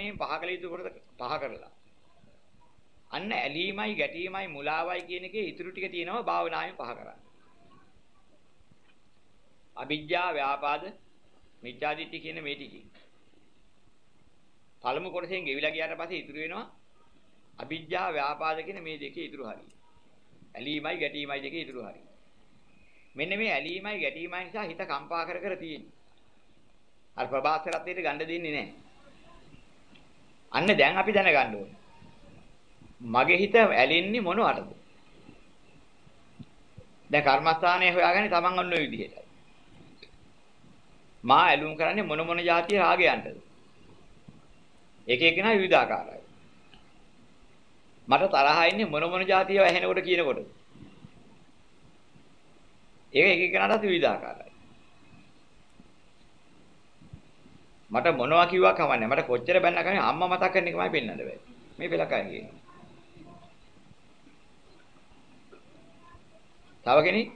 මේ පහකල යුතු කොට පහ කරලා. අන්න ඇලීමයි ගැටීමයි මුලාවයි කියන එකේ ඉතුරු ටික තියෙනවා භාවනාවෙන් පහ කරන්න. අවිජ්ජා ව්‍යාපාද මිත්‍යාදිත්‍ය කියන මේ ටිකේ. පළමු කොටසෙන් ගෙවිලා ගියාට පස්සේ ඉතුරු වෙනවා අවිජ්ජා ව්‍යාපාද කියන මේ දෙකේ ඉතුරු හරිය. ඇලීමයි ගැටීමයි දෙකේ ඉතුරු හරිය. මෙන්න මේ ඇලීමයි ගැටීමයි නිසා හිත කම්පා කර කර තියෙන්නේ. අර ප්‍රබාස්තරත්වයට ගන්න දෙන්නේ නැහැ. අන්න දැන් අපි දැනගන්න ඕනේ. මගේ හිත ඇලෙන්නේ මොනවටද? දැන් කර්මස්ථානයේ හොයාගන්නේ Taman ඔන්න ඔය විදිහට. මා ඇලුම් කරන්නේ මොන මොන જાතිය රාගයන්ටද? එක එකනා විවිධාකාරයි. මට තරහ ඉන්නේ මොන මොන જાතිය ඇහෙනකොට කියනකොට. ඒක එක එකනටත් විවිධාකාරයි. මට මොනවා කිව්වා කමන්නේ මට කොච්චර බැන්න කන්නේ අම්මා මතක් කරන එකමයි පෙන්වන්න බෑ. මේ පෙලකයි කියන්නේ. තව කෙනෙක්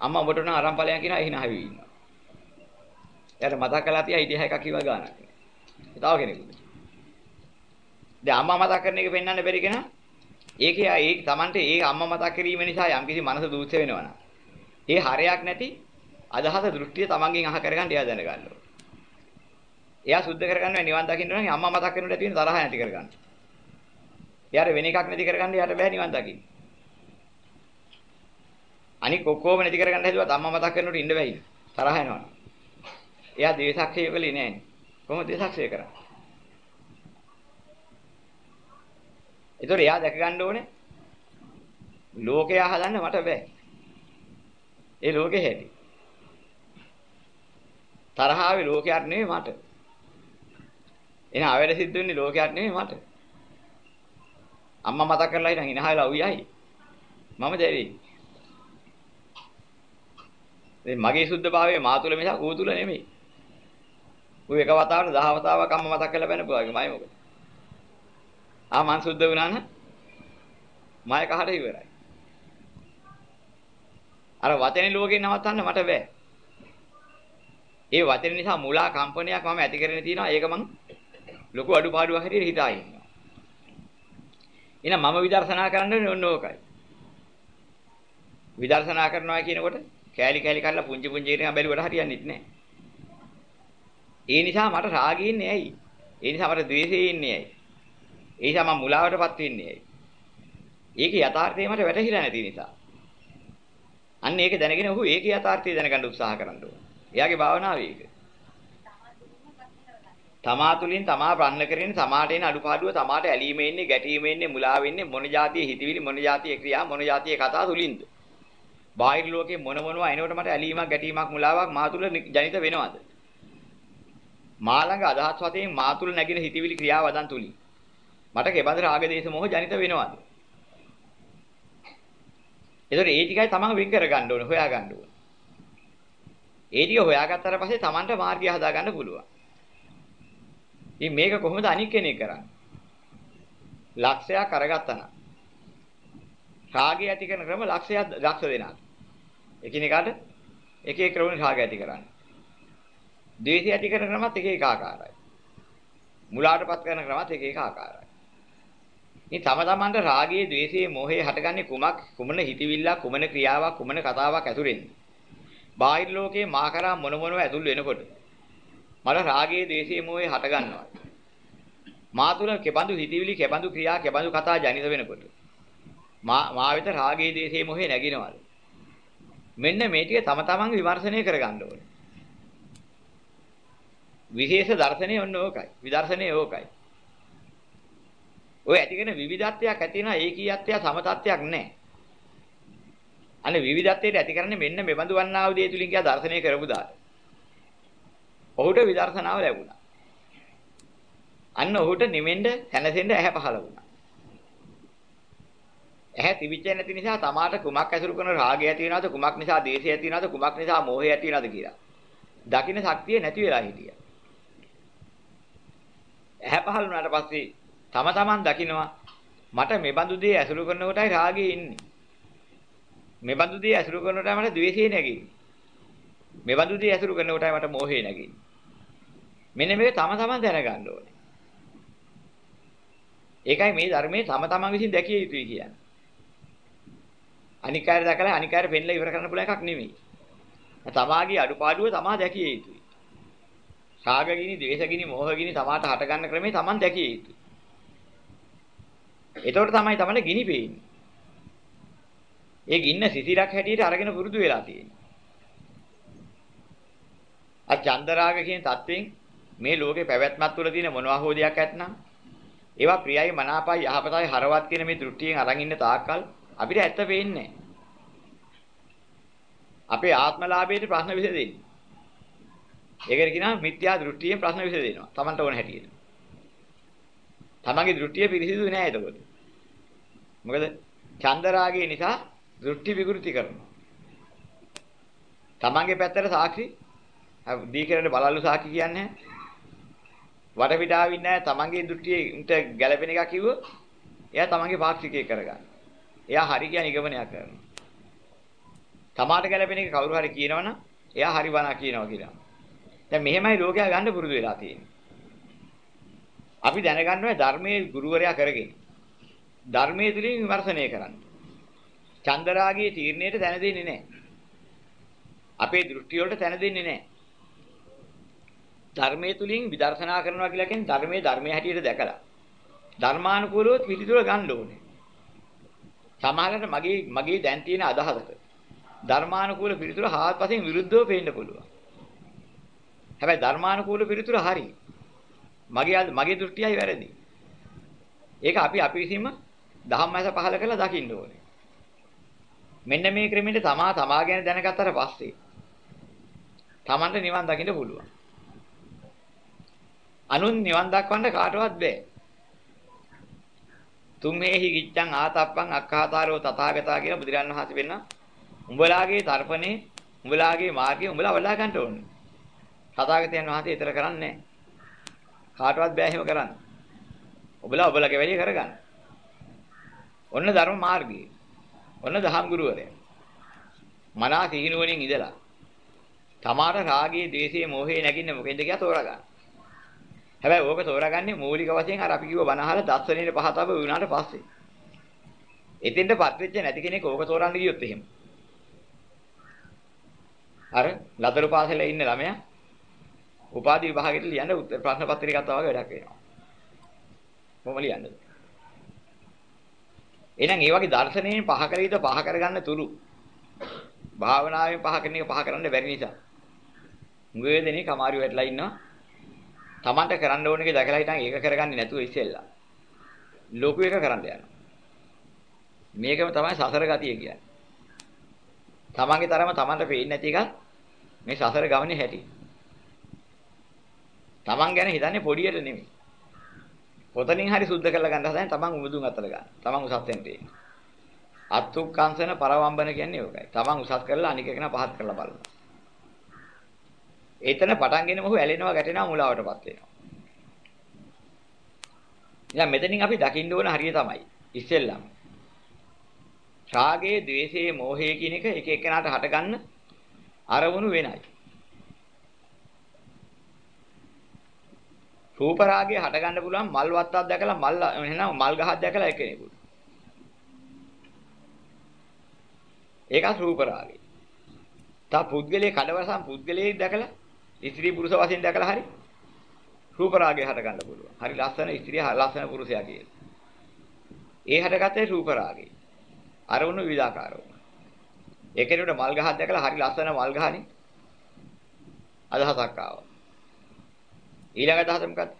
අම්මා ඔබට උන ආරම් ඵලයන් කියන එහින හැවි ඉන්නවා. එයාට මතක් කළා තියා ඉතිහ එකක් කිව්වා ගානක්. තව කෙනෙකුට. දැන් අම්මා මතක් කරන එක පෙන්වන්න බැරි කෙනා ඒකේ ඒ Tamante ඒ අම්මා මතක් කිරීම නිසා යම්කිසි මනස දූෂ්‍ය වෙනවා ඒ හරයක් නැති අදහස දෘෂ්ටිය Tamanගෙන් අහ කරගන්න එයා දැනගන්න ඕනේ. එයා සුද්ධ කරගන්න නිවන් දකින්න ඕනේ අම්මා මතක් කරනකොට ඇති වෙන තරහ නැති කරගන්න. එයාට වෙන එකක් නැති කරගන්න එයාට බෑ නිවන් දකින්න. අනික ඔක්කොම නැති කරගන්න හැදුවත් අම්මා මතක් කරනකොට ඉන්න බැහැ තරහ යනවා. එයා දේශක්ෂය කළේ නෑනේ. කොහොමද දේශක්ෂය කරන්නේ? ඒතකොට එයා දැක ගන්න ඕනේ ලෝකයා හදන්න මට බෑ. ඒ ලෝකේ හැටි. තරහාවේ ලෝකයක් නෙවෙයි මට. එන අවැඩ සිද්ධ වෙන්නේ ලෝකයක් නෙවෙයි මට. අම්මා මතක් කරලා ඉතින් ඉනහයලා උයයි. මම දැවේ. මේ මගේ සුද්ධභාවයේ මා තුල මිසක් ඌ තුල නෙමෙයි. ඌ එක වතාවට දහ වතාවක් අම්ම මතක් කරලා බැනපුවා වගේ මයි මොකද? ආ මං සුද්ධ වුණා නම් මය කහට ඉවරයි. අර වචනේ ලෝකේ නවත්තන්න මට බෑ. ඒ වචන නිසා මුලා කම්පනයක් මම ඇති කරගෙන තියෙනවා. ඒක මං ලොකු අඩුපාඩුවක් හැටියට හිතා ඉන්නවා. එහෙනම් මම විදර්ශනා කරන්න ඕනේ ඕකයි. විදර්ශනා කරනවා කියනකොට කෑලි කෑලි කරලා පුංචි පුංචි එකෙන් බැලුවට හරියන්නේ නැහැ. ඒ නිසා මට රාගය ඉන්නේ ඇයි? ඒ නිසා මට ද්වේෂය ඉන්නේ ඇයි? ඒ නිසා මම මුලාවටපත් වෙන්නේ ඇයි? ඒකේ යථාර්ථය මට වැටහිලා නැති නිසා. අන්න ඒක දැනගෙන ඔහු ඒකේ යථාර්ථය දැනගන්න උත්සාහ කරන්න ඕන. එයාගේ භාවනාව ඒක. තමා තුලින් තමා ප්‍රන්න කරගෙන තමාට එන අඩුපාඩුව තමාට ඇලීමේ ඉන්නේ ගැටීමේ ඉන්නේ මුලා වෙන්නේ මොන જાතිය හිතවිලි මොන જાතිය ක්‍රියා මොන જાතිය කතා තුලින්ද බාහිර ලෝකේ මොන මොනවා එනකොට මට ඇලීමක් ගැටීමක් මුලාවක් මා තුල ජනිත වෙනවද? මා ළඟ අදහස් වශයෙන් මා තුල නැගෙන හිතවිලි ක්‍රියාවදන් තුලින් මට කෙබඳ රාග දේශ මොහ ජනිත වෙනවද? ඒතර ඒ ටිකයි තමන් වෙන් කරගන්න ඕනේ හොයාගන්න ඕනේ. ඒ ටික හොයාගත්තාට පස්සේ තමන්ට මාර්ගය හදාගන්න පුළුවන්. ඉතින් මේක කොහොමද අනික් කෙනෙක් කරන්නේ? ලක්ෂයක් අරගත්තා නම් රාගය ඇති කරන ක්‍රම ලක්ෂයක් ලක්ෂ දෙනා. එකිනෙකාට එක එක ක්‍රමෙන් රාගය ඇති කරන්නේ. ද්වේෂය ඇති කරන ක්‍රමත් එක එක ආකාරයි. මුලාටපත් කරන ක්‍රමත් එක එක ආකාරයි. මේ තම තමන්ට රාගයේ, ද්වේෂයේ, මෝහයේ හටගන්නේ කුමක්, කුමන හිතවිල්ලක්, කුමන ක්‍රියාවක්, කුමන කතාවක් ඇතුළෙන්ද? බාහිර ලෝකේ මා කරා මොන මොනව ඇතුල් වෙනකොට මට රාගයේ, ද්වේෂයේ, මෝහයේ හටගන්නවා. මා තුල කෙබඳු හිතවිලි, කෙබඳු ක්‍රියා, කෙබඳු කතා ජනිත වෙනකොට මා මා වෙත රාගයේ, ද්වේෂයේ, මෝහයේ නැගිනවද? මෙන්න මේ ටික තම තමන් විමර්ශනය කරගන්න ඕනේ. විශේෂ දර්ශනය ඔන්න ඕකයි. විදර්ශනය ඕකයි. ඔය ඇතිගෙන විවිධත්වයක් ඇති වෙනවා ඒකීයත්වය සමතත්වයක් නැහැ. අනේ විවිධත්වයට ඇති කරන්නේ මෙන්න මෙබඳු වන්නා වූ දේ තුලින් කියා දර්ශනය කරපු දාට. ඔහුට විදර්ශනාව ලැබුණා. අන්න ඔහුට නිමෙන්න සැනසෙන්න ඇහැ පහළ වුණා. ඇහැ තිබිච්ච නැති නිසා තමාට කුමක් ඇසුරු කරන රාගය ඇති වෙනවද කුමක් නිසා ද්වේෂය ඇති වෙනවද කුමක් නිසා මෝහය ඇති වෙනවද කියලා. දකින්න ශක්තිය නැති වෙලා හිටියා. ඇහැ පහළ වුණාට පස්සේ තම තමන් දකිනවා මට මෙබඳු දේ ඇසුරු කරන කොටයි රාගය ඉන්නේ. මෙබඳු දේ ඇසුරු කරන කොටයි මට ද්වේෂය නැගෙන්නේ. මෙබඳු දේ ඇසුරු කරන කොටයි මට මෝහය නැගෙන්නේ. මෙන්න මේක තම තමන් දැනගන්න ඕනේ. ඒකයි මේ ධර්මයේ තම තමන් විසින් දැකිය යුතුයි කියන්නේ. අනිකාර දැකලා අනිකාර පෙන්ලා ඉවර කරන්න පුළුවන් එකක් නෙමෙයි. තමාගේ අඩුපාඩුව තමා දැකිය යුතුයි. රාගගිනි, ද්වේෂගිනි, මෝහගිනි තමාට හට ගන්න ක්‍රමේ තමන් දැකිය යුතුයි. එතකොට තමයි තමන්ට ගිනි පේන්නේ. ඒ ගින්න සිසිලක් හැටියට අරගෙන පුරුදු වෙලා තියෙන්නේ. අ චන්දරාග කියන தත්වෙන් මේ ලෝකේ පැවැත්මක් තුළ තියෙන මොනවා හෝ දෙයක් ඇත්නම් ඒවා ප්‍රියයි මනාපයි යහපතයි හරවත් කියන මේ දෘෂ්ටියෙන් අරන් ඉන්න තාක්කල් අපිට ඇත්ත පේන්නේ අපේ ආත්මලාභයට ප්‍රශ්න විසඳෙන්නේ. ඒකට කියනවා මිත්‍යා දෘෂ්ටියෙන් ප්‍රශ්න විසඳෙනවා. Tamanට ඕන හැටියට. තමන්ගේ දෘෂ්ටිය පිරිසිදු නෑ එතකොට. මොකද චන්දරාගය නිසා දෘෂ්ටි විකෘති කරනවා. තමන්ගේ පැත්තට සාක්ෂි දී කරන බලල්ලු සාක්ෂි කියන්නේ වටපිටාවින් නැහැ තමන්ගේ දෘෂ්ටියට ගැළපෙන එකක් කිව්වොත් එයා තමන්ගේ පාක්ෂිකය කරගන්න. එයා හරි කියන නිගමනයක් කරනවා. තමාට ගැළපෙන එක කවුරු හරි කියනවනම් එයා හරි බණක් කියනවා කියලා. දැන් මෙහෙමයි ලෝකයා ගන්න පුරුදු වෙලා තියෙන්නේ. අපි දැනගන්න ඕනේ ධර්මයේ ගුරුවරයා කරගෙන. ධර්මයේ තුලින් විමර්ශනය කරන්න. චන්දරාගයේ තීරණයට දැන දෙන්නේ නැහැ. අපේ දෘෂ්ටි වලට දැන දෙන්නේ නැහැ. ධර්මයේ තුලින් විදර්ශනා කරනවා කියලා කියන්නේ ධර්මයේ ධර්මයේ හැටියට දැකලා ධර්මානුකූලව පිළිතුර ගන්න ඕනේ. සමහරවිට මගේ මගේ දැන් තියෙන අදහසට ධර්මානුකූල පිළිතුර හාත්පසින් විරුද්ධව පේන්න පුළුවන්. හැබැයි ධර්මානුකූල පිළිතුර හරි. මගේ මගේ දෘෂ්ටියයි වැරදි. ඒක අපි අපි විසින්ම ධම්මස පහල කරලා දකින්න ඕනේ. මෙන්න මේ ක්‍රමෙට තමා තමා ගැන දැනගත්තට පස්සේ තමන්ට නිවන් දකින්න පුළුවන්. අනුන් නිවන් දක්වන්න කාටවත් බෑ. තුම්මේහි කිච්ඡං ආතප්පං අක්ඛාතාරෝ තථාගතා කියලා බුදුරන් වහන්සේ වෙන්න. උඹලාගේ තර්පණේ උඹලාගේ මාර්ගය උඹලා වඩා ගන්න ඕනේ. තථාගතයන් වහන්සේ ඊතර කරන්නේ කාටවත් බෑ එහෙම කරන්න. ඔබලා ඔබලගේ වැඩේ කරගන්න. ඔන්න ධර්ම මාර්ගය. ඔන්න දහම් ගුරුවරයා. මනා සිහිනුවණින් ඉඳලා තමාට රාගයේ, ද්වේෂයේ, මෝහයේ නැගින්න මොකෙන්ද කියලා තෝරගන්න. හැබැයි ඕක තෝරාගන්නේ මූලික වශයෙන් අර අපි කිව්ව බණ අහලා දස්සනේ පහතව වුණාට පස්සේ. එතෙන්ටපත් වෙච්ච නැති කෙනෙක් ඕක තෝරන්න ගියොත් එහෙම. අර ලදරු පාසලේ ඉන්න ළමයා උපාධි විභාගෙට ලියන්න ප්‍රශ්න පත්‍රිකාවක් වගේ වැඩක් වෙනවා. කොහොම ලියන්නද? එහෙනම් ඒ වගේ දර්ශනයෙන් පහ කරේද පහ කරගන්න තුරු භාවනාවෙන් පහ කරන එක පහ කරන්න බැරි නිසා. මුගේ දෙනේ කමාරු වැටලා ඉන්නවා. Tamanට කරන්න ඕන එක දැකලා හිටන් ඒක කරගන්නේ නැතුව ඉස්සෙල්ලා. ලොකු එක කරන්න යනවා. මේකම තමයි සසර ගතිය කියන්නේ. Tamanගේ තරම Tamanට පේන්නේ නැති එකත් මේ සසර ගමනේ හැටි. Taman ගැන හිතන්නේ පොඩියට නෙමෙයි. පොතනින් හරි සුද්ධ කරලා ගන්න හදන තමන් උමුදුන් අතර ගන්න. තමන් උසස් වෙන්න තියෙන්නේ. අත්ුක්කංශන පරවම්බන කියන්නේ ඕකයි. තමන් උසස් කරලා අනික කෙනා පහත් කරලා බලනවා. එතන පටන් ගෙන මොහු ඇලෙනවා ගැටෙනවා මුලාවටපත් වෙනවා. දැන් මෙතනින් අපි දකින්න ඕන හරිය තමයි. ඉස්සෙල්ලම. රාගයේ, ద్వේෂයේ, මෝහයේ කියන එක එක එකනාට හටගන්න අරමුණු වෙනයි. රූප රාගය හට ගන්න පුළුවන් මල් වත්තක් දැකලා මල් එහෙනම් මල් ගහක් දැකලා එක්කෙනෙකුට. ඒකත් රූප රාගය. තා පුද්ගලයේ කඩවසම් පුද්ගලයේ දැකලා ස්ත්‍රී පුරුෂ වශයෙන් දැකලා හරි රූප රාගය හට ගන්න පුළුවන්. හරි ලස්සන ස්ත්‍රිය ලස්සන පුරුෂයා කියලා. ඒ හටගත්තේ රූප රාගය. අරමුණු විවිධාකාර වුණා. ඒකේනට මල් ගහක් දැකලා හරි ලස්සන මල් ගහනේ අදහසක් ආවා. ඊළඟ අදහස මොකද්ද?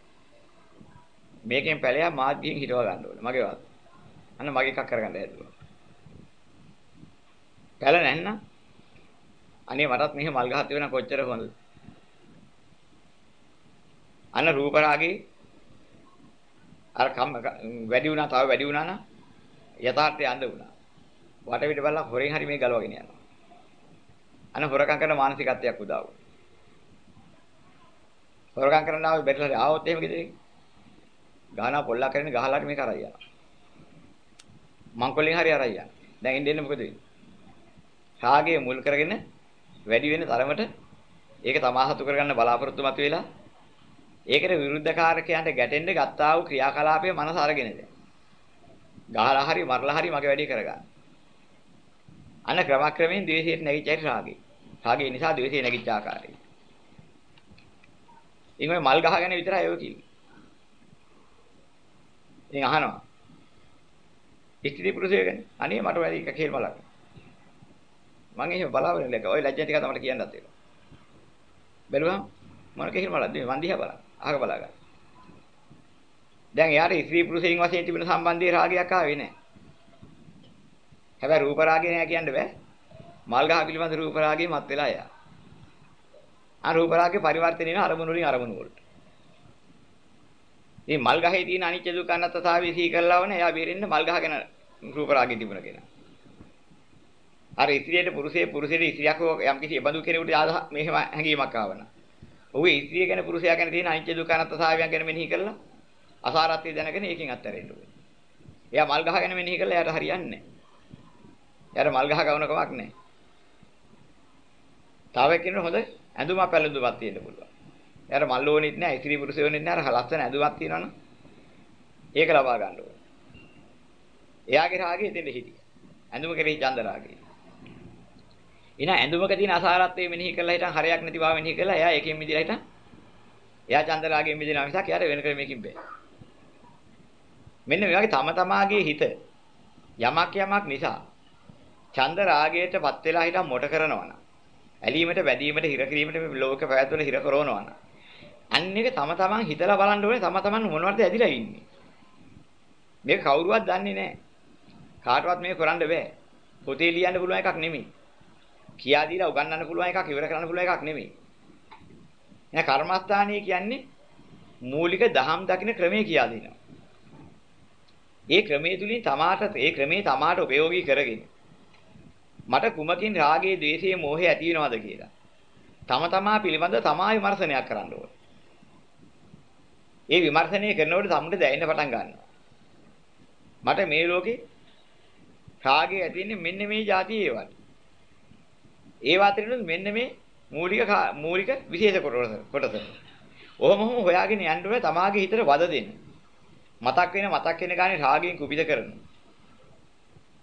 මේකෙන් පැලයක් මාත් ගිහින් හිටව ගන්න ඕනේ. මගේ වාත්. අන්න මගේ එකක් කරගන්න හැදුවා. පැල නැන්නම් අනේ මටත් මෙහෙ මල් ගහක් තිබුණා කොච්චර හොඳද? අන්න රූප රාගේ අර කම් වැඩි වුණා තව වැඩි වුණා නම් යථාර්ථය අඳ වුණා. වටපිට බලලා හොරෙන් හරි මේ ගලවගෙන යනවා. අන්න හොරකම් කරන මානසිකත්වයක් උදා වුණා. හොරකම් කරන්න ආවේ බැරිලා ආවොත් එහෙම ගෙදරින්. ගහනා පොල්ලා කරගෙන ගහලාට මේක අරයි යනවා. මංකොල්ලෙන් හරි අරයි යනවා. දැන් ඉන්න එන්නේ මොකද වෙන්නේ? රාගය මුල් කරගෙන වැඩි වෙන තරමට ඒක තමාහතු කරගන්න බලාපොරොත්තු මත වෙලා ඒකට විරුද්ධකාරකයන්ට ගැටෙන්න ගත්තා වූ ක්‍රියාකලාපයේ මනස අරගෙන දැන්. ගහලා හරි මරලා හරි මගේ වැඩේ කරගන්න. අන්න ක්‍රමක්‍රමයෙන් ද්වේෂයට නැගිච්චයි රාගේ. රාගේ නිසා ද්වේෂය නැගිච්ච ආකාරය. ඉතින් ඔය මල් ගහගෙන විතරයි ඔය කිව්වේ. ඉතින් අහනවා. ඉස්ත්‍රි පුරුෂය ගැන. අනේ මට වැඩි එක කෙල් බලන්න. මම එහෙම බලාගෙන ඉලක. ඔය ලැජ්ජා ටික තමයි කියන්නත් ඒක. බැලුවම මම කෙල් බලද්දි මන් දිහා බලන්න. අහක බලාගන්න. දැන් එයාට ස්ත්‍රී පුරුෂයන් වශයෙන් තිබෙන සම්බන්ධයේ රාගයක් ආවේ නැහැ. හැබැයි රූප රාගය නෑ කියන්න බෑ. මල් ගහ පිළිබඳ රූප රාගය මත් වෙලා එයා. අර රූප රාගේ පරිවර්තන වෙන අරමුණු වලින් අරමුණු වලට. මේ මල් ගහේ තියෙන අනිත්‍ය දුක්ඛ අනාත්මතාවය සිහි කරලා වනේ එයා බේරෙන්න මල් ගහ ගැන රූප රාගේ තිබුණ කෙනා. අර ඉස්ත්‍රියට පුරුෂයේ පුරුෂයට ඉස්ත්‍රියක් යම් කිසි බඳු කෙනෙකුට මෙහෙම හැඟීමක් ආවනා. ඔහු ඉස්ත්‍රිය ගැන පුරුෂයා ගැන තියෙන අනිත්‍ය දුක්ඛ අනාත්මතාවයන් ගැන මෙනෙහි කරලා අසාරත්වය දැනගෙන ඒකෙන් අත්හැරෙන්න ඕනේ. එයා මල් ගහ ගැන මෙනෙහි කරලා එයාට හරියන්නේ නැහැ. එයාට මල් ගහ ගවන කමක් නැහැ. තව කෙනෙකුට හොඳ ඇඳුමක් පැළඳුමක් තියෙන්න පුළුවන්. එයාට මල් ඕනෙත් නැහැ, ඉතිරි පුරුෂය ඕනෙත් නැහැ, අර ලස්සන ඇඳුමක් තියෙනවනම් ඒක ලබා ගන්න ඕනේ. එයාගේ රාගය එතෙන්ද හිටිය. ඇඳුම කෙරෙහි චන්ද රාගය. එන ඇඳුමක තියෙන අසාරත්වය මෙනෙහි කරලා හිටන් හරයක් නැති බව මෙනෙහි කරලා එයා එකෙන් මිදලා හිටන් එයා චන්ද රාගයෙන් මිදෙනවා මිසක් එයාට වෙන ක්‍රමයකින් බෑ. මෙන්න මේ වගේ තම තමාගේ හිත යමක් යමක් නිසා චන්ද රාගයටපත් වෙලා හිටන් මොට කරනවා නම් ඇලීමට බැඳීමට හිර කිරීමට මේ ලෝක පැවැත්වල හිර කරනවා නම් අන්න එක තම තමන් හිතලා බලන්න ඕනේ තම තමන් මොනවද ඇදිලා ඉන්නේ. මේක කවුරුවත් දන්නේ නැහැ කාටවත් මේක කරන්න බෑ. පොතේ ලියන්න පුළුවන් එකක් නෙමෙයි. කියා දීලා උගන්වන්න පුළුවන් එකක් ඉවර කරන්න පුළුවන් එකක් නෙමෙයි එහෙනම් කර්මස්ථානීය කියන්නේ මූලික දහම් දකින්න ක්‍රමය කියා දෙනවා ඒ ක්‍රමයේ තුලින් තමාට ඒ ක්‍රමයේ තමාට ප්‍රයෝගී කරගෙන මට කුමකින් රාගයේ, ද්වේෂයේ, මෝහය ඇති වෙනවද කියලා. තම තමා පිළිබඳ තමා විමර්ශනයක් කරන්න ඕනේ. ඒ විමර්ශනය කරනකොට සම්මුත දැනෙන්න පටන් ගන්නවා. මට මේ ලෝකේ රාගය ඇති වෙන්නේ මෙන්න මේ જાති ඒවට. ඒ වාතරිනුත් මෙන්න මේ මූලික මූලික විශේෂ කොටස. ඔහොම ඔහොම හොයාගෙන යන්න ඕනේ තමාගේ හිතට වද දෙන්න. මතක් වෙන මතක් වෙන ගානේ රාගයෙන් කුපිත කරනවා.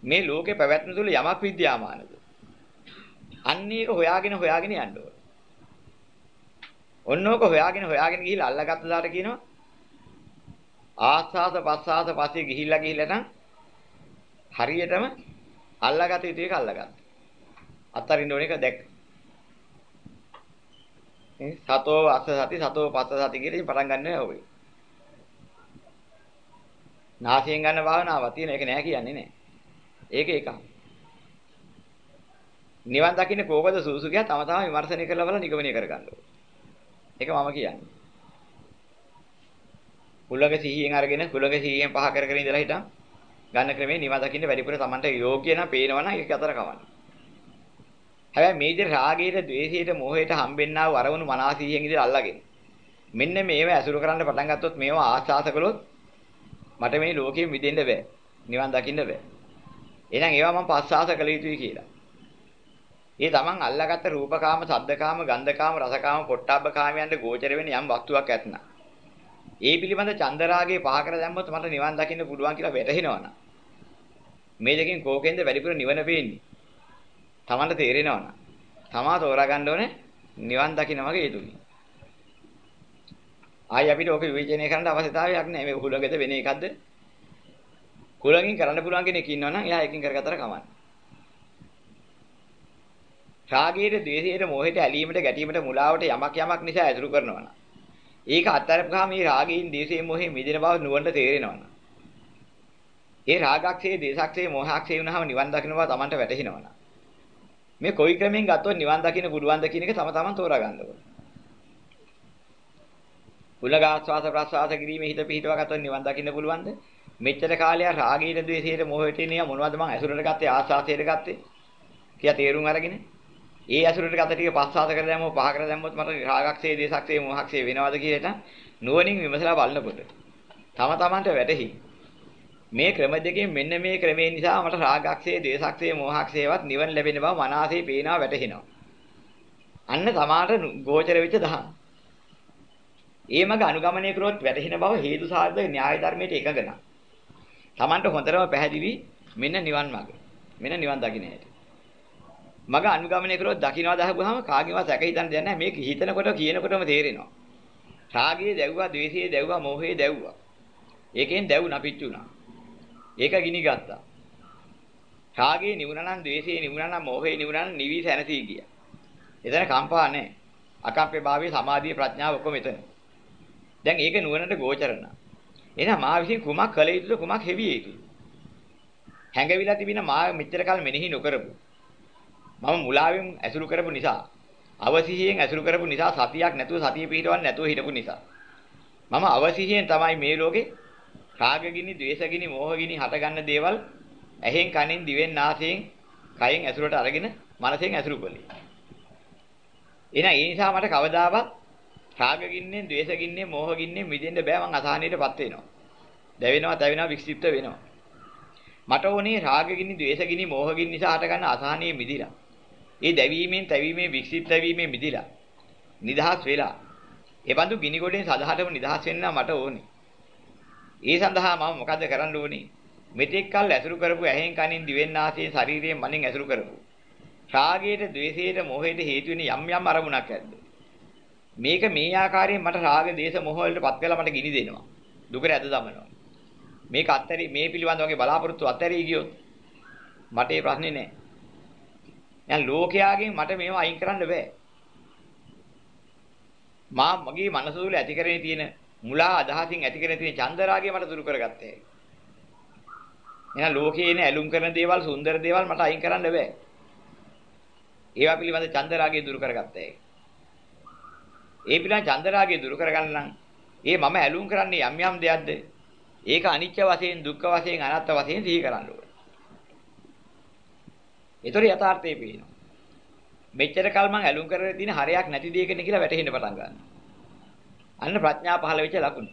මේ ලෝකේ පැවැත්ම තුළ යමක් විද්‍යාමානද? අන්න ඒක හොයාගෙන හොයාගෙන යන්න ඕන. ඔන්නෝක හොයාගෙන හොයාගෙන ගිහිල්ලා අල්ලගත්ත දාට කියනවා ආස්වාද පස්වාද පස්සේ ගිහිල්ලා ගිහිල්ලා නම් හරියටම අල්ලගත යුතු එක අල්ලගත්තා. අත්තරින්න ඕන එක දැක්ක. සතෝ අස්ස සති සතෝ පස්ස සති කියලා පටන් ගන්න ඕනේ. නාසයෙන් ගන්න භාවනාවක් තියෙන එක නෑ කියන්නේ නෑ. ඒක එකක්. නිවන් දකින්න කෝකද සුසු කියා තම තමන් විමර්ශනය කරලා බලලා නිගමනය කරගන්න ඕනේ. ඒක මම කියන්නේ. කුලක සිහියෙන් අරගෙන කුලක සිහියෙන් පහ කර කර ඉඳලා හිටන් ගන්න ක්‍රමේ නිවන් දකින්න වැඩිපුර තමන්ට යෝග්‍ය නම් පේනවනම් ඒක අතර කවන්නේ. හැබැයි මේ විදිහට රාගයට, ద్వේෂයට, මෝහයට හම්බෙන්නා වූ අරමුණු මනසියෙන් ඉඳලා අල්ලගෙන මෙන්න මේව ඇසුරු කරන්න පටන් ගත්තොත් මේවා ආස්වාස කළොත් මට මේ ලෝකයෙන් මිදෙන්න බෑ. නිවන් දකින්න බෑ. එහෙනම් ඒවා මම පස්සාස කළ යුතුයි කියලා. ඒ තමන් අල්ලාගත්ත රූපකාම, සද්දකාම, ගන්ධකාම, රසකාම, පොට්ටබ්බකාමයන්ට ගෝචර වෙන යම් වස්තුවක් ඇතනම්. ඒ පිළිබඳ චන්දරාගේ පහ කර දැම්මොත් මට නිවන් දකින්න පුළුවන් කියලා වැටහෙනවනම්. මේ දෙකෙන් කෝකෙන්ද වැඩිපුර නිවන පේන්නේ. තමන්ට තේරෙනවනම්. තමා තෝරා ගන්න ඕනේ නිවන් දකින්න වගේ යුතුයි. ආයි අපිට ඕක විවේචනය කරන්න අවශ්‍යතාවයක් නැහැ. මේ උහුලගෙද වෙන එකක්ද? කුලකින් කරන්න පුළුවන් කෙනෙක් ඉන්නවනම් එයා එකකින් කරගත්තට කමන්නේ. රාගයේ, ද්වේෂයේ, මොහයට, ඇලීමට, ගැටීමට, මුලාවට යමක් යමක් නිසා ඇසුරු කරනවා නම් ඒක අත්තරපුවාම මේ රාගයෙන්, ද්වේෂයෙන්, මොහෙන් මිදෙන බව නුවණට තේරෙනවා නම් ඒ රාගක්ෂේ, දේශක්ෂේ, මොහක්ෂේ වුණාම නිවන් දකින්න බව Tamanට වැටහෙනවා නම් මේ කොයි ක්‍රමෙන් ගත්තොත් නිවන් දකින්න පුළුවන්ද කියන එක තම තමන් තෝරා ගන්න ඕනේ. උලගාස්වාස ප්‍රසවාස කිරීමේ හිත පිහිටවා ගත්තොත් නිවන් දකින්න පුළුවන්ද? මෙච්චර කාලයක් රාගීන ද්වේෂයට මොහොතේ නිය මොනවද මං ඇසුරට ගත්තේ ආසාසයට ගත්තේ කියලා තේරුම් අරගෙන ඒ ඇසුරට ගත ටික පස්සාත කර දැම්මෝ පහ කර දැම්මොත් මට රාගක්සේ දේශක්සේ මොහක්සේ වෙනවද කියලා නුවණින් විමසලා බලනකොට තම තමන්ට වැටහි මේ ක්‍රම දෙකෙන් මෙන්න මේ ක්‍රමේ නිසා මට රාගක්සේ දේශක්සේ මොහක්සේවත් නිවන ලැබෙන බව මනසේ පේනවා වැටහෙනවා අන්න තමාට ගෝචර වෙච්ච දහම් ඒ මග අනුගමනය කරොත් වැටහෙන බව හේතු සාධක න්‍යාය ධර්මයට එකඟ නැහැ Tamanට හොඳටම පැහැදිලි මෙන්න නිවන් මඟ. මෙන්න නිවන් දකින්න හැටි. මග අනුගමනය කරොත් දකින්නවා දහපුවාම කාගේවත් සැක හිතන්න දෙයක් නැහැ. මේක හිතනකොට කියනකොටම තේරෙනවා. රාගයේ දැව්වා, ද්වේෂයේ දැව්වා, මෝහයේ දැව්වා. ඒකෙන් දැවුණා පිච්චුණා. ඒක ගිනි ගත්තා. රාගයේ නිවුණා නම්, ද්වේෂයේ නිවුණා නම්, මෝහයේ නිවුණා නම් නිවි සැනසී ගියා. එතන කම්පා නැහැ. අකම්පේ භාවයේ සමාධියේ ප්‍රඥාව ඔක්කොම එතන. දැන් ඒක නුවණට ගෝචරණ. එහෙනම් මා විසින් කුමක් කළ යුතුද කුමක් හෙවිය යුතුද? හැඟවිලා තිබෙන මා මෙච්චර කල් මෙනෙහි නොකරපු මම මුලාවෙන් ඇසුරු කරපු නිසා අවසිහියෙන් ඇසුරු කරපු නිසා සතියක් නැතුව සතිය පිහිටවන්නේ නැතුව හිටපු නිසා මම අවසිහියෙන් තමයි මේ ලෝකේ රාගගිනි, ද්වේෂගිනි, මෝහගිනි හටගන්න දේවල් ඇහෙන්, කනෙන්, දිවෙන්, නාසයෙන්, කයෙන් ඇසුරට අරගෙන මනසෙන් ඇසුරු කළේ. එහෙනම් ඒ නිසා මට කවදාවත් රාගගින්නෙන්, ද්වේෂගින්නෙන්, මෝහගින්නෙන් මිදෙන්න බෑ මං අසහනයටපත් වෙනවා. දැවෙනවා, තැවෙනවා, වික්ෂිප්ත වෙනවා. මට ඕනේ රාගගිනි, ද්වේෂගිනි, මෝහගිනි නිසා හටගන්න අසහනිය මිදිලා. ඒ දැවීමෙන්, තැවීමෙන්, වික්ෂිප්ත වීමෙන් මිදිලා. නිදහස් වෙලා. ඒ බඳු ගිනි ගොඩෙන් සදහටම නිදහස් වෙන්න මට ඕනේ. ඒ සඳහා මම මොකද කරන්න ඕනේ? මෙතෙක් කල් ඇසුරු කරපු ඇහෙන් කනින් දිවෙන් නාසයෙන් ශරීරයෙන් මනින් ඇසුරු කරපු රාගයට, ద్వේෂයට, මොහයට හේතු වෙන යම් යම් අරමුණක් ඇද්ද? මේක මේ ආකාරයෙන් මට රාග, දේශ, මොහ වලටපත් වෙලා මට ගිනි දෙනවා. දුකට ඇද දමනවා. මේක අත්තරි මේ පිළිබඳ වගේ බලාපොරොත්තු අත්තරි ගියොත් මට ඒ ප්‍රශ්නේ නෑ. දැන් ලෝකයාගෙන් මට මේව අයින් කරන්න බෑ. මා මගේ මනස තුළ ඇති කරගෙන තියෙන මුලා අදහසින් ඇති කරගෙන තියෙන චන්දරාගය මට දුරු කරගත්තේ. එහෙනම් ලෝකයේ ඉන ඇලුම් කරන දේවල් සුන්දර දේවල් මට අයින් කරන්න බෑ. ඒවා පිළිබඳ චන්දරාගය දුරු කරගත්තේ. ඒ පිළිබඳ චන්දරාගය දුරු කරගන්න නම් ඒ මම ඇලුම් කරන්නේ යම් යම් දෙයක්ද? ඒක අනිත්‍ය වශයෙන්, දුක්ඛ වශයෙන්, අනාත්ම වශයෙන් සිහි කරන්න ඕනේ. ඒතර යථාර්ථය පේනවා. මෙච්චර කල් මං ඇලුම් කරගෙන තියෙන හරයක් නැති දෙයකනේ කියලා වැටහෙන්න පටන් ගන්නවා. අන්න ප්‍රඥා පහළ වෙච්ච ලකුණු.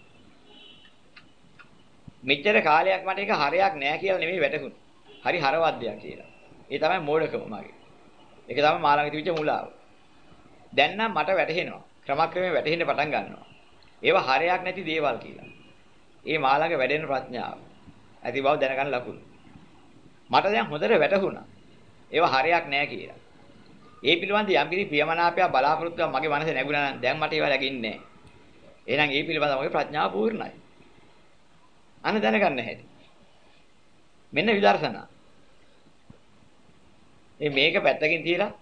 මෙච්චර කාලයක් මට ඒක හරයක් නෑ කියලා නෙමෙයි වැටහුණු. හරි හරවද්දයක් කියලා. ඒ තමයි මෝඩකම මගේ. ඒක තමයි මා ළඟ තිබිච්ච මුලාව. දැන් නම් මට වැටහෙනවා. ක්‍රමක්‍රමයෙන් වැටහෙන්න පටන් ගන්නවා. ඒවා හරයක් නැති දේවල් කියලා. ඒ මා ළඟ වැඩෙන ප්‍රඥාව. ඇති බව දැනගන්න ලකුණු. මට දැන් හොඳට වැටහුණා. ඒවා හරයක් නෑ කියලා. ඒ පිළිබඳ යම් කිසි ප්‍රියමනාපයක් බලාපොරොත්තුවක් මගේ මනසේ නැගුණා නම් දැන් මට ඒවා ලැගින්නේ නෑ. එහෙනම් ඒ පිළිබඳව මගේ ප්‍රඥාව පූර්ණයි. අන්න දැනගන්න හැටි. මෙන්න විදර්ශනා. මේ මේක පැත්තකින් තියලා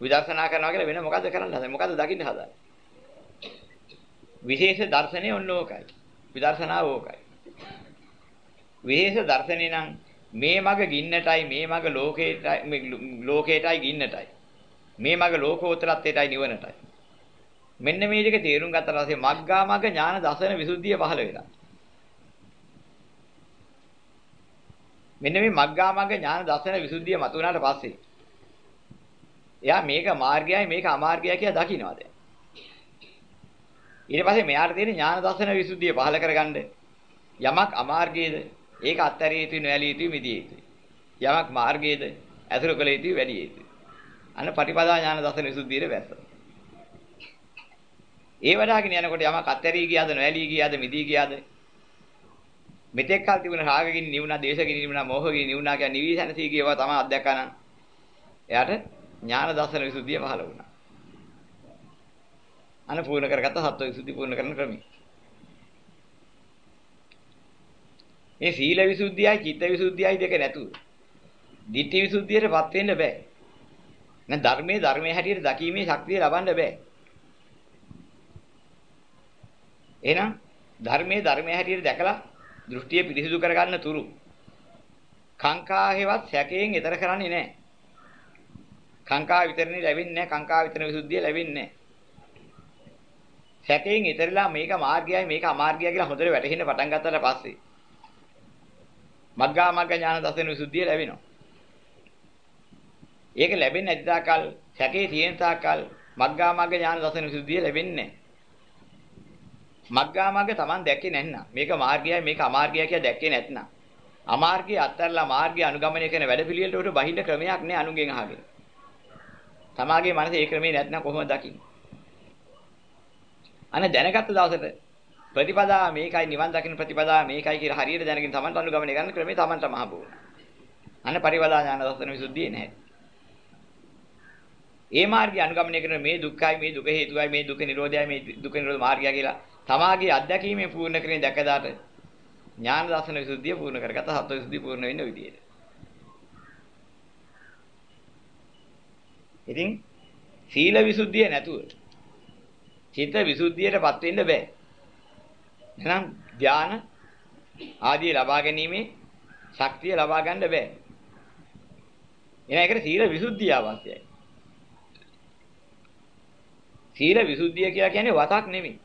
විදර්ශනා කරනවා කියලා වෙන මොකද්ද කරන්න හදන්නේ? මොකද්ද දකින්න හදන්නේ? විශේෂ දර්ශනේ ඔන්න ඕකයි. විදර්ශනාව ඕකයි. විශේෂ දර්ශනේ නම් මේ මග ගින්නටයි මේ මග ලෝකේටයි ලෝකේටයි ගින්නටයි. මේ මග ලෝකෝත්තරත්වයටයි නිවනටයි. මෙන්න මේ දෙක තේරුම් ගත්තා පස්සේ මග්ගා මග්ග ඥාන දසන විසුද්ධිය පහළ වෙලා. මෙන්න මේ මග්ගා මග්ග ඥාන දසන විසුද්ධිය මතුවනාට පස්සේ එයා මේක මාර්ගයයි මේක අමාර්ගයයි කියලා දකින්නවා දැන්. ඊට පස්සේ මෙයාට තියෙන ඥාන දසන විසුද්ධිය පහළ කරගන්න යමක් අමාර්ගයේද ඒක අත්හැරිය යුතුයි නොඇලිය යුතුයි මිදිය යුතුයි. යමක් මාර්ගයේද ඇසුරු කළ යුතුයි වැඩි යුතුයි. අන්න පටිපදා ඥාන දසන විසුද්ධියට වැස්සා. ඒ වඩාගෙන යනකොට යමක් අත්හැරී ගියාද නොඇලී ගියාද මිදී ගියාද? මෙතෙක් කල් තිබුණ රාගකින් නිවුණා දේශකින් නිවුණා මෝහකින් නිවුණා කියන නිවි සැනසී ගියවා තමයි අත්දැකනන් එයාට ඥාන දර්ශන විසුද්ධිය පහළ වුණා. අන පූර්ණ කරගත්ත සත්ව විසුද්ධි පූර්ණ කරන ක්‍රමය මේ සීල විසුද්ධියයි චිත්ත විසුද්ධියයි දෙක නැතුව ditthi විසුද්ධියටපත් වෙන්න බෑ. නැත්නම් ධර්මයේ ධර්මයේ හැටියට දකීමේ ශක්තිය ලබන්න බෑ. එහෙනම් ධර්මයේ ධර්මයේ හැටියට දැකලා දෘෂ්ටිය පිරිසිදු කරගන්න තුරු කාංකා හේවත් සැකයෙන් ඈතර කරන්නේ නැහැ. කාංකා විතරනේ ලැබෙන්නේ නැහැ. කාංකා විතරන විසුද්ධිය ලැබෙන්නේ නැහැ. සැකයෙන් ඈතරලා මේක මාර්ගයයි මේක අමාර්ගයයි කියලා හොඳට වැටහෙන්න පටන් ගත්තට පස්සේ මග්ගා මග්ග ඥාන දසන විසුද්ධිය ලැබෙනවා. ඒක ලැබෙන්නේ නැති තාකල් සැකේ තියෙන තාකල් මග්ගා මග්ග ඥාන දසන විසුද්ධිය ලැබෙන්නේ නැහැ. මග්ගා මග්ග Taman දැක්කේ නැත්නම් මේක මාර්ගයයි මේක අමාර්ගයයි කියලා දැක්කේ නැත්නම් අමාර්ගය අත්හැරලා මාර්ගය අනුගමනය කරන වැඩපිළිවෙලට උඩ බහින්න ක්‍රමයක් නෑ අනුගෙන් අහගෙන. තමාගේ මනසේ ඒ ක්‍රමේ නැත්නම් කොහොමද දකින්නේ? අනේ දැනගත්ත දවසට ප්‍රතිපදා මේකයි නිවන් දකින්න ප්‍රතිපදා මේකයි කියලා හරියට දැනගෙන Tamanට අනුගමනය කරන ක්‍රමේ Tamanට මහ බෝන. අන්න පරිපදා ඥාන දර්ශන විසුද්ධියේ නැහැ. ඒ මාර්ගය අනුගමනය කරන මේ දුක්ඛයි මේ දුක හේතුවයි මේ දුක නිරෝධයයි මේ දුක නිරෝධ මාර්ගය කියලා තමාගේ අත්දැකීමෙන් පූර්ණ කරගෙන දැකදාට ඥාන දර්ශන විසුද්ධිය පූර්ණ කරගත්ත සත්ව විසුද්ධිය පූර්ණ වෙන්න විදියට. ඉතින් සීල විසුද්ධිය නැතුව චිත්ත විසුද්ධියටපත් වෙන්න බෑ. එහෙනම් ධාන ආදී ලබා ගැනීමේ ශක්තිය ලබා ගන්න බෑ. එන එකට සීල විසුද්ධිය අවශ්‍යයි. සීල විසුද්ධිය කියලා කියන්නේ වතක් නෙමෙයි.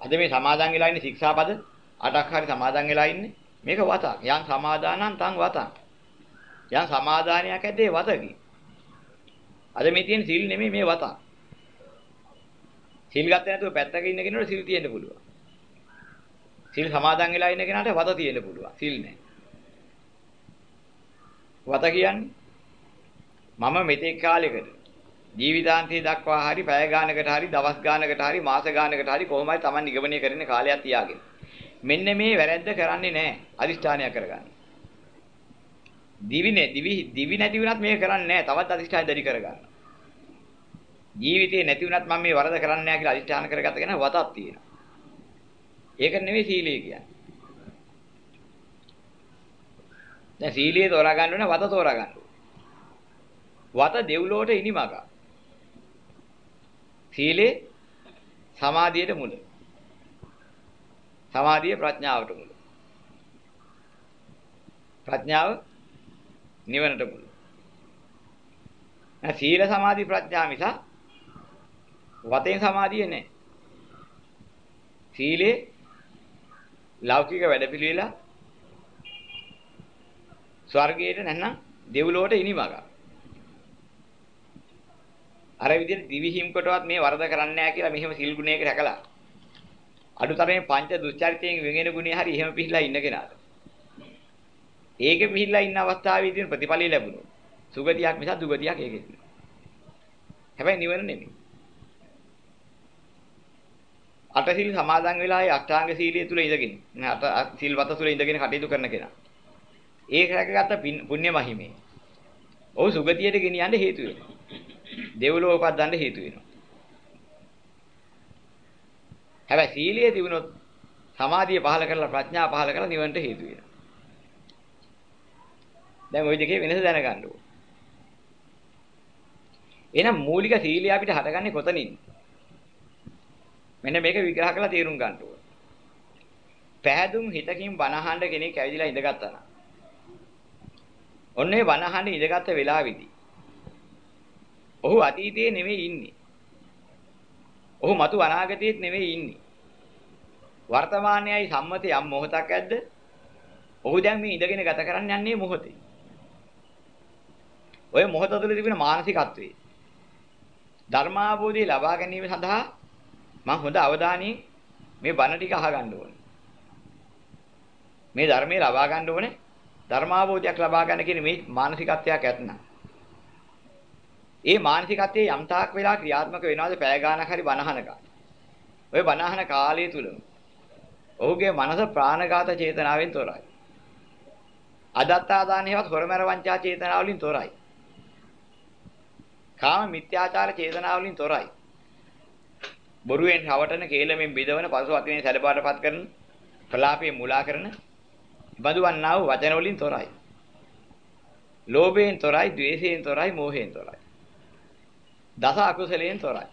අද මේ සමාදන් වෙලා ඉන්නේ ශික්ෂාපද අටක් හරි සමාදන් වෙලා ඉන්නේ. මේක වතක්. යම් සමාදානං තං වතං. යම් සමාදානයක් ඇද්දේ වතකි. අද මේ තියෙන සීල් නෙමෙයි මේ වතක්. සීල් ගත්තේ නැතුව පැත්තක ඉන්න කෙනෙකුට සීල් තියෙන්න පුළුවන්. සීල් සමාදන් වෙලා ඉන්න කෙනාට වත තියෙන්න පුළුවන්. සීල් නැහැ. වත කියන්නේ මම මෙතෙක් කාලයකට ජීවිතාන්තය දක්වා හරි පැය ගානකට හරි දවස් ගානකට හරි මාස ගානකට හරි කොහොමයි Taman නිගමනය කරන්නේ කාලයක් තියාගෙන. මෙන්න මේ වැරැද්ද කරන්නේ නැහැ. අදිෂ්ඨානයක් කරගන්න. දිවි නේ දිවි දිවි නැති වුණත් මේක කරන්නේ නැහැ. තවත් අදිෂ්ඨාන දැඩි කරගන්න. ජීවිතේ නැති වුණත් මම මේ වරද කරන්නේ නැහැ කියලා අදිෂ්ඨාන කරගත්ත කෙනා වතක් තියෙනවා. ඒක නෙවෙයි සීලය කියන්නේ. දැන් සීලිය තෝරා ගන්න ඕනේ වත තෝරා ගන්න. වත දෙව්ලොවට ඉනිමග. සීලේ සමාධියට මුල. සමාධිය ප්‍රඥාවට මුල. ප්‍රඥාව නිවනට මුල. නැ සීල සමාධි ප්‍රඥා මිස වතෙන් සමාධිය නෑ. සීලේ ලෞකික වැඩපිළිවෙල ස්වර්ගයට නැත්නම් දෙව්ලොවට ඉනිමගා. අර විදිහට දිවිහිම් කොටවත් මේ වරද කරන්නේ නැහැ කියලා මෙහෙම සිල් ගුණයක රැකලා අඩුතරමේ පංච දුස්චරිතයෙන් වෙගෙන ගුණේ හරි එහෙම පිළිලා ඉන්න කෙනාට. ඒකෙ පිළිලා ඉන්න අවස්ථාවේදී ප්‍රතිඵලය ලැබුණොත් සුගතියක් මිස දුගතියක් ඒකෙත් නෑ. හැබැයි නිවන නෙමෙයි. අටසිල් සමාදන් වෙලා ඒ අෂ්ටාංග සීලිය තුල ඉඳගෙන අට සිල්වත තුල ඉඳගෙන කටයුතු කරන කෙනා. ඒක රැකගත්ත පුණ්‍ය මහිමේ. ඔහු සුගතියට ගෙනියන්න හේතු වෙනවා. දෙව්ලොව උපද්දන්න හේතු වෙනවා. හැබැයි සීලිය තිබුණොත් සමාධිය පහල කරලා ප්‍රඥා පහල කරලා නිවනට හේතු වෙනවා. දැන් ওই දෙකේ වෙනස දැනගන්න ඕන. එහෙනම් මූලික සීලිය අපිට හටගන්නේ කොතනින්ද? මෙන්න මේක විග්‍රහ කරලා තේරුම් ගන්න ඕන. පෑදුම් හිතකින් බනහඬ කෙනෙක් ඇවිදලා ඉඳගත්තා නම් ඔන්නේ බනහඬ ඉඳගත්ත වෙලාවේදී ඔහු අතීතයේ නෙවෙයි ඉන්නේ. ඔහු මතු අනාගතයේත් නෙවෙයි ඉන්නේ. වර්තමානයේයි සම්මතය යම් මොහොතක් ඇද්ද? ඔහු දැන් මේ ඉඳගෙන ගත කරන්න යන්නේ මොහොතේ. ඔය මොහොත තුළ තිබෙන මානසිකත්වයේ ධර්මාභෝධය ලබා ගැනීම සඳහා මම හොඳ අවධානයෙන් මේ බණ ටික අහගන්න ඕනේ. මේ ධර්මයේ ලබා ගන්න ඕනේ ධර්මාභෝධයක් ලබා ගන්න කියන මේ මානසිකත්වයක් ඇත්නම් ඒ මානසිකත්වයේ යම් තාක් වෙලා ක්‍රියාත්මක වෙනවාද පැය ගාණක් හරි බනහන කාලේ. ওই බනහන කාලය තුලම ඔහුගේ මනස ප්‍රාණඝාත චේතනාවෙන් තොරයි. අදත්තාදානේවත් හොරමර වංචා චේතනාවලින් තොරයි. කාම මිත්‍යාචාර චේතනාවලින් තොරයි. බොරුවෙන් රවටන කේලමෙන් බිදවන පසු අතිනේ සැලපාටපත් කරන ප්‍රලාපේ මුලා කරන බඳුවන්නා වූ වචන වලින් තොරයි. ලෝභයෙන් තොරයි, ද්වේෂයෙන් තොරයි, මෝහයෙන් තොරයි. දස අකුසලයෙන් තොරයි.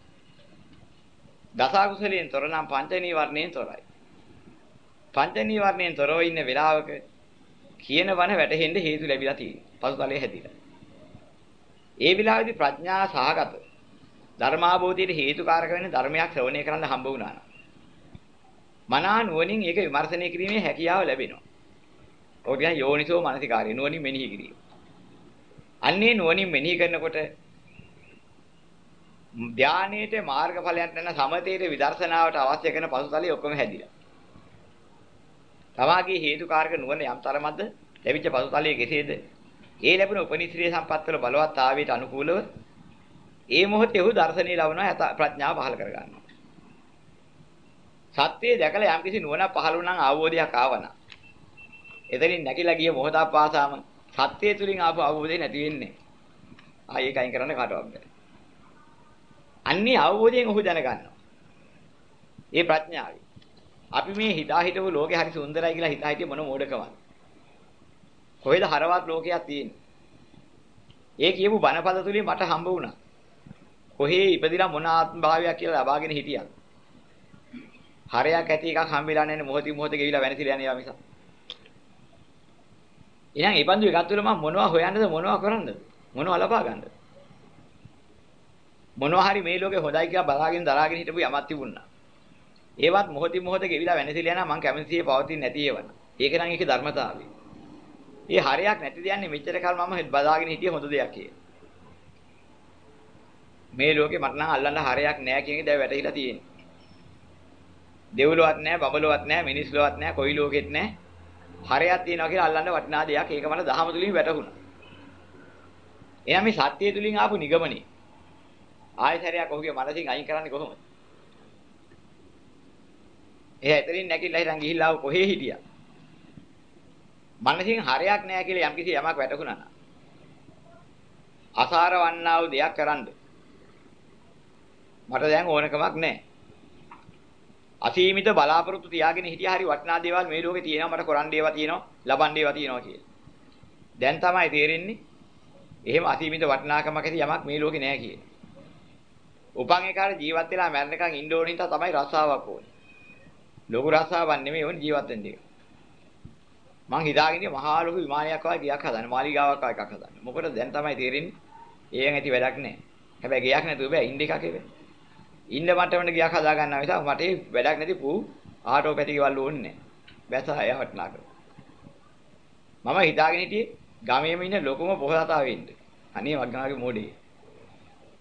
දස අකුසලයෙන් තොර නම් පංච නීවරණයෙන් තොරයි. පංච නීවරණයෙන් තොරව ඉන්න වෙලාවක කියන වන වැටහෙන්න හේතු ලැබිලා තියෙනවා. පසුතලයේ හැදිලා. ඒ විලාවේදී ප්‍රඥා සහගත ධර්මාභෝධයට හේතුකාරක වෙන ධර්මයක් ශ්‍රවණය කරන්න හම්බ වුණා නම් මනා නුවණින් ඒක විමර්ශනය කිරීමේ හැකියාව ලැබෙනවා. ඔය කියන්නේ යෝනිසෝ මනසිකාරය නුවණින් මෙනෙහි කිරීම. අන්නේ නුවණින් මෙනෙහි කරනකොට ධානයේට මාර්ගඵලයක් නැන සමතේට විදර්ශනාවට අවශ්‍ය කරන පසුතලයේ ඔක්කොම හැදිලා. තමාගේ හේතුකාරක නුවණ යම් තරමක්ද ලැබිච්ච පසුතලයේ කෙසේද? ඒ ලැබුණ උපනිශ්‍රේ සම්පත්වල බලවත් ආවේට අනුකූලව ඒ මොහොතේ ඔහු දර්ශනීය ලබනවා ප්‍රඥාව පහල කර ගන්නවා. සත්‍යය දැකලා යම්කිසි නුවණක් පහළ වුණා නම් අවබෝධයක් ආවනම් එතනින් නැකිලා ගිය මොහොතක් පාසාම සත්‍යය තුලින් ආපු අවබෝධය නැති වෙන්නේ. ආයෙ කයින් කරන්න කාටවත් බැහැ. අන්නේ අවබෝධයෙන් ඔහු දැනගන්නවා. ඒ ප්‍රඥාවයි. අපි මේ හිතා හිටපු ලෝකේ හරි සුන්දරයි කියලා හිතා හිටිය මොන මෝඩකමද? කොහෙද හරවත් ලෝකයක් තියෙන්නේ? ඒ කියපු බණපද තුලින් මට හම්බ වුණා. කොහේ ඉපදිලා මොන ආත්ම භාවයක් කියලා ලබාගෙන හිටියා. හරයක් ඇති එකක් හම්බෙලා නැහැ මොහොතින් මොහොත ගෙවිලා වෙනසිලා යනවා මිස. එහෙනම් ඒ බඳු එකක් තුළ මම මොනවා හොයන්නද මොනවා කරන්නද? මොනවා ලබා ගන්නද? මොනවා හරි මේ ලෝකේ හොඳයි කියලා බලාගෙන දරාගෙන හිටපු යමක් තිබුණා. ඒවත් මොහොතින් මොහොත ගෙවිලා වෙනසිලා යනවා මං කැමතිසියේ පවතින්නේ නැති ඒවන. ඒක නම් ඒකේ ධර්මතාවය. ඒ හරයක් නැති දෙයන්නේ මෙච්චර කල් මම බදාගෙන හිටිය හොඳ දෙයක් කියලා. මේ ලෝකේ මට නම් අල්ලන්න හරයක් නැහැ කියන එක දැන් වැටහිලා තියෙන්නේ. දෙව්ලොවත් නැහැ, බබලොවත් නැහැ, මිනිස්ලොවත් නැහැ, කොයි ලෝකෙත් නැහැ. හරයක් තියෙනවා කියලා අල්ලන්න වටිනා දෙයක්. ඒක මට දහම තුලින් වැටහුණා. එහෙනම් මේ සත්‍යය තුලින් ආපු නිගමනේ. ආයතරයක් ඔහුගේ මනසින් අයින් කරන්නේ කොහොමද? එයා එතනින් නැගිටලා හිටන් ගිහිල්ලා ආව කොහේ හිටියා? මනසින් හරයක් නැහැ කියලා යම්කිසි යමක් වැටහුණා නම් අසාර වන්නා වූ දෙයක් කරන්න මට දැන් ඕනකමක් නැහැ. අසීමිත බලාපොරොත්තු තියාගෙන හිටියා හරි වටිනා දේවල් මේ ලෝකේ තියෙනවා මට කරන්න ඒවා තියෙනවා ලබන්න ඒවා තියෙනවා කියලා. දැන් තමයි තේරෙන්නේ එහෙම අසීමිත වටිනාකමක් ඇති යමක් මේ ලෝකේ නැහැ කියලා. උපන් එකාට ජීවත් වෙලා මැරෙනකන් ඉන්න ඕන නිසා තමයි රසාවක් ඕනේ. ලොකු රසාවක් නෙමෙයි ඕනේ ජීවත් වෙන්න එක. මං හිතාගෙන මහා ලොකු විමානයක් වගේ ගියක් හදන්න මාලිගාවක් වගේ එකක් හදන්න. මොකද දැන් තමයි තේරෙන්නේ ඒෙන් ඇති වැඩක් නැහැ. හැබැයි ගියක් නැතුව බෑ ඉන්න එකක් හැබැයි. ඉන්න මට්ටමට ගියක් හදා ගන්නවා නිසා මට වැඩක් නැති පූ ආටෝ පැටි ගෙවල් ඕනේ නැහැ. බැස අය වටනාක. මම හිතාගෙන හිටියේ ගමේම ඉන්න ලොකුම පොහොසතා වෙන්න. අනේ වග්ගනාගේ මොඩේ.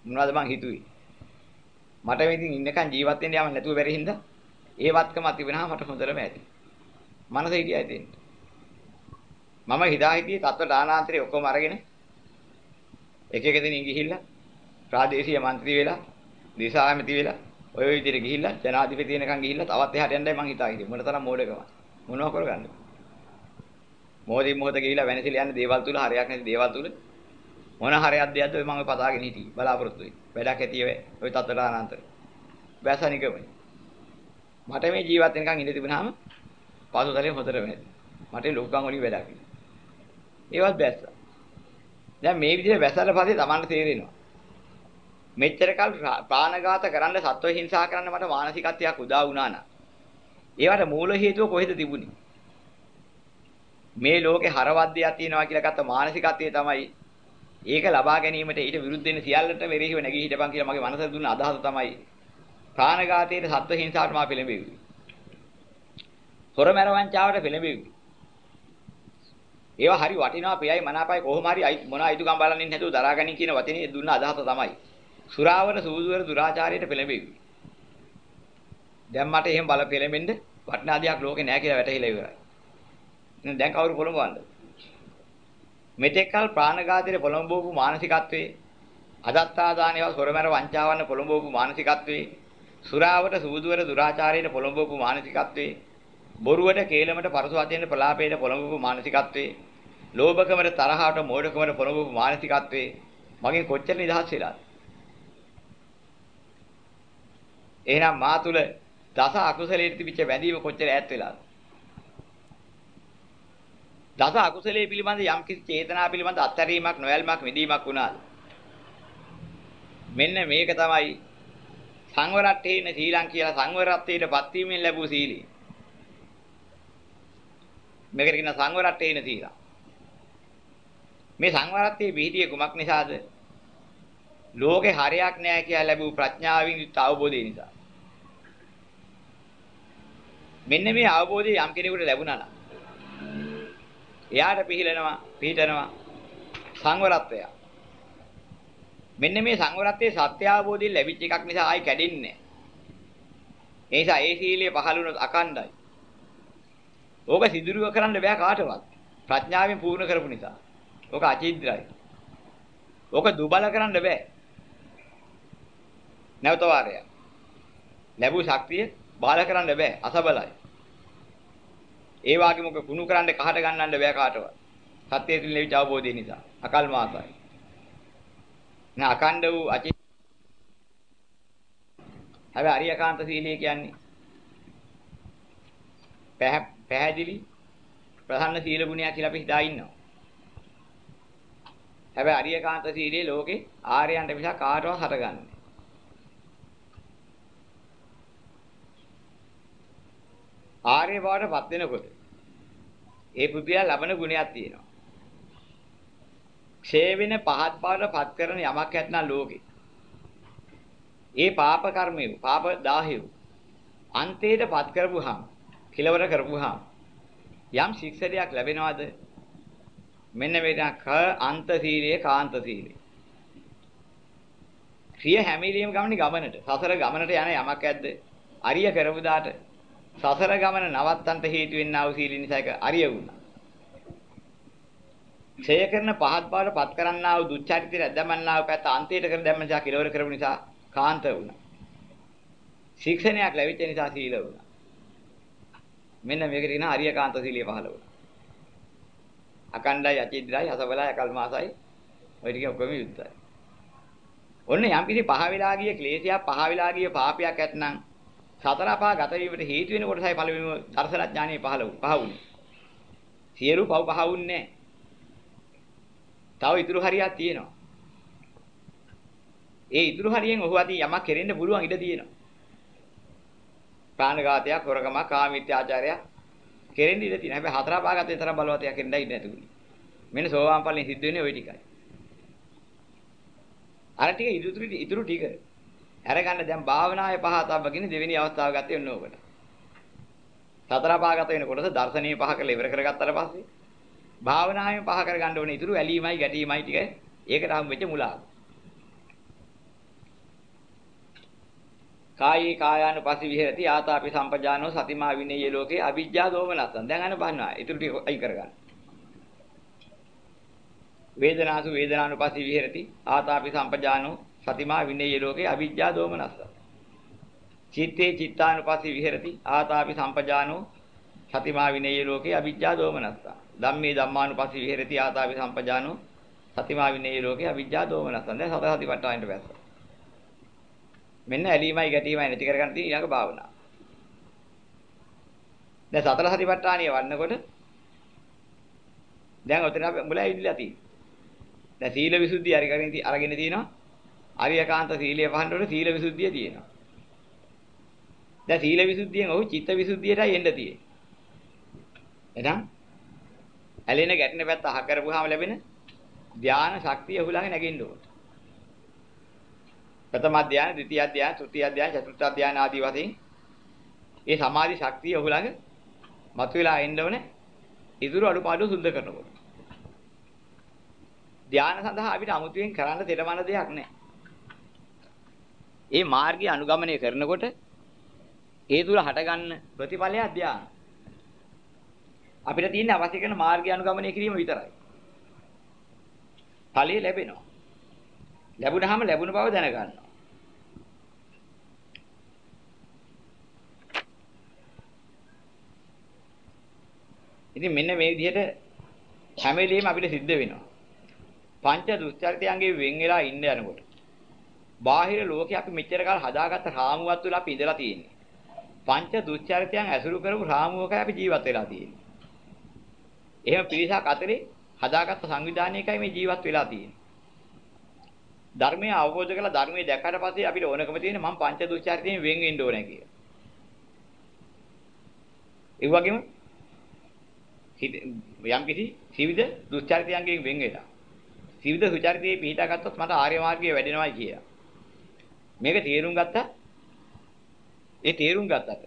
මොනවද මං හිතුවේ? මට මේ ඉතින් ඉන්නකන් ජීවත් වෙන්න යම නැතුව බැරි හින්දා ඒ වත්කම තිබුණාම මට හොඳටම ඇති. මනස හිටියයි දෙන්න. මම හිතා හිටියේ තත්ත්ව දානාන්තරේ ඔක්කොම අරගෙන එක එක දිනින් ගිහිල්ලා ප්‍රාදේශීය മന്ത്രി වෙලා දිසාමැති වෙලා ඔය විදිහට ගිහිල්ලා ජනාධිපති වෙනකන් ගිහිල්ලා තවත් එහාට යන්නයි මං හිතා හිටියේ. මොන තරම් මෝඩකම. මොනව කරගන්නද? මොහොතින් මොහොත ගිහිල්ලා වෙනසිල යන දේවල් තුල හරයක් නැති දේවල් තුල මොන හරයක් දෙයක්ද ඔය මම ඔය පතාගෙන හිටියේ. බලාපොරොත්තු වෙයි. වැඩක් ඇති ඔය ඔය තත්ත්වදානාන්තර. වැසනිකමයි. මට මේ ජීවත් වෙනකන් ඉඳ තිබුණාම පසුතලේ හොතර වෙන්නේ. මට ලොක්කන් වලින් වැඩක් නෑ. ඒවත් බැස්සා. දැන් මේ විදිහට බැස්සලා පස්සේ Tamanට තේරෙනවා. මෙච්චර කල් ප්‍රාණඝාත කරන්න සත්ව හිංසා කරන්න මට මානසිකත්වයක් උදා වුණා නා. ඒවට මූල හේතුව කොහෙද තිබුණේ? මේ ලෝකේ හරවද්දයක් තියෙනවා කියලා ගත්ත මානසිකත්වය තමයි ඒක ලබා ගැනීමට ඊට විරුද්ධ වෙන සියල්ලට මෙරෙහිව නැගී හිටපන් කියලා මගේ මනසට දුන්න අදහස තමයි ප්‍රාණඝාතයේ සත්ව හිංසාවට මා පෙළඹෙව්වේ. හොරමරවංචාවට පෙළඹෙව්වේ. ඒවා හරි වටිනවා ප්‍රියයි මනාපයි කොහොම හරි මොන අයිතුකම් බලන්නේ නැතුව දරාගනින් කියන වචනේ දුන්න අදහස තමයි. සුරාවර සූදුවර දුරාචාරයට පෙළඹෙවි. දැන් මට එහෙම බල පෙළඹෙන්න වටිනා දෙයක් ලෝකේ නැහැ කියලා වැටහිලා ඉවරයි. එහෙනම් දැන් කවුරු පොළඹවන්නද? මෙතෙක්කල් ප්‍රාණඝාතයේ පොළඹවපු මානසිකත්වයේ අදත්තාදානේව සොරමර වංචාවන්න පොළඹවපු මානසිකත්වයේ සුරාවට සූදුවර දුරාචාරයට පොළඹවපු මානසිකත්වයේ බොරුවට කේලමට පරසවතෙන් ප්‍රලාපයට පොළඹවපු මානසිකත්වයේ ලෝභකමට තරහවට මෝඩකමට පොළඹවපු මානසිකත්වයේ මගෙන් කොච්චර නිදහස් වෙලාද? එහෙනම් මා තුල දස අකුසලයේ තිබිච්ච බැඳීම කොච්චර ඈත් වෙලාද? දස අකුසලයේ පිළිබඳ යම් කිසි චේතනා පිළිබඳ අත්හැරීමක් නොයල්මක් විදීමක් වුණාද? මෙන්න මේක තමයි සංවරට්ඨේන සීලං කියලා සංවරත්වයට පත්වීමෙන් ලැබූ සීලය. මේකට කියන සංවරට්ඨේන සීලං. මේ සංවරත්වයේ බිහිතිය කුමක් නිසාද? ලෝකේ හරයක් නැහැ කියලා ලැබූ ප්‍රඥාවෙන් යුත් අවබෝධය නිසා. මෙන්න මේ අවබෝධය යම් කෙනෙකුට ලැබුණා නම් එයාට පිළිලනවා පිළිටනවා සංවරත්වය. මෙන්න මේ සංවරත්වයේ සත්‍ය අවබෝධයෙන් ලැබිච්ච එකක් නිසා ආයි කැඩෙන්නේ ඒ නිසා ඒ සීලය පහළ වුණොත් අකණ්ඩයි. ඕක සිදුරුව කරන්න බෑ කාටවත්. ප්‍රඥාවෙන් පූර්ණ කරපු නිසා. ඕක අචිද්‍රයි. ඕක දුබල කරන්න බෑ. නැවත වාරය. ලැබූ ශක්තිය බාල කරන්න බෑ අසබලයි. ඒ වගේම ඔක කුණු කරන්න කහට ගන්නන්න බෑ කාටවත්. සත්‍යයේ තුල ලැබිච්ච අවබෝධය නිසා. අකල් මාසයි. නා අකණ්ඩ වූ අචි හැබැයි අරියකාන්ත සීලය කියන්නේ පැහැදිලි ප්‍රධාන සීල ගුණයක් කියලා අපි හිතා ඉන්නවා. හැබැයි අරියකාන්ත සීලයේ ලෝකේ ආර්යයන්ට මිසක් කාටවත් හටගන්නේ. ආර්ය බවට පත් වෙනකොට ඒ පුද්ගලයා ලබන ගුණයක් තියෙනවා. ක්ෂය වෙන පහත් බවට පත් කරන යමක් ඇත්නම් ලෝකේ. ඒ පාප කර්මය, පාප දාහය අන්තයට පත් කරපුවාම, කෙලවර කරපුවාම යම් ශික්ෂණයක් ලැබෙනවද? මෙන්න මේක ක අන්ත සීලයේ කාන්ත සීලය. ක්‍රිය හැමිලියම ගමනේ ගමනට, සසර ගමනට යන යමක් ඇද්ද? අරිය කරපු දාට සසර ගමන නවත්තන්ට හේතු වෙන්නා වූ සීල නිසා ඒක අරිය වුණා. ක්ෂය කරන පහත් බවට පත් කරන්නා වූ දුච්චරිතය දැමන්නා වූ පැත්ත අන්තයට කර දැම්ම නිසා කෙලවර කරපු නිසා කාන්ත වුණා. ශික්ෂණයක් ලැබිච්ච නිසා සීල වුණා. මෙන්න මේකට කියන අරියකාන්ත සීලිය පහළ වුණා. අකණ්ඩයි අචිද්‍රයි අසබලයි අකල්මාසයි ඔය ටික ඔක්කොම යුද්ධයි. ඔන්න යම් කිසි පහ වෙලා ගිය ක්ලේශයක් පහ වෙලා ගිය පාපයක් ඇත්නම් සතර පහ ගත වීමට හේතු වෙන කොටසයි පළවෙනිම දර්ශනඥානෙ පහළ පහ වුනේ. සියලු පව් පහ වුන්නේ තව ඉතුරු හරියක් තියෙනවා. ඒ ඉතුරු හරියෙන් ඔහු අතින් යමක් කෙරෙන්න පුළුවන් ඉඩ තියෙනවා. ප්‍රාණඝාතයක්, හොරකමක්, කාමීත්‍යාචාරයක් කෙරෙන්න ඉඩ තියෙනවා. හැබැයි හතර පහ ගතේ තරම් බලවතයක් කෙරෙන්න ඉඩ නැතුණි. මෙන්න සෝවාන් ඵලෙන් සිද්ධ වෙන්නේ ওই ටිකයි. අර ටික ඉතුරු ඉතුරු ටික අරගන්න දැන් භාවනාවේ පහතබ්බගෙන දෙවෙනි අවස්ථාව ගත්තේ ඔන්න ඕකට. සතර පහගත වෙන කොටස දර්ශනීය පහ කරලා ඉවර කරගත්තාට පස්සේ භාවනාවෙන් පහ කරගන්න ඕනේ ඉතුරු ඇලීමයි ගැටීමයි ටික ඒකට හම් වෙච්ච මුලාව. කායේ කායානුපස්සී විහෙරති ආතාපි සම්පජානෝ සතිමා විනේය ලෝකේ අවිජ්ජා දෝමනසං. දැන් අන බන්නවා. ඉතුරු ටික අයි කරගන්න. වේදනාසු වේදනානුපස්සී විහෙරති ආතාපි සම්පජානෝ සතිමා විනේය ලෝකේ අවිජ්ජා දෝමනස්ස. චිත්තේ චිත්තානුපස්සී විහෙරති ආතාපි සම්පජානෝ සතිමා විනේය ලෝකේ අවිජ්ජා දෝමනස්ස. ධම්මේ ධම්මානුපස්සී විහෙරති ආතාපි සම්පජානෝ සතිමා විනේය ලෝකේ අවිජ්ජා දෝමනස්ස. දැන් සතර සතිපට්ඨානෙට වැස්ස. මෙන්න ඇලීමයි ගැටීමයි නැති කරගන්න තියෙන ඊළඟ භාවනාව. දැන් සතර සතිපට්ඨානිය වන්නකොට දැන් ඔතන අපි මුලයි ඉඳලා තියෙන්නේ. දැන් සීල විසුද්ධිය හරි කරගෙන අරගෙන තියෙනවා. ආර්යකාන්ත සීලය පහන්නකොට සීල විසුද්ධිය තියෙනවා. දැන් සීල විසුද්ධියෙන් ඔහු චිත්ත විසුද්ධියටයි එන්න තියෙන්නේ. එහෙනම් ඇලෙන ගැටෙන පැත්ත අහ කරපුවාම ලැබෙන ධානා ශක්තිය ඔහු ළඟ නැගෙන්න ඕන. ප්‍රථම ධානය, ද්විතිය ධානය, තෘතිය ධානය, චතුර්ථ ධානය ආදී වශයෙන් ඒ සමාධි ශක්තිය ඔහු ළඟ මතුවලා එන්න ඕනේ. ඉදිරි අඩුපාඩු සුද්ධ කරනකොට. ධානය සඳහා අපිට අමුතුවෙන් කරන්න දෙරමන දෙයක් නැහැ. ඒ මාර්ගය අනුගමනය කරනකොට ඒ තුල හටගන්න ප්‍රතිඵලය ධ්‍යාන. අපිට තියෙන අවශ්‍ය කරන මාර්ගය අනුගමනය කිරීම විතරයි. ඵලය ලැබෙනවා. ලැබුණාම ලැබුණ බව දැනගන්නවා. ඉතින් මෙන්න මේ විදිහට හැම වෙලෙම අපිට සිද්ධ වෙනවා. පංච දුස්චරිතයන්ගේ වෙන් වෙලා ඉන්න යනකොට බාහිර ලෝකේ අපි මෙච්චර කාල හදාගත්ත රාමුවක් තුළ අපි ඉඳලා තියෙන්නේ. පංච දුස්චරිතයන් ඇසුරු කරපු රාමුවකයි අපි ජීවත් වෙලා තියෙන්නේ. එහෙම පිරිසක් අතරේ හදාගත්ත සංවිධානයකයි මේ ජීවත් වෙලා තියෙන්නේ. ධර්මය අවබෝධ කරලා ධර්මයේ දැක්කට පස්සේ අපිට ඕනකම තියෙන මම පංච දුස්චරිතයෙන් වෙන් වෙන්න ඕනේ කියලා. ඒ වගේම යම් කිසි ත්‍රිවිධ දුස්චරිතයන්ගෙන් වෙන් වෙලා. ත්‍රිවිධ සුචරිතයේ පිහිටා ගත්තොත් මට ආර්ය මාර්ගය වැඩෙනවයි කියලා. මේක තේරුම් ගත්තා. ඒ තේරුම් ගත්තට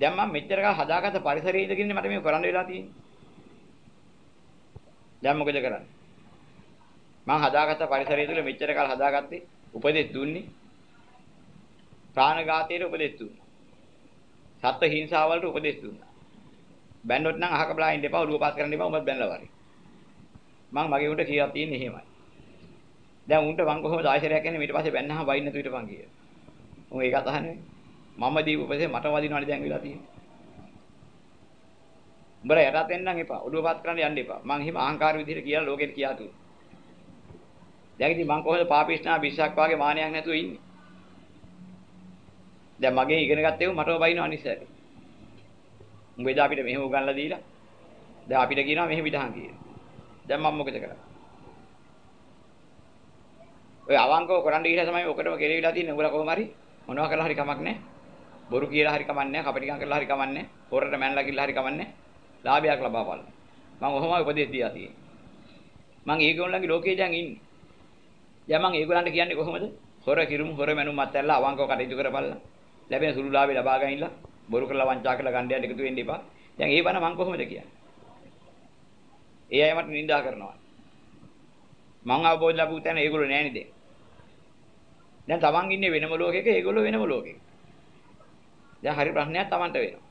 දැන් මම මෙච්චර කාල හදාගත්ත පරිසරයේ ඉඳගෙන මට මේක කරන්න වෙලා තියෙන්නේ. දැන් මොකද කරන්නේ? මම හදාගත්ත පරිසරය තුළ මෙච්චර කාල හදාගත්තේ උපදෙස් දුන්නේ. ප්‍රාණඝාතයට උපදෙස් දුන්නා. සත්ත්ව හිංසාව වලට උපදෙස් දුන්නා. බැන්නොත් නම් අහක බලා ඉන්න එපා ඔළුව පාස් කරන්න එපා උඹත් බැනලා වරි. මම මගේ උන්ට කියලා තියෙන්නේ එහෙමයි. දැන් උන්ට මං කොහොමද ආශ්‍රයයක් කියන්නේ ඊට පස්සේ බැන්නාම වයින් නැතු ඊටපන් කිය. උන් ඒකත් අහන්නේ. මම දීපු උපදේශ මට වදිනවනේ දැන් වෙලා තියෙන්නේ. උඹලා යටත් වෙන්නම් එපා. ඔළුවපත් කරන්න යන්න එපා. මං හිම අහංකාර විදිහට කියලා ලෝකෙට කියා තුන. දැන් ඉතින් මං කොහොමද පාපිෂ්ණා විශ්සක් වාගේ මානයක් නැතුව ඉන්නේ? දැන් මගේ ඉගෙන ගත්තේ මටව බයිනව අනිසාරේ. උඹ එදා අපිට මෙහෙම උගන්ලා දීලා දැන් අපිට කියනවා මෙහෙම විදහන් කියලා. දැන් මම මොකද කරන්නේ? ඔය අවංකව කරන්න ගිහලා තමයි ඔකටම කෙරෙවිලා තියෙන්නේ. උඹලා කොහොම හරි මොනවා කරලා හරි කමක් නැහැ. බොරු කියලා හරි කමක් නැහැ. කපටිකම් කරලා හරි කමක් නැහැ. හොරට මැනලා කිල්ල හරි කමක් නැහැ. ලාභයක් ලබා බලන්න. මම ඔහොමයි උපදෙස් දීලා තියෙන්නේ. මම ඒගොල්ලන්ගේ ලෝකේ දැන් ඉන්නේ. දැන් මම ඒගොල්ලන්ට කියන්නේ කොහොමද? හොර කිරුම් හොර මැනුම් මත්ැල්ලා අවංකව කටයුතු කරපළා. ලැබෙන සුළු ලාභේ ලබා ගන්නilla බොරු කරලා වංචා කරලා ගණ්ඩයන් එකතු වෙන්න එපා. දැන් ඒ බණ මම කොහොමද කියන්නේ? ඒ අය මට නිඳා කරනවා. මං අවබෝධ ලැබු තැන ඒගොල්ලෝ නෑනේ දැන්. දැන් තමන් ඉන්නේ වෙනම ලෝකයක ඒගොල්ලෝ වෙනම ලෝකයක. දැන් හරි ප්‍රශ්නයක් තමන්ට වෙනවා.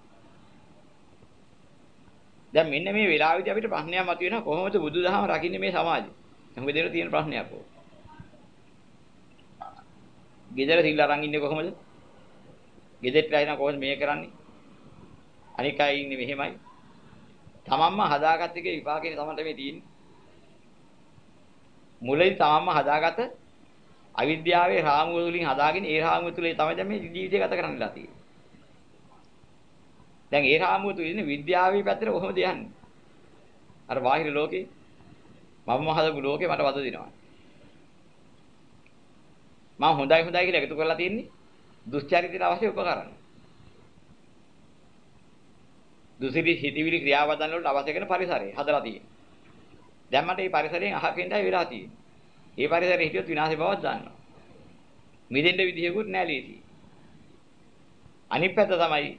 දැන් මෙන්න මේ වෙලාවෙදී අපිට ප්‍රශ්නයක් මතුවෙනවා කොහොමද බුදුදහම රකින්නේ මේ සමාජෙ? හැම දෙයක තියෙන ප්‍රශ්නයක් ඕක. ගෙදර සිල් අරන් ඉන්නේ කොහොමද? ගෙදෙට්ට ඇවිල්ලා කොහොමද මේ කරන්නේ? අනික අය ඉන්නේ මෙහෙමයි. තමන්ම හදාගත්ත එකේ විපාකේ තමන්ට මේ තියෙන්නේ. මුලින් තමන්ම හදාගත්ත අවිද්‍යාවේ රාමුව වලින් හදාගෙන ඒ රාමුව තුලේ තමයි දැන් මේ ජීවිතය ගත කරන්නලා තියෙන්නේ. දැන් ඒ රාමුව තුල ඉන්නේ විද්‍යාවේ පැත්තට කොහොමද යන්නේ? අර බාහිර ලෝකේ මම හදපු ලෝකේ මට වද දෙනවා. මම හොඳයි හොඳයි කියලා එකතු කරලා තියෙන්නේ දුස්චරිතයට අවශ්‍ය උපකරණ. දුසිරි හිතවිලි ක්‍රියාවදන් වලට අවශ්‍ය කරන පරිසරය හදලා තියෙන්නේ. දැන් මට මේ පරිසරයෙන් අහකින්ටයි වෙලා තියෙන්නේ. ඒ පරිසරයේ හිටියොත් විනාශ බවක් දන්නවා. මිදෙන්න විදිහකුත් නැහැ ලීසි. අනිත් පැත්ත තමයි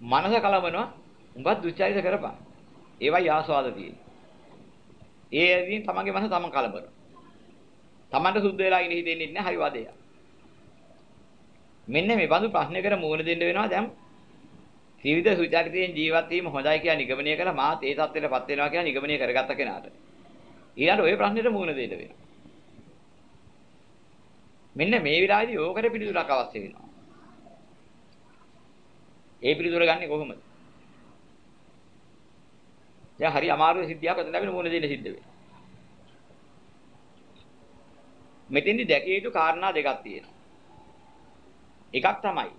මනස කලවනවා උඹත් දුචාරිත කරපන්. ඒවයි ආස්වාද තියෙන්නේ. ඒ ඇදීන් තමන්ගේ මනස තමන් කලබනවා. තමන්ට සුද්ධ වෙලා ඉන්න හිතෙන්නේ නැහැ හරි වදේ. මෙන්න මේ බඳු ප්‍රශ්නයකට මූණ දෙන්න වෙනවා දැන් ත්‍රිවිධ සුචරිතයෙන් ජීවත් වීම හොඳයි කියලා නිගමනය කළා මාත් ඒ தත්ත්වයටපත් වෙනවා කියලා නිගමනය කරගත්ත කෙනාට ඊළඟට ওই ප්‍රශ්නෙට මූණ දෙන්න වෙනවා මෙන්න මේ විලාදී ඕකට පිළිතුරක් අවශ්‍ය වෙනවා. ඒ පිළිතුර ගන්නේ කොහොමද? දැන් හරි අමාරු සිද්ධියක් අතන ලැබෙන මොන දෙන්න සිද්ධ වෙන්නේ. මෙතෙන්දි දැකිය යුතු කාරණා දෙකක් තියෙනවා. එකක් තමයි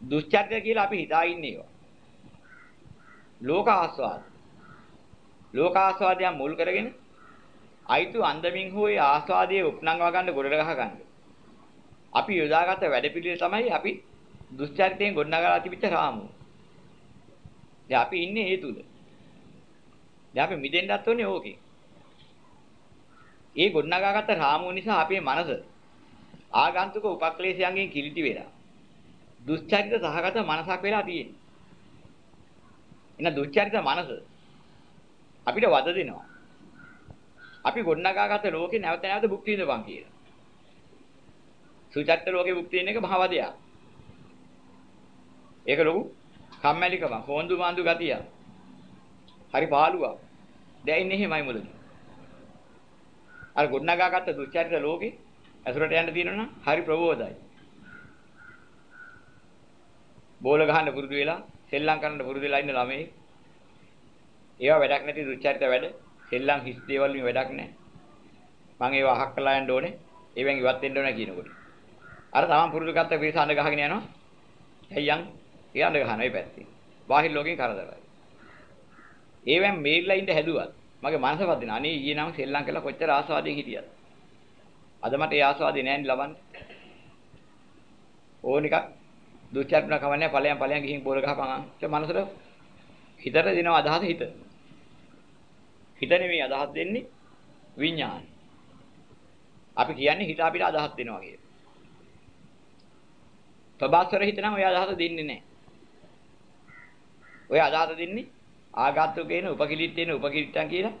දුස්චර්ය කියලා අපි හිතා ඉන්නේ ලෝක ආස්වාද. ලෝක ආස්වාදයන් මුල් කරගෙන අයිතු අන්දමින් හෝ ඒ ආස්වාදයේ උපනංගව ගන්න ගොඩට ගහ ගන්න. අපි යොදාගත්ත වැඩපිළිවෙල තමයි අපි දුස්චරිතයෙන් ගොඩනගලා තිබිච්ච රාමුව. දැන් අපි ඉන්නේ ඒ තුල. දැන් අපි මිදෙන්නත් ඕනේ ඕකේ. ඒ ගොඩනගාගත්ත රාමුව නිසා අපේ මනස ආගන්තුක උපක්ලේශයන්ගෙන් කිලිටි වෙලා දුස්චරිත සහගත මනසක් වෙලා තියෙන්නේ. එන දුස්චරිත මනස අපිට වද දෙනවා. අපි ගොඩනගාගත්ත ලෝකේ නැවත නැවත භුක්ති විඳපන් කියලා. සුචරිත ලෝකේ භුක්ති විඳින එක මහවදයක්. ඒක ලොකු කම්මැලිකම, හොඳු මාඳු ගතිය. හරි පාළුවක්. දැන් ඉන්නේ එහෙමයි මුලදී. අර ගොඩනගාගත්ත දුස්චරිත ලෝකේ ඇසුරට යන්න තියෙනවා නම් හරි ප්‍රබෝධයි. බෝල ගහන්න පුරුදු වෙලා සෙල්ලම් කරන්න පුරුදු වෙලා ඉන්න ළමයි. ඒවා වැඩක් නැති දුස්චරිත වැඩ. සෙල්ලම් හිස් දේවල් වලින් වැඩක් නැහැ. මම ඒවා අහක් කළා යන්න ඕනේ. ඒවෙන් ඉවත් වෙන්න ඕනේ කියනකොට. අර තමන් පුරුදු කරත්ත පිරිස අඬ ගහගෙන යනවා. ඇයියන්? ඒ අඬ ගහන ඒ පැත්තේ. බාහිර ලෝකෙන් කරදරයි. ඒවෙන් මේරිලා ඉඳ හැදුවත් මගේ මනස වදින. අනේ ඊයේ නම් සෙල්ලම් කළා කොච්චර ආස්වාදයෙන් හිටියද? අද මට ඒ ආස්වාදේ නෑනේ ලබන්නේ. ඕන එකක් දුච්චර්පණ කවන්නේ ඵලයන් ඵලයන් ගිහින් බෝල ගහපන්. ඒ මනසට හිතට දෙනව අදහස හිත. හිත නෙමෙයි අදහස් දෙන්නේ විඥාන. අපි කියන්නේ හිත අපිට අදහස් දෙනවා කියලා. ප්‍රබාස්වර හිතනම් ඔය අදහස දෙන්නේ නැහැ. ඔය අදහස දෙන්නේ ආගාත්තු කියන උපකිලිට දෙන උපකිලිටන් කියලා.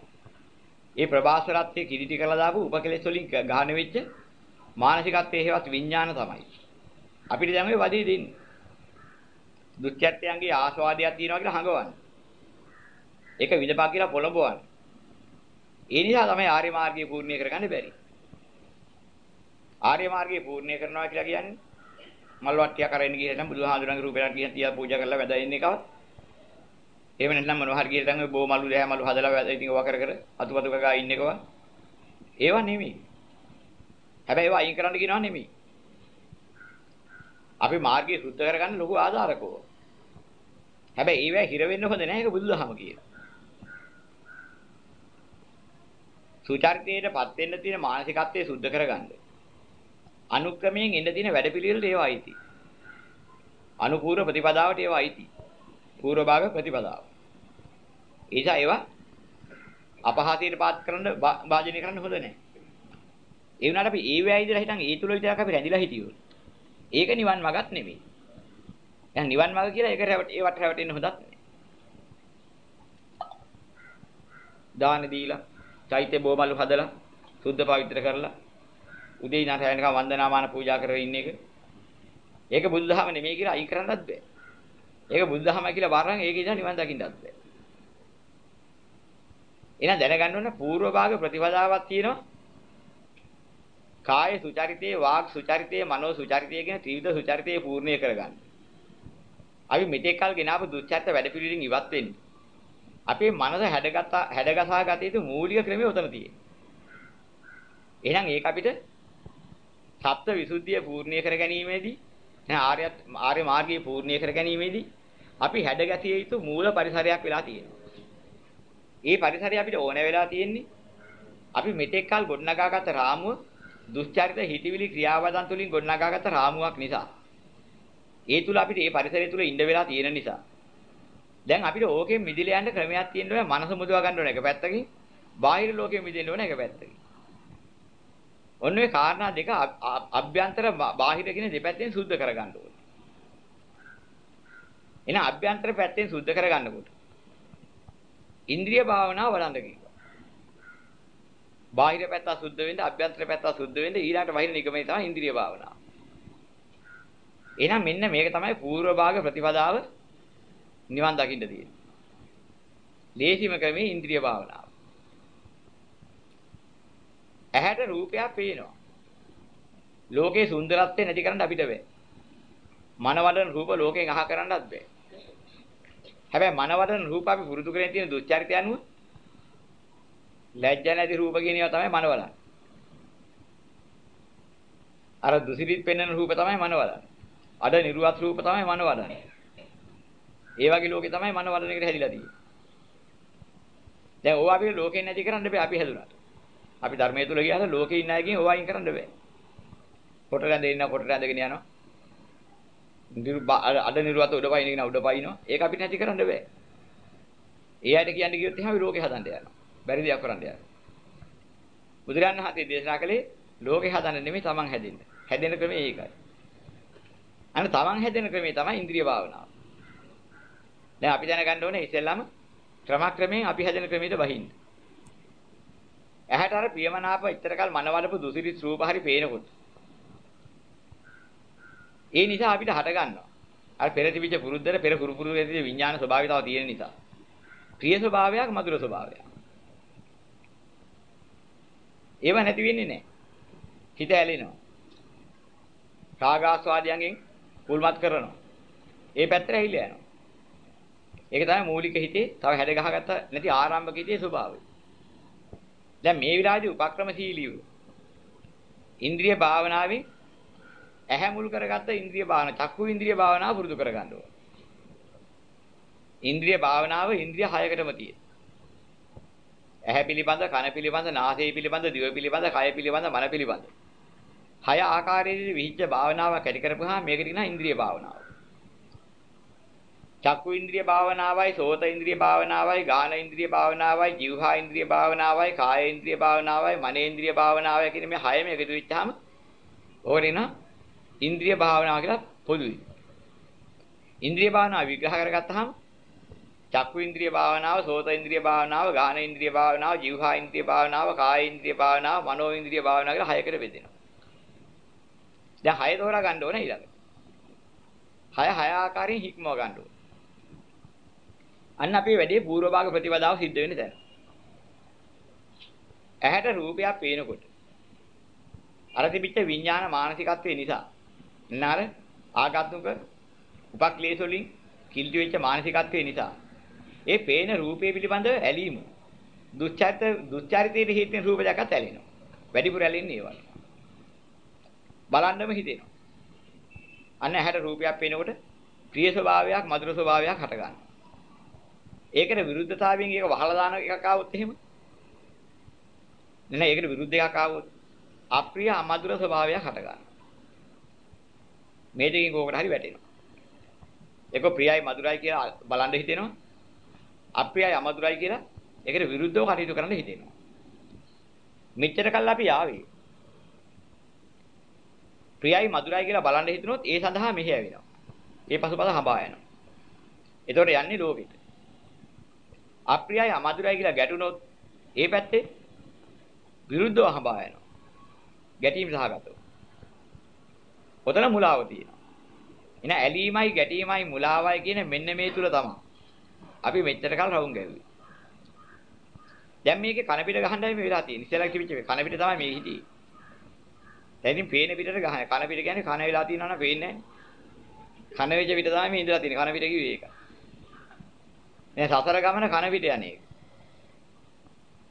ඒ ප්‍රබාස්වරත්වයේ කිලිටි කරලා දාපු උපකලෙස් වලින් ගහන වෙච්ච මානසිකත්වයේ හේවත් විඥාන තමයි. අපිට දැන් ඔය වදී දෙන්නේ. දුක්ඛත්‍යයන්ගේ ආස්වාදයක් තියෙනවා කියලා හඟවන්නේ. ඒක විදපා කියලා පොළඹවන්නේ. ඒ නිසා තමයි ආර්ය මාර්ගය පූර්ණිය කරගන්න බැරි. ආර්ය මාර්ගය පූර්ණේ කරනවා කියලා කියන්නේ මල් වට්ටියක් අරගෙන ගිහින් නම් බුදුහාඳුරන්ගේ රූපයක් ගිහින් තියා පූජා කරලා වැදලා ඉන්නේ කවත්. එහෙම නැත්නම් මොනවා හරි කියලා තමයි බෝ මලු දැහැ මලු හදලා ඉතින් ඔවා කර කර අතුපතු ගා ඉන්නේකව. ඒවා නෙමෙයි. හැබැයි ඒවා අයින් කරන්න කියනවා නෙමෙයි. අපි මාර්ගය සුද්ධ කරගන්න ලොකු ආධාරකෝ. හැබැයි ඒවැ හිර වෙන්න හොඳ නැහැ ඒක බුදුදහම කියලා. සුචරිතයටපත් වෙන්න තියෙන මානසිකත්වය සුද්ධ කරගන්න. අනුක්‍රමයෙන් එන්න තියෙන වැඩපිළිවෙලට ඒවා අයිති. අනුපූර්ව ප්‍රතිපදාවට ඒවා අයිති. පූර්ව භාග ප්‍රතිපදාව. ඒසා ඒවා අපහාසයට පාත් කරන්න වාජනය කරන්න හොඳ නැහැ. ඒ වුණාට අපි ඒ වෑයි ඉඳලා හිටන් ඒ තුල විතරක් අපි රැඳිලා හිටියොත්. ඒක නිවන් මාර්ගත් නෙමෙයි. දැන් නිවන් මාර්ග කියලා ඒක රැවට ඒවට රැවටෙන්න හොඳත් නැහැ. දාන දීලා, චෛත්‍ය බොමලු හදලා, සුද්ධ පවිත්‍ර කරලා, උදේ ඉඳන් හැයනකම් වන්දනාමාන පූජා කරගෙන ඉන්න එක. ඒක බුදුදහම නෙමෙයි කියලා අයින් කරන්නත් බෑ. ඒක බුදුදහමයි කියලා වරන් ඒක ඉඳන් නිවන් දකින්නත් බෑ. එහෙනම් දැනගන්න ඕන පූර්ව භාග ප්‍රතිපදාවක් තියෙනවා. කාය සුචරිතයේ වාග් සුචරිතයේ මනෝ සුචරිතයේ කියන ත්‍රිවිධ සුචරිතයේ පූර්ණය කරගන්න. අපි මෙතෙක් කල් ගෙනාවු දුච්චර්ත වැඩ පිළිවිලින් ඉවත් වෙන්නේ. අපේ මනස හැඩගත හැඩගසා ගත යුතු මූලික ක්‍රමය උතන තියෙන්නේ. එහෙනම් ඒක අපිට සත්‍ය විසුද්ධිය පූර්ණිය කර ගැනීමේදී නැහ ආර්ය ආර්ය මාර්ගයේ පූර්ණිය කර ගැනීමේදී අපි හැඩගැතිය යුතු මූල පරිසරයක් වෙලා තියෙනවා. ඒ පරිසරය අපිට ඕන වෙලා තියෙන්නේ අපි මෙතෙක් කල් ගොඩනගාගත් රාමුව දුස්චරිත හිතවිලි ක්‍රියාවදන් තුලින් ගොඩනගාගත් රාමුවක් නිසා. ඒ තුල අපිට මේ පරිසරය තුල ඉඳ වෙලා තියෙන නිසා. දැන් අපිට ඕකෙන් මිදිලා යන්න ක්‍රමයක් තියෙනවා මනස මුදවා ගන්න ඕන එක පැත්තකින්. බාහිර ලෝකෙ මිදෙන්න ඕන එක පැත්තකින්. ඔන්න ඔය කාරණා දෙක අභ්‍යන්තර බාහිර කියන දෙපැත්තෙන් සුද්ධ කරගන්න ඕනේ. එහෙනම් අභ්‍යන්තර පැත්තෙන් සුද්ධ කරගන්නකොට ඉන්ද්‍රිය භාවනාව වඩන්න කිව්වා. බාහිර පැත්ත සුද්ධ වෙන්න අභ්‍යන්තර පැත්ත සුද්ධ වෙන්න ඊළඟට බාහිර නිගමනය තමයි ඉන්ද්‍රිය භාවනාව. එහෙනම් මෙන්න මේක තමයි පූර්ව භාග ප්‍රතිපදාව නිවන් දකින්න තියෙන්නේ. ලේසිම ක්‍රමේ ඉන්ද්‍රිය භාවනාව. ඇහැට රූපයක් පේනවා. ලෝකේ සුන්දරත්වය නැති කරන්න අපිට බෑ. මනවඩන රූප ලෝකෙන් අහ කරන්නත් බෑ. හැබැයි මනවඩන රූප අපි පුරුදු කරගෙන තියෙන දුස්චරිතය අනුව ලැජ්ජ නැති රූප කියන ඒවා තමයි මනවලන්නේ. අර දුසිරිත් පෙන්වන රූප තමයි මනවලන්නේ. අඩ නිර්වත් රූප තමයි මනවලන්නේ. ඒ වගේ ලෝකේ තමයි මනවලන එකට හැදිලා තියෙන්නේ. දැන් ඕවා අපි ලෝකෙන් නැති කරන්න බෑ අපි හැදුනාට. අපි ධර්මයේ තුල ගියාම ලෝකේ ඉන්න අයගෙන් ඕවා අයින් කරන්න බෑ. කොට රැඳෙන්න ඉන්න කොට රැඳගෙන යනවා. අඩ නිර්වත උඩ පයින් ඉන්න උඩ පයින්නවා. ඒක අපිට නැති කරන්න බෑ. ඒ අයට කියන්නේ කිව්වොත් එහෙනම් අපි ලෝකේ හදන්න යනවා. බැරි දෙයක් කරන්න යනවා. බුදුරන් වහන්සේ දේශනා කළේ ලෝකේ හදන්න නෙමෙයි තමන් හැදෙන්න. හැදෙන ක්‍රමය ඒකයි. අන්න තමන් හැදෙන ක්‍රමය තමයි ඉන්ද්‍රිය භාවනාව. දැන් අපි දැනගන්න ඕනේ ඉස්සෙල්ලාම ක්‍රමක්‍රමයෙන් අපි හැදෙන ක්‍රමයට බහින්න. ඇහැට අර ප්‍රියමනාප ඉතරකල් මනවලපු දුසිරිත් රූප හරි පේනකොට. ඒ නිසා අපිට හට ගන්නවා. අර පෙර තිබිච්ච පුරුද්දට පෙර කුරුකුරු වෙදී විඥාන ස්වභාවය තව තියෙන නිසා. ප්‍රිය ස්වභාවයක් මధుර ස්වභාවයක්. ඒව නැති වෙන්නේ නැහැ. හිත ඇලෙනවා. රාගාස්වාදයන්ගෙන් කුල්මත් කරනවා. ඒ පැත්තට ඇහිලා යනවා. ඒක තමයි මූලික හිතේ තව හැඩ ගහගත්ත නැති ආරම්භක හිතේ ස්වභාවය. දැන් මේ විලාදී උපක්‍රමශීලීව ඉන්ද්‍රිය භාවනාවෙන් ඇහැ මුල් කරගත්ත ඉන්ද්‍රිය භාවන චක්කු ඉන්ද්‍රිය භාවනාව පුරුදු කරගන්න ඕන. ඉන්ද්‍රිය භාවනාව ඉන්ද්‍රිය හයකටම තියෙන. ඇහැ පිළිබඳ, කන පිළිබඳ, නාසය පිළිබඳ, දිව පිළිබඳ, කය පිළිබඳ, මන පිළිබඳ. හය ආකාරයේදී විහිච්ච භාවනාවක් ඇති කරපුවාම මේකට කියනවා ඉන්ද්‍රිය භාවනාව. චක්කු ඉන්ද්‍රිය භාවනාවයි සෝත ඉන්ද්‍රිය භාවනාවයි ගාන ඉන්ද්‍රිය භාවනාවයි જીවහා ඉන්ද්‍රිය භාවනාවයි කාය ඉන්ද්‍රිය භාවනාවයි මන ඉන්ද්‍රිය භාවනාවයි කියන මේ හයම එකතු වෙච්චාම ඕකේන ඉන්ද්‍රිය භාවනාව කියලා පොදුයි. ඉන්ද්‍රිය භාවනාව විග්‍රහ කරගත්තාම චක්කු ඉන්ද්‍රිය භාවනාව සෝත ඉන්ද්‍රිය භාවනාව ගාන ඉන්ද්‍රිය භාවනාව જીවහා ඉන්ද්‍රිය භාවනාව කාය ඉන්ද්‍රිය භාවනාව මනෝ ඉන්ද්‍රිය භාවනාව කියලා හයකට බෙදෙනවා. දැන් හය තෝරා ගන්න ඕනේ ඊළඟට. හය හය ආකාරයෙන් හික්මව ගන්න ඕනේ. අන්න අපේ වැඩේ පූර්ව භාග ප්‍රතිපදාව සිද්ධ වෙන්නේ දැන්. ඇහැට රූපයක් පේනකොට අර තිබිච්ච විඥාන මානසිකත්වය නිසා නර ආගාතුක උපක්ලේශ වලින් කිල්ටි වෙච්ච මානසිකත්වය නිසා ඒ පේන රූපය පිළිබඳ ඇලීම දුස්චරිත දුස්චරිතයේ හේතුන් රූප දැකත් ඇලෙනවා. වැඩිපුර ඇලෙන්නේ ඒවල. බලන්නම හිතෙනවා. අන්න ඇහැට රූපයක් පේනකොට ප්‍රිය ස්වභාවයක් මధుර ස්වභාවයක් හටගන්නවා. ඒකට විරුද්ධතාවයෙන් ඒක වහලා දාන එකක් ආවොත් එහෙම. නෑ ඒකට විරුද්ධ එකක් ආවොත් අප්‍රිය අමధుර ස්වභාවයක් හට ගන්නවා. මේ දෙකෙන් කෝකට හරි වැටෙනවා. ඒක ප්‍රියයි මధుරයි කියලා බලන් හිතෙනවා. අප්‍රියයි අමధుරයි කියලා ඒකට විරුද්ධව කටයුතු කරන්න හිතෙනවා. මෙච්චර කල් අපි ආවේ. ප්‍රියයි මధుරයි කියලා බලන් හිතනොත් ඒ සඳහා මෙහෙ ඇවිනවා. ඒ පසුපස හඹා යනවා. එතකොට යන්නේ ලෝකෙට. අප්‍රියයි අමధుරයි කියලා ගැටුනොත් ඒ පැත්තේ විරුද්ධව හඹා යනවා. ගැටීම් සහගතව. ඔතන මුලාව තියෙනවා. එන ඇලීමයි ගැටීමයි මුලාවයි කියන මෙන්න මේ තුල තමයි. අපි මෙච්චර කල් රවුම් ගැව්වේ. දැන් මේකේ කන පිට ගහන්නයි මේ වෙලා තියෙන්නේ. ඉස්සෙල්ලා කිව්වෙච්ච මේ කන පිට තමයි මේ හිටියේ. දැන් ඉතින් පේන පිටට ගහන කන පිට කියන්නේ කන වෙලා තියෙනවා නම් පේන්නේ නැහැ. කන වෙච්ච පිට තමයි මේ ඉඳලා තියෙන්නේ. කන පිට කිව්වේ ඒකයි. මේ සතර ගමන කන පිට යන්නේ.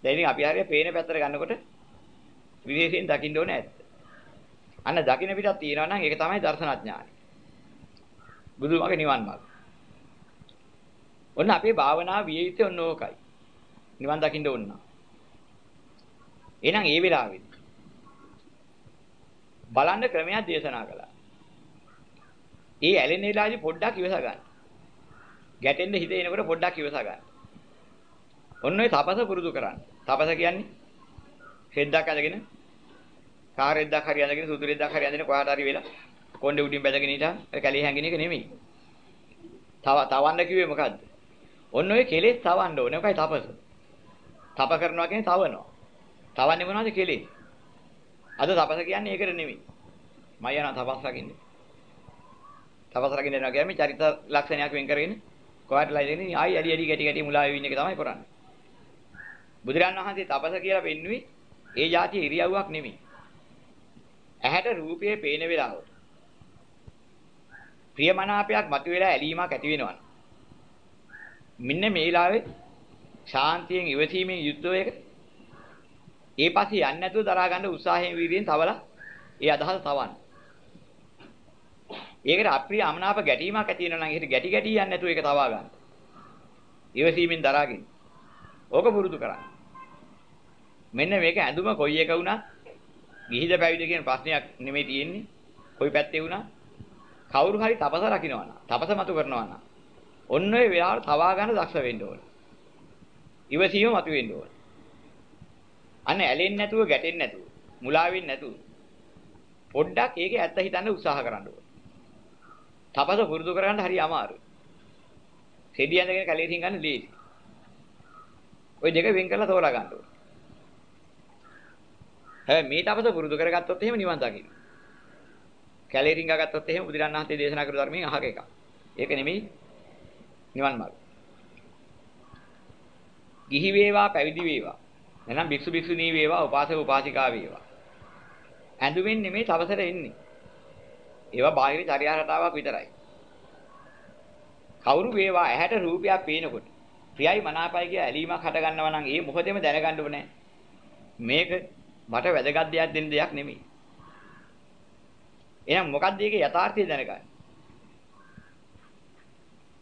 දැන් ඉතින් අපි හරියට පේන පැත්තට ගන්නකොට විශේෂයෙන් දකින්න ඕනේ ඇත්ත. අන්න දකින්න පිටක් තියෙනවා නම් ඒක තමයි දර්ශනඥානයි. බුදුමගේ නිවන් මාර්ග. ඔන්න අපේ භාවනාව විය යුත්තේ ඔන්න ඕකයි. නිවන් දකින්න ඕන. එහෙනම් ඒ වෙලාවේදී බලන්න ක්‍රමයක් දේශනා කළා. ඒ ඇලෙන වෙලාවේ පොඩ්ඩක් ඉවස ගන්න. ගැටෙන්න හිතේ එනකොට පොඩ්ඩක් ඉවසා ගන්න. ඔන්න ඔය තපස පුරුදු කරන්න. තපස කියන්නේ හෙද්දක් අඳගෙන කාර් හෙද්දක් හරි අඳගෙන සුදු හෙද්දක් හරි අඳගෙන කොහාට හරි වෙලා කොණ්ඩේ උඩින් බැඳගෙන ඉඳන් කැලේ හැංගෙන එක නෙමෙයි. තව තවන්න කිව්වේ මොකද්ද? ඔන්න ඔය කෙලෙස් තවන්න ඕනේ. ඔකයි තපස. තප කරනවා කියන්නේ තවනවා. තවන්නේ මොනවද කෙලෙස්? අද තපස කියන්නේ ඒකට නෙමෙයි. මම යනවා තපස් රකින්න. තපස් රකින්න යනවා කියන්නේ චරිත ලක්ෂණයක් වෙන් කරගෙන කවටලා ඉන්නේ ආයි ඇඩි ඇඩි ගැටි ගැටි මුලා වෙවි ඉන්න එක තමයි කරන්නේ. බුදුරන් වහන්සේ තපස කියලා පෙන්වුවේ ඒ જાති ඉරියව්වක් නෙමෙයි. ඇහැට රූපයේ පේන වෙලාව. ප්‍රියමනාපයක් මතුවෙලා ඇලීමක් ඇති වෙනවා. මෙන්න මේ වෙලාවේ ශාන්තියෙන් ඉවසීමෙන් යුද්ධව එක ඒ පස්සේ යන්නේ නැතුව දරා ගන්න උත්සාහයෙන් වීර්යයෙන් තවලා ඒ අදහස තවන්න. ඒකට අප්‍රිය අමනාප ගැටීමක් ඇති වෙනවා නම් ඒකට ගැටි ගැටි යන්නේ නැතුව ඒක තවා ගන්න. ඉවසීමෙන් දරාගෙන. ඕක පුරුදු කරන්න. මෙන්න මේක ඇඳුම කොයි එක වුණත් ගිහිද පැවිද කියන ප්‍රශ්නයක් නෙමෙයි තියෙන්නේ. කොයි පැත්තේ වුණත් කවුරු හරි තපස රකින්නවා නම් තපස මතු කරනවා නම් ඔන්න ඔය වෙලාවට තවා ගන්න දක්ෂ වෙන්න ඕන. ඉවසීම මතු වෙන්න ඕන. අන්න ඇලෙන්නේ නැතුව ගැටෙන්නේ නැතුව මුලා වෙන්නේ නැතුව පොඩ්ඩක් ඒකේ ඇත්ත හිතන්න උත්සාහ කරන්න ඕන. තපස පුරුදු කරගන්න හරි අමාරුයි. හෙඩි ඇඳගෙන කැලේ තින් ගන්න ලීසි. ওই දෙක වෙන් කරලා තෝරා ගන්න ඕනේ. හැබැයි මේ තපස පුරුදු කරගත්තොත් එහෙම නිවන් දකින්න. කැලේ තින් ගාගත්තොත් එහෙම බුදුරණන් හන්සේ දේශනා කරු ධර්මයෙන් අහක එකක්. ඒක නෙමෙයි නිවන් මාර්ගය. ගිහි වේවා පැවිදි වේවා නැනම් භික්ෂු භික්ෂුණී වේවා උපාසක උපාසිකා වේවා ඇඳුමින් නෙමෙයි තවසර එන්නේ ඒවා බාහිර චර්යා රටාවක් විතරයි. කවුරු වේවා ඇහැට රූපයක් පේනකොට ප්‍රියයි මනාපයි කියලා ඇලීමක් හටගන්නවා නම් ඒ මොහොතේම දැනගන්න ඕනේ. මේක මට වැදගත් දෙයක් දෙන දෙයක් නෙමෙයි. එහෙනම් මොකක්ද ඒකේ යථාර්ථය දැනගන්න.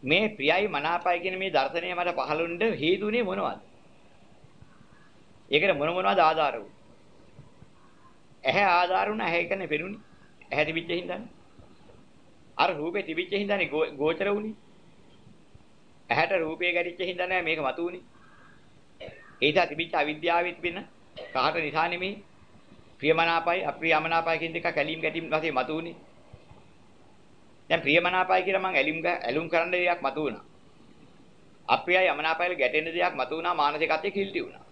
මේ ප්‍රියයි මනාපයි කියන මේ දර්ශනය මට පහළුණ්ඩ හේතුනේ මොනවද? ඒකට මොන මොනවද ආධාර වුනේ? ඇහැ ආධාර වුණා ඇහැ කියන්නේ පෙනුනේ. ඇහැ තිබිච්ච හින්දානේ. අර රූපේ තිබිච්ච හින්දානේ ගෝචර වුනේ. ඇහැට රූපේ ගැටිච්ච හින්දා නෑ මේක මතු වුනේ. ඒදා තිබිච්ච අවිද්‍යාවේ තිබෙන කාට නිසා නෙමේ ප්‍රියමනාපයි අප්‍රියමනාපයි කියන දෙක කැලීම් ගැටීම් වශයෙන් මතු වුනේ. දැන් ප්‍රියමනාපයි කියලා මම ඇලුම් ඇලුම් කරන්න දෙයක් මතු වුණා. අප්‍රියයි යමනාපයිල ගැටෙන දෙයක් මතු වුණා මානසිකත්වයේ කිල්ටි වුණා.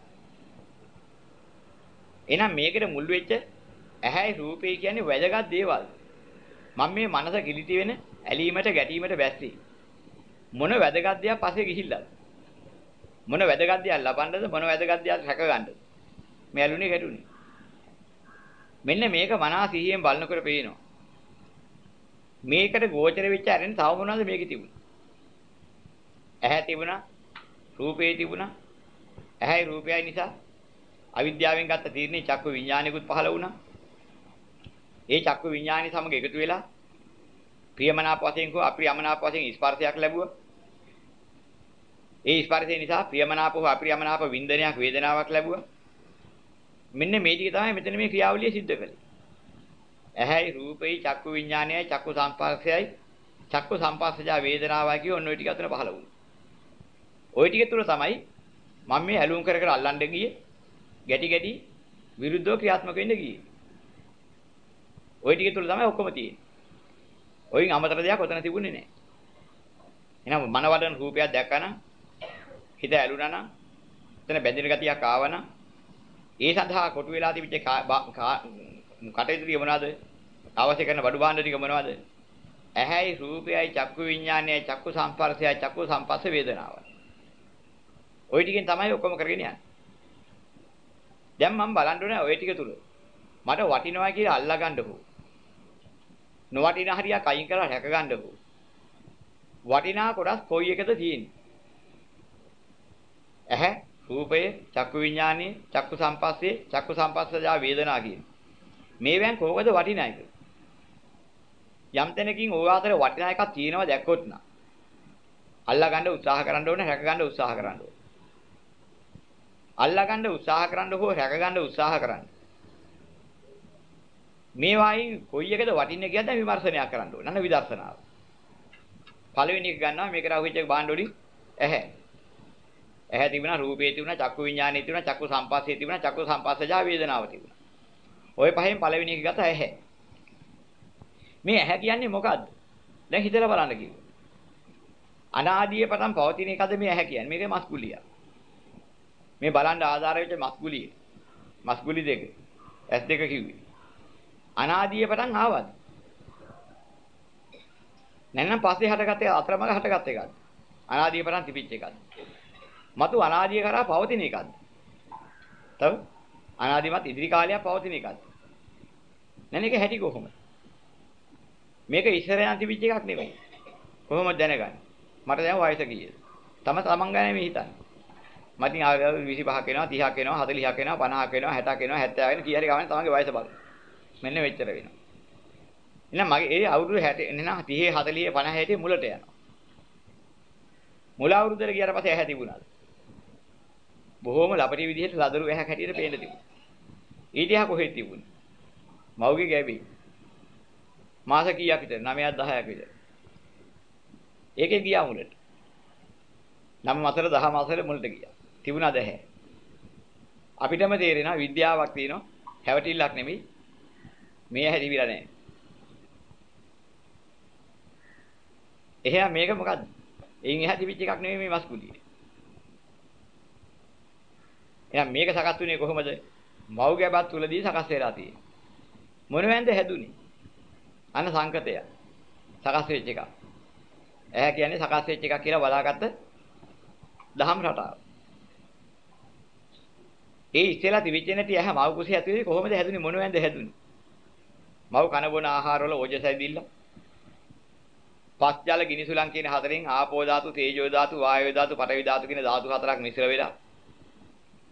එහෙනම් මේකේ මුල් වෙච්ච ඇහැයි රූපේ කියන්නේ වැදගත් දේවල්. මම මේ මනස කිලිටි වෙන ඇලීමට ගැටීමට බැස්සේ. මොන වැදගත් දෙයක් පස්සේ ගිහිල්ලාද? මොන වැදගත් දෙයක් ලබන්නද මොන වැදගත් දෙයක් රැකගන්නද? මේ ඇලුනේ ගැටුනේ. මෙන්න මේක මනස සිහියෙන් බලනකොට පේනවා. මේකට ගෝචර වෙච්ච ඇරෙන තව මොනවද මේකේ තිබුණේ? ඇහැ තිබුණා, රූපේ තිබුණා. ඇහැයි රූපයයි නිසා අවිද්‍යාවෙන් ගත්ත තීරණේ චක්කු විඥානිකුත් පහළ වුණා. ඒ චක්කු විඥානි සමග එකතු වෙලා ප්‍රියමනාප වශයෙන් හෝ අප්‍රියමනාප වශයෙන් ස්පර්ශයක් ලැබුවා. ඒ ස්පර්ශය නිසා ප්‍රියමනාප හෝ අප්‍රියමනාප වින්දනයක් වේදනාවක් ලැබුවා. මෙන්න මේ ටික තමයි මෙතන මේ ක්‍රියාවලිය සිද්ධ කළේ. ඇහැයි රූපෙයි චක්කු විඥානයයි චක්කු සංස්පර්ශයයි චක්කු සංපස්සජා වේදනාවයි කිය ඔන්න ඔය ටික අතර පහළ වුණා. ওই ටික තුල තමයි මම මේ ඇලුම් කර කර අල්ලන්න ගියේ ගැටි ගැටි විරුද්ධව ක්‍රියාත්මක වෙන්න ගියේ. ওই ටික තුල තමයි ඔක්කොම තියෙන්නේ. ඔයින් අමතර දෙයක් ඔතන තිබුණේ නැහැ. එහෙනම් මනවඩන රූපයක් දැක්කනම් හිත ඇලුනා නම් එතන බැඳෙන ගතියක් ආවනම් ඒ සඳහා කොටු වෙලා තිබිච්ච කටයුතු ටික මොනවද? අවශ්‍ය කරන බඩු භාණ්ඩ ටික මොනවද? ඇහැයි රූපයයි චක්කු විඥානයයි චක්කු සංපර්ශයයි චක්කු සංපස්ස වේදනාවයි. ওই ටිකෙන් තමයි ඔක්කොම කරගෙන යන්නේ. දැන් මම බලන්න ඕනේ ওই ටික තුල. මට වටිනවා කියලා අල්ලා ගන්න හෝ. නොවටිනා හරියක් අයින් කරලා රැක ගන්න හෝ. වටිනා කොටස් කොයි එකද තියෙන්නේ? ඇහැ, රූපය, චක්කු විඥානීය, චක්කු සංපස්සේ, චක්කු සංපස්සජා වේදනා කියන. මේවෙන් කෝකද වටිනා එක? යම් තැනකින් ඕවා අතර වටිනා එකක් තියෙනවා දැක්කොත් නා. අල්ලා ගන්න උත්සාහ කරන්න ඕනේ, රැක ගන්න උත්සාහ කරන්න ඕනේ. අල්ලා ගන්න උත්සාහ කරන්න හෝ රැක ගන්න උත්සාහ කරන්න. මේවායින් කොයි එකද වටින්නේ කියද්ද විමර්ශනයක් කරන්න ඕන. නන විදර්ශනාව. පළවෙනි එක ගන්නවා මේක රාහුවිච්ච බාණ්ඩෝලි ඇහැ. ඇහැ තිබුණා රූපේ තිබුණා චක්කු විඥානේ තිබුණා චක්කු සංපස්සේ තිබුණා චක්කු සංපස්සජා වේදනාව තිබුණා. ওই පහෙන් පළවෙනි එක ගත්ත ඇහැ. මේ ඇහැ කියන්නේ මොකද්ද? දැන් හිතලා බලන්න කිව්වා. අනාදියේ පටන් පවතින එකද මේ ඇහැ කියන්නේ? මේකේ මස්කුලිය. මේ බලන්න ආධාර වෙච්ච මස්කුලිය. මස්කුලි දෙක. ඇස් දෙක කිව්වේ. අනාදියේ පටන් ආවද? නැත්නම් පස්සේ හටගත්තේ අතරමඟ හටගත් එකක්ද? අනාදියේ පටන් තිබිච්ච එකක්ද? මතු අනාදිය කරා පවතින එකක්ද? තව අනාදිමත් ඉදිරි කාලයක් පවතින එකක්ද? නැන එක හැටි කොහොමද? මේක ඉස්සරහන් තිබිච්ච එකක් නෙමෙයි. කොහොමද දැනගන්නේ? මට දැන් වයස කීයද? තම තමන් ගැන මේ හිතන්නේ. මතින් ආව 25ක් වෙනවා 30ක් වෙනවා 40ක් වෙනවා 50ක් වෙනවා 60ක් වෙනවා 70ක් වෙනවා කී හරි ගමන් තමන්ගේ වයස බලන්න. මෙන්න මෙච්චර වෙනවා. එහෙනම් මගේ ඒ අවුරුදු 60 එනනම් 30 40 50 60 මුලට යනවා. මුල අවුරුද්දට ගියාට පස්සේ ඇහැ තිබුණාද? බොහොම ලපටි විදිහට ලදරු ඇහැක් හැටියට පේන්න තිබුණා. ඊටියා කොහෙද තිබුණේ? මව්ගේ ගැබේ. මාස කීයක් විතර? 9ක් 10ක් විතර. ඒකේ ගියා මුලට. 9 මාසෙට 10 මාසෙට මුලට ගියා. තිබුණාද ඇහැ? අපිටම තේරෙනවා විද්‍යාවක් තියෙනවා. හැවටිල්ලක් නෙමෙයි. මේ ඇහැ තිබිලා නැහැ. එහෙනම් මේක මොකද්ද? එයින් එහා තිබිච්ච එකක් නෙමෙයි මේ මස්කුලිය. එහෙනම් මේක සකස් වුණේ කොහොමද? මව් ගැබත් තුලදී සකස් වෙලා තියෙන්නේ. මොනවෙන්ද හැදුනේ? අන්න සංකතය. සකස් වෙච්ච එක. ඇහැ කියන්නේ සකස් වෙච්ච එකක් කියලා බලාගත්ත දහම් රටාව. ඒ ඉස්සෙල්ලා තිබිච්ච නැති ඇහැ මව් කුසේ ඇතුලේ කොහොමද හැදුනේ මොනවෙන්ද හැදුනේ? මව් කන බොන ආහාරවල ඕජස ඇදිලා පස් ජල ගිනිසුලන් කියන හතරෙන් ආපෝ ධාතු, තේජෝ ධාතු, වායෝ ධාතු, පඨවි ධාතු කියන ධාතු හතරක් මිශ්‍ර වෙලා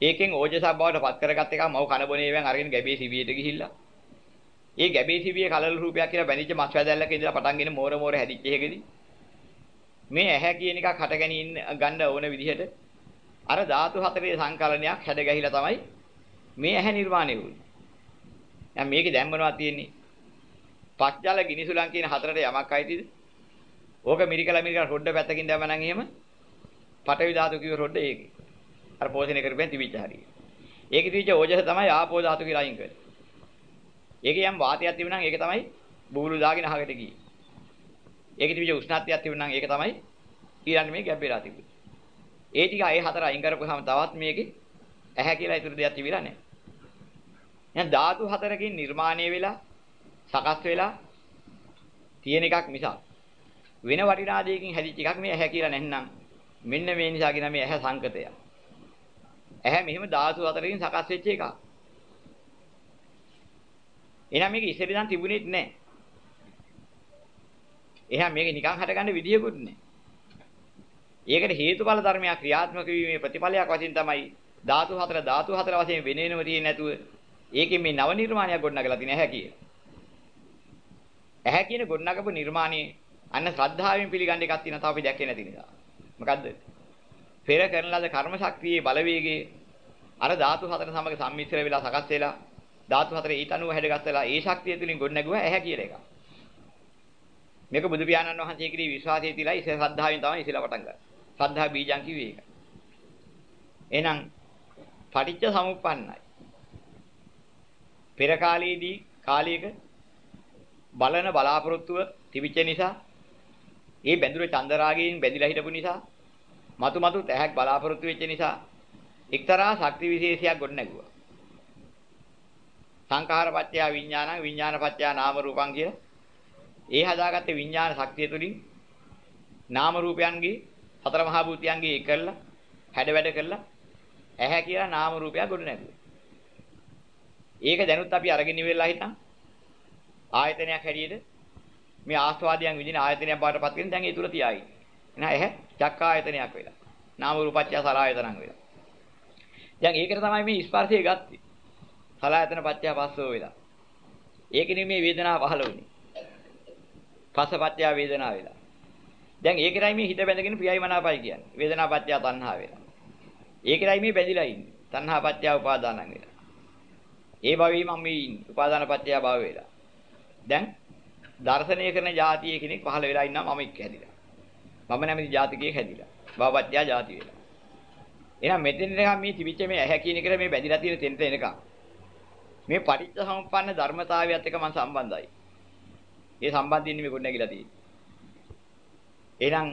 ඒකෙන් ඕජසක් බවට පත් කරගත් එක මව් කන බොන ඒවෙන් අරගෙන ගැබේ සිවියට ගිහිල්ලා ඒ ගැබේ සිවියේ කලල රූපයක් කියලා බැඳිච්ච මස් වැදැල්ලක ඉඳලා පටන්ගෙන මෝර මෝර හැදිච්ච එකෙදී මේ ඇහැ කියන එකක් හට ගැනීම ගන්න ඕන විදිහට අර ධාතු හතරේ සංකලනයක් හැද ගැහිලා තමයි මේ ඇහැ නිර්මාණය වුනේ. දැන් මේකේ දැන් මොනවද තියෙන්නේ? පස්ජල ගිනිසුලන් කියන හතරට යමක් අයිතිද? ඕක මිරිකලා මිරිකලා රොඩ පැත්තකින් දැම්ම නම් එහෙම පටවි ධාතු කිව්ව රොඩ ඒකේ. අර පෝෂණය කරපෙන් තිබිච්ච හරිය. ඒකේ තිබිච්ච ඕජස තමයි ආපෝ ධාතු කියලා අයින් කරන්නේ. ඒකේ යම් වාතයක් තිබුණා නම් ඒක තමයි බුබුලු දාගෙන අහකට ගියේ. ඒකේ තිබිච්ච උෂ්ණත්වයක් තිබුණා නම් ඒක තමයි ඊළඟ මේ ගැබ්බේලා තිබුණේ. ඒ ටික ඒ හතර අයින් කරපුවාම තවත් මේකේ ඇහැ කියලා ඉතුරු දෙයක් තිබිලා නැහැ. එහෙනම් ධාතු හතරකින් නිර්මාණය වෙලා සකස් වෙලා තියෙන එකක් මිසක් වෙන වටිනා දෙයකින් හැදිච්ච එකක් මේ ඇහැ කියලා නැත්නම් මෙන්න මේ නිසා කියන මේ ඇහැ සංකතය. ඇහැ මෙහෙම ධාතු හතරකින් සකස් වෙච්ච එකක්. එහෙනම් මේක ඉස්සෙල්ලා ඉඳන් තිබුණෙත් නැහැ. එහෙනම් මේක නිකන් හටගන්න විදියකුත් නැහැ. ඒකට හේතුඵල ධර්මයක් ක්‍රියාත්මක වීමේ ප්‍රතිඵලයක් වශයෙන් තමයි ධාතු හතර ධාතු හතර වශයෙන් වෙන වෙනම තියෙන්නේ නැතුව ඒකෙන් මේ නව නිර්මාණයක් ගොඩනගලා තියෙන ඇහැ කිය. ඇහැ කියන ගොඩනගපු නිර්මාණයේ අන්න ශ්‍රද්ධාවෙන් පිළිගන්න එකක් තියෙනවා තාම අපි දැක්කේ නැති නිසා. මොකද්ද? පෙර කරන ලද කර්ම ශක්තියේ බලවේගයේ අර ධාතු හතර සමග සම්මිශ්‍ර වෙලා සකස් වෙලා ධාතු හතර ඊට අනුව හැඩගස්සලා ඒ ශක්තිය තුලින් ගොඩනැගුවා ඇහැ කියලා එකක්. මේක බුදු පියාණන් වහන්සේ කිරී විශ්වාසයේ තියලා ඉසේ ශ්‍රද්ධාවෙන් තමයි ඉසලා පටන් ගන්නේ. ශ්‍රද්ධා බීජං කිව්වේ ඒක. එහෙනම් පටිච්ච සමුප්පන්නයි. පෙර කාලයේදී කාලයක බලන බලාපොරොත්තුව තිබිච්ච නිසා ඒ බැඳුර චන්දරාගයෙන් බැඳිලා හිටපු නිසා මතු මතු තැහැක් බලාපොරොත්තු වෙච්ච නිසා එක්තරා ශක්ති විශේෂයක් ගොඩ නැගුවා. සංඛාරපත්‍ය විඥානං විඥානපත්‍ය නාම රූපං කියලා ඒ හදාගත්තේ විඥාන ශක්තිය තුලින් නාම රූපයන්ගේ සතර මහා භූතයන්ගේ එකල්ලා හැඩ වැඩ කළා ඇහැ කියලා නාම රූපයක් ගොඩ නැගුවා. ඒක දැනුත් අපි අරගෙන ඉවෙලා හිටන් ආයතනයක් හැටියට මේ ආස්වාදයන් විදින ආයතනයක් බාටපත් වෙන දැන් ඒ තුල තියායි. එහෙනම් ඇහැ චක්ක ආයතනයක් වෙලා. නාම රූපච්ඡ සලආයතනං වෙලා. දැන් ඒකට තමයි මේ ස්පර්ශය ගත්තේ. සලආයතන පත්‍ය පස්සෝ වෙලා. ඒකනේ මේ වේදනාව පහළ වුනේ. පසපත්‍ය වේදනාව වෙලා. දැන් ඒකයි මේ හිත බැඳගෙන ප්‍රියයි මනාපයි කියන්නේ. වේදනාපත්‍ය තණ්හා වෙලා. ඒකයි මේ බැඳිලා ඉන්නේ. තණ්හාපත්‍ය උපාදානං වෙලා. ඒ භවෙයි මම මේ ඉන්නේ. උපාදානපත්‍ය භව වෙලා. දැන් දර්ශනය කරන જાතිය කෙනෙක් පහළ වෙලා ඉන්නා මම එක්ක හැදිලා. මම නැමැති ජාතිකයෙක් හැදිලා. බවපත්‍යා જાති වෙලා. එහෙනම් මෙතෙන් එනකම් මේ තිබිච්ච මේ ඇහැ කියන එකට මේ බැඳිලා තියෙන තැනට එනකම් මේ පටිච්ච සමුප්පන්න ධර්මතාවයත් එක්ක මම සම්බන්ධයි. ඒ සම්බන්ධින්නේ මේ ගොඩනැගිලා තියෙන්නේ. එහෙනම්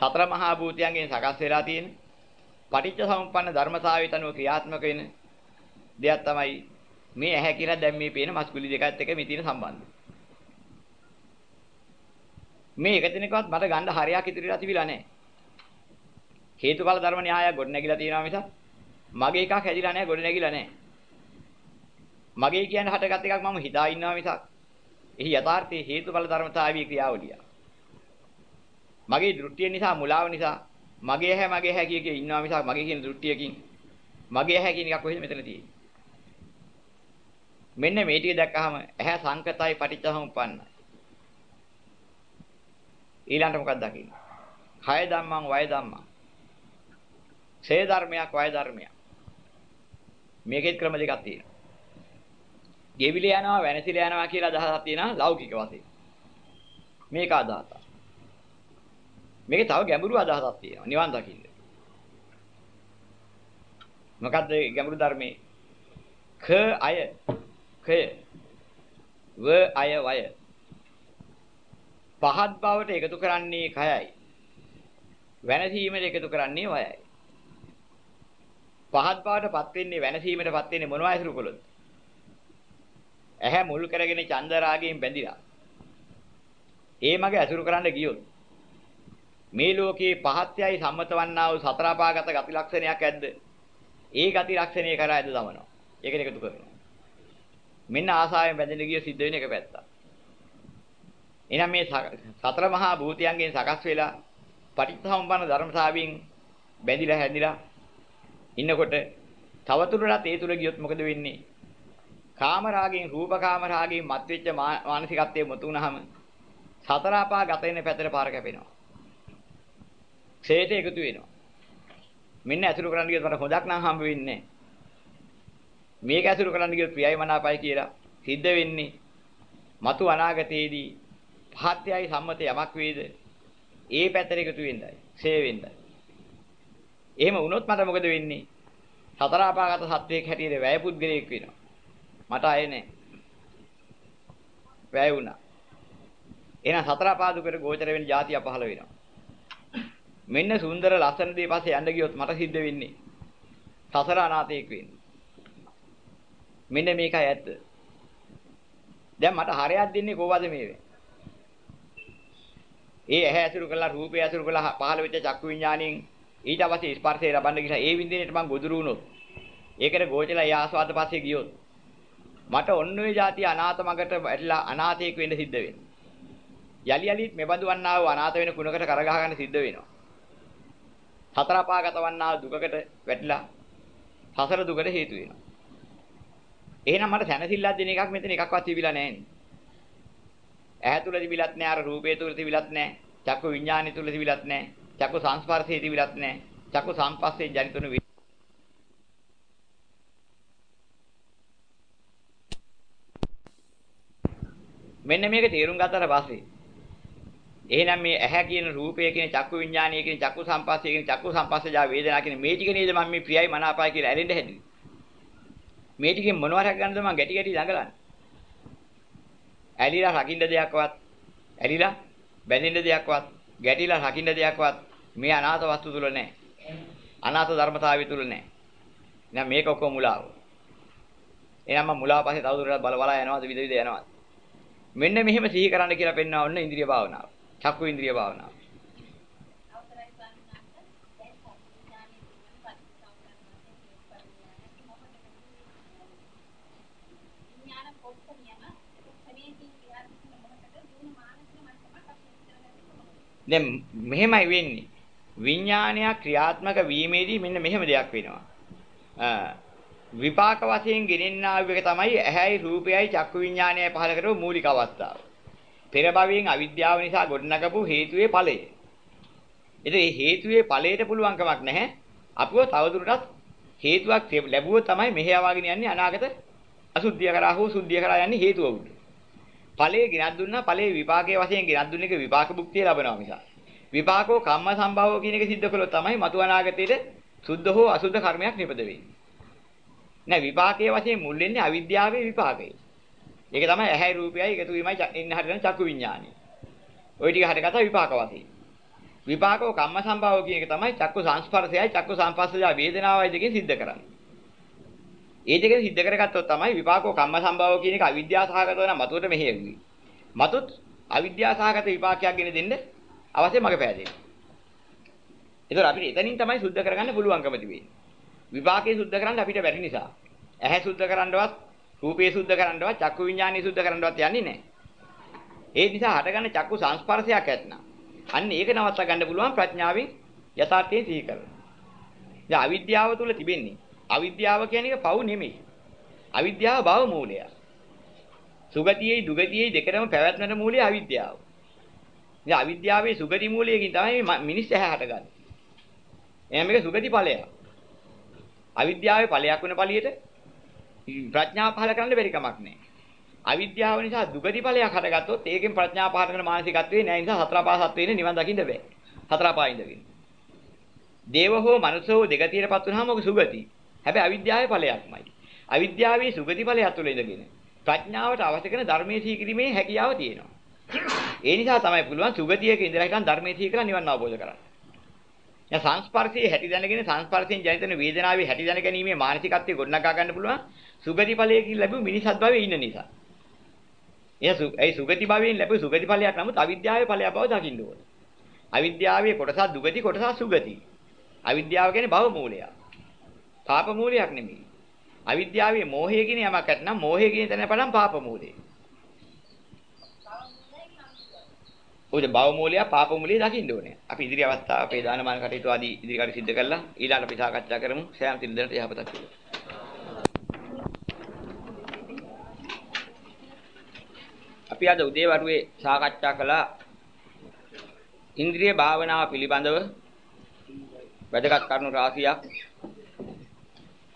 සතර මහා භූතයන්ගෙන් සකස් වෙලා තියෙන පටිච්ච සමුප්පන්න ධර්මතාවයට අනුව ක්‍රියාත්මක වෙන දෙයක් තමයි මේ ඇහැ කියලා දැන් මේ පේන මස්කුලි දෙකත් එක්ක මේ තියෙන සම්බන්ධය. මේ එක දිනකවත් මට ගන්න හරයක් ඉදිරියට තිබිලා නැහැ. හේතුඵල ධර්ම න්‍යාය ගොඩ නැගිලා තියෙනවා මිසක් මගේ එකක් හැදිලා නැහැ ගොඩ නැගිලා නැහැ. මගේ කියන්නේ හටගත් එකක් මම හිතා ඉන්නවා මිසක් එහි යථාර්ථයේ හේතුඵල ධර්මතාවී ක්‍රියාවලිය. මගේ දෘෂ්ටිය නිසා මුලාව නිසා මගේ හැ මගේ හැ කිය කිය ඉන්නවා මිසක් මගේ කියන දෘෂ්ටියකින් මගේ හැ කියන එකක් කොහෙද මෙතන තියෙන්නේ. මෙන්න මේ ටික දැක්කහම ඇහැ සංකතයි පටිච්චසමුප්පන්නයි. ඊළඟට මොකක්ද දකින්නේ? කය ධම්මං වය ධම්මං. ඡේ ධර්මයක් වය ධර්මයක්. මේකෙත් ක්‍රම දෙකක් තියෙනවා. ගෙවිල යනවා වෙනසිල යනවා කියලා අදහසක් තියෙනවා ලෞකික වශයෙන්. මේක අදහසක්. මේකේ තව ගැඹුරු අදහසක් තියෙනවා නිවන් දකින්න. මොකද්ද ගැඹුරු ධර්මයේ? ක අය කය ව අය වය පහත් බවට එකතු කරන්නේ කයයි. වෙනසීමට එකතු කරන්නේ වයයි. පහත් බවටපත් වෙන්නේ වෙනසීමටපත් වෙන්නේ මොනවා ඇසුරු කළොත්? ඇහැ මුල් කරගෙන චන්ද රාගයෙන් බැඳිලා. ඒ මගේ ඇසුරු කරන්න ගියොත් මේ ලෝකේ පහත්යයි සම්මත වන්නා වූ සතර අපාගත ගති ලක්ෂණයක් ඇද්ද? ඒ ගති ලක්ෂණය කරා ඇද දමනවා. ඒකට එකතු කරනවා. මෙන්න ආසාවෙන් බැඳෙන්න ගිය සිද්ධ වෙන එක පැත්තක්. එහෙනම් මේ සතර මහා භූතයන්ගෙන් සකස් වෙලා පටිච්චසමුප්පන්න ධර්මතාවයෙන් බැඳිලා හැදිලා ඉන්නකොට තවතුරටත් ඒ තුල ගියොත් මොකද වෙන්නේ? කාම රාගයෙන් රූප කාම රාගයෙන් මත්වෙච්ච මානසිකත්වයේ මුතු වුනහම සතර අපා ගත වෙන පැතර පාර කැපෙනවා. ක්ෂේත එකතු වෙනවා. මෙන්න ඇසුරු කරන්න ගියොත් මට හොදක් නම් හම්බ වෙන්නේ නැහැ. මේක ඇසුරු කරන්න ගියොත් ප්‍රියයි මනාපයි කියලා සිද්ධ වෙන්නේ మතු අනාගතයේදී පහත්යයි සම්මත යමක් වේද? ඒ පැතර එකතු වෙන්නයි ෂේ වෙන්නයි. එහෙම වුණොත් මට මොකද වෙන්නේ? සතර අපාගත සත්වයක් හැටියට වැය පුද්ගලයෙක් වෙනවා. මට අය නැහැ. වැය වුණා. එහෙනම් සතර අපාදුකට ගෝචර වෙන જાතිය පහළ වෙනවා. මෙන්න සුන්දර ලස්සන දේ පස්සේ යන්න ගියොත් මට සිද්ධ වෙන්නේ සසර අනාථයෙක් වෙන්නේ. මෙන්න මේකයි ඇත්ත. දැන් මට හරයක් දෙන්නේ කොහොමද මේවේ? ඒ ඇහැ ඇසුරු කළා රූපය ඇසුරු කළා පහළ වෙච්ච චක්කු විඥාණයෙන් ඊට පස්සේ ස්පර්ශය ලබන්න ගිහලා ඒ විඳින්නට මං ගොදුරු වුණොත් ඒකට ගෝචලා ඒ ආස්වාද පස්සේ ගියොත් මට ඔන්න ඔය જાති අනාථ මගට වැටලා අනාථයෙක් වෙන්න සිද්ධ වෙනවා. යලි යලිත් මෙබඳු වන්නා වූ අනාථ වෙන කුණකට කරගහ ගන්න සිද්ධ වෙනවා. හතර පාගත වන්නා දුකකට වැටිලා සසර දුකට හේතු වෙනවා. එහෙනම් මට සැනසෙල්ලක් දෙන එකක් මෙතන එකක්වත් තිබිලා නැහැ. ඇහැ තුල තිබිලත් නැහැ, අර රූපේ තුල තිබිලත් නැහැ, චක්කු විඥානය තුල තිබිලත් නැහැ, චක්කු සංස්පර්ශයේ තිබිලත් නැහැ, චක්කු සංපස්සේ ජනිතුණු මෙන්න මේක තේරුම් ගත්තට පස්සේ එහෙනම් මේ ඇහැ කියන රූපය කියන චක්කු විඥානය කියන චක්කු සංපස්සය කියන චක්කු සංපස්සජා වේදනා කියන මේ ටික නේද මම මේ ප්‍රියයි මනාපයි කියලා ඇලෙන්න හැදුවේ. මේ ටිකෙන් මොනවරක් ගන්නද මම ගැටි ගැටි දඟලන්නේ. ඇලිලා රකින්න දෙයක්වත් ඇලිලා බැඳෙන්න දෙයක්වත් ගැටිලා රකින්න දෙයක්වත් මේ අනාථ වස්තු තුල නැහැ. අනාථ ධර්මතාවය තුල නැහැ. එහෙනම් මේක ඔක්කොම මුලාව. එහෙනම් මම මුලාව පස්සේ තවදුරටත් බල බලා යනවාද විද විද යනවාද? මෙන්න මෙහෙම සිහි කරන්න කියලා පෙන්වනවා ඔන්න ඉන්ද්‍රිය භාවනාව. චක්කු ඉන්ද්‍රිය භාවනාව. දැන් මෙහෙමයි වෙන්නේ. විඥානයක් ක්‍රියාත්මක වීමේදී මෙන්න මෙහෙම දෙයක් වෙනවා. විපාක වශයෙන් ගෙනෙන්නා වූ එක තමයි ඇහැයි රූපයයි චක්කු විඥානයයි පහල කරපු මූලික අවස්ථාව. පෙර භවයෙන් අවිද්‍යාව නිසා ගොඩනගපු හේතුවේ ඵලය. ඉතින් මේ හේතුවේ ඵලයට පුළුවන් කමක් නැහැ. අපිව තවදුරටත් හේතුවක් ලැබුවොත් තමයි මෙහෙ යවාගෙන යන්නේ අනාගත අසුද්ධිය කරා හෝ සුද්ධිය කරා යන්නේ හේතුව උඩ. ඵලයේ ගෙනත් දුන්නා ඵලයේ විපාකයේ වශයෙන් ගෙනත් දුන්න එක විපාක භුක්තිය ලබනවා මිසක් විපාකෝ කම්ම සම්භවෝ කියන එක සිද්ධ කළොත් තමයි මතු අනාගතයේ සුද්ධ හෝ අසුද්ධ කර්මයක් නිපද වෙන්නේ. නෑ විපාකයේ වශයෙන් මුල් වෙන්නේ අවිද්‍යාවේ විපාකේ. ඒක තමයි ඇහැයි රූපයයි එකතු වීමයි ඉන්න හරින චක්කු විඥානය. ওই ටික හරිකට විපාක වශයෙන්. විපාකෝ කම්ම සම්භවෝ කියන එක තමයි චක්කු සංස්පර්ශයයි චක්කු සංපස්සජා වේදනාවයි දෙකෙන් සිද්ධ කරන්නේ. ඒ දෙකෙන් සිද්ධ කරගත්තොත් තමයි විපාකෝ කම්ම සම්භවෝ කියන එක අවිද්‍යාව සහගත වෙන මතුවට මෙහෙයුවේ. මතුත් අවිද්‍යාව සහගත විපාකයක් ගෙන දෙන්න අවශ්‍ය මඟ පෑදෙන්නේ. ඒතර අපිට එතනින් තමයි සුද්ධ කරගන්න පුළුවන්කම තිබෙන්නේ. විපාකේ සුද්ධ කරන්න අපිට බැරි නිසා. ඇහැ සුද්ධ කරන්නවත්, රූපේ සුද්ධ කරන්නවත්, චක්කු විඥානේ සුද්ධ කරන්නවත් යන්නේ නැහැ. ඒ නිසා හටගන්න චක්කු සංස්පර්ශයක් ඇත්නම්. අන්න ඒක නවත්ත ගන්න පුළුවන් ප්‍රඥාවෙන් යථාර්ථයෙන් සිහි කරලා. දැන් අවිද්‍යාව තුල තිබෙන්නේ අවිද්‍යාව කියන එක පව් නෙමෙයි. අවිද්‍යාව භව මූලය. සුගතියේ දුගතියේ දෙකම පැවැත්මට මූලය අවිද්‍යාව. ඉතින් අවිද්‍යාවේ සුගති මූලයකින් තමයි මිනිස් ඇහැ හටගන්නේ. එහෙනම් මේක සුගති ඵලයක්. අවිද්‍යාවේ ඵලයක් වෙන ඵලියට ප්‍රඥාව පහල කරන්න බැරි කමක් නැහැ. අවිද්‍යාව නිසා දුගති ඵලයක් හටගත්තොත් ඒකෙන් ප්‍රඥාව පහල කරන මානසිකත්වේ නැහැ නිසා හතර පහ සත්වේ නිවන් දකින්න බෑ. හතර පහ ඉඳගෙන. දේව හෝ මනුස්ස හෝ දෙගතියටපත් වුනහම ඔක සුගති. හැබැයි අවිද්‍යාවේ ඵලයක්මයි. අවිද්‍යාවේ සුගති ඵලය තුළ ඉඳගෙන ප්‍රඥාවට අවශ්‍ය කරන ධර්මයේ සීකිරීමේ හැකියාව තියෙනවා. ඒ නිසා තමයි පුළුවන් සුගතියක ඉඳලා හිටන් ධර්මයේ සීකලා නිවන් අවබෝධ කරගන්න. දැන් සංස්පර්ශයේ හැටි දැනගෙන සංස්පර්ශයෙන් ජනිත වෙන වේදනාවේ හැටි දැන ගැනීමේ මානසිකත්වයේ ගොඩනගා ගන්න පුළුවන් සුගති ඵලයකින් ලැබු මිනිසත් භවයේ ඉන්න නිසා. ඒ සුගති භවයෙන් ලැබු සුගති ඵලයක් නමුත් අවිද්‍යාවේ ඵලයක් බව දකින්න ඕනේ. අවිද්‍යාවේ කොටසක් දුගති කොටසක් සුගති. අවිද්‍යාව කියන්නේ භව මූලයක්. පාප මූලයක් නෙමෙයි. අවිද්‍යාවේ මෝහය කියන යමක් නැත්නම් මෝහය කියන තැන පටන් පාප මූලය. ඔය භව මූලය පාප මූලය දකින්න ඕනේ. අපි ඉදිරි අවස්ථාව අපේ දානමාන කටයුතු ආදී ඉදිරි කටයුතු සිදු කරලා ඊළඟට අපි සාකච්ඡා කරමු. සෑම තින්දරට යහපතක් වේවා. අපි අද උදේ වරුවේ සාකච්ඡා කළා ඉන්ද්‍රිය භාවනාව පිළිබඳව වැදගත් කරුණු රාශියක්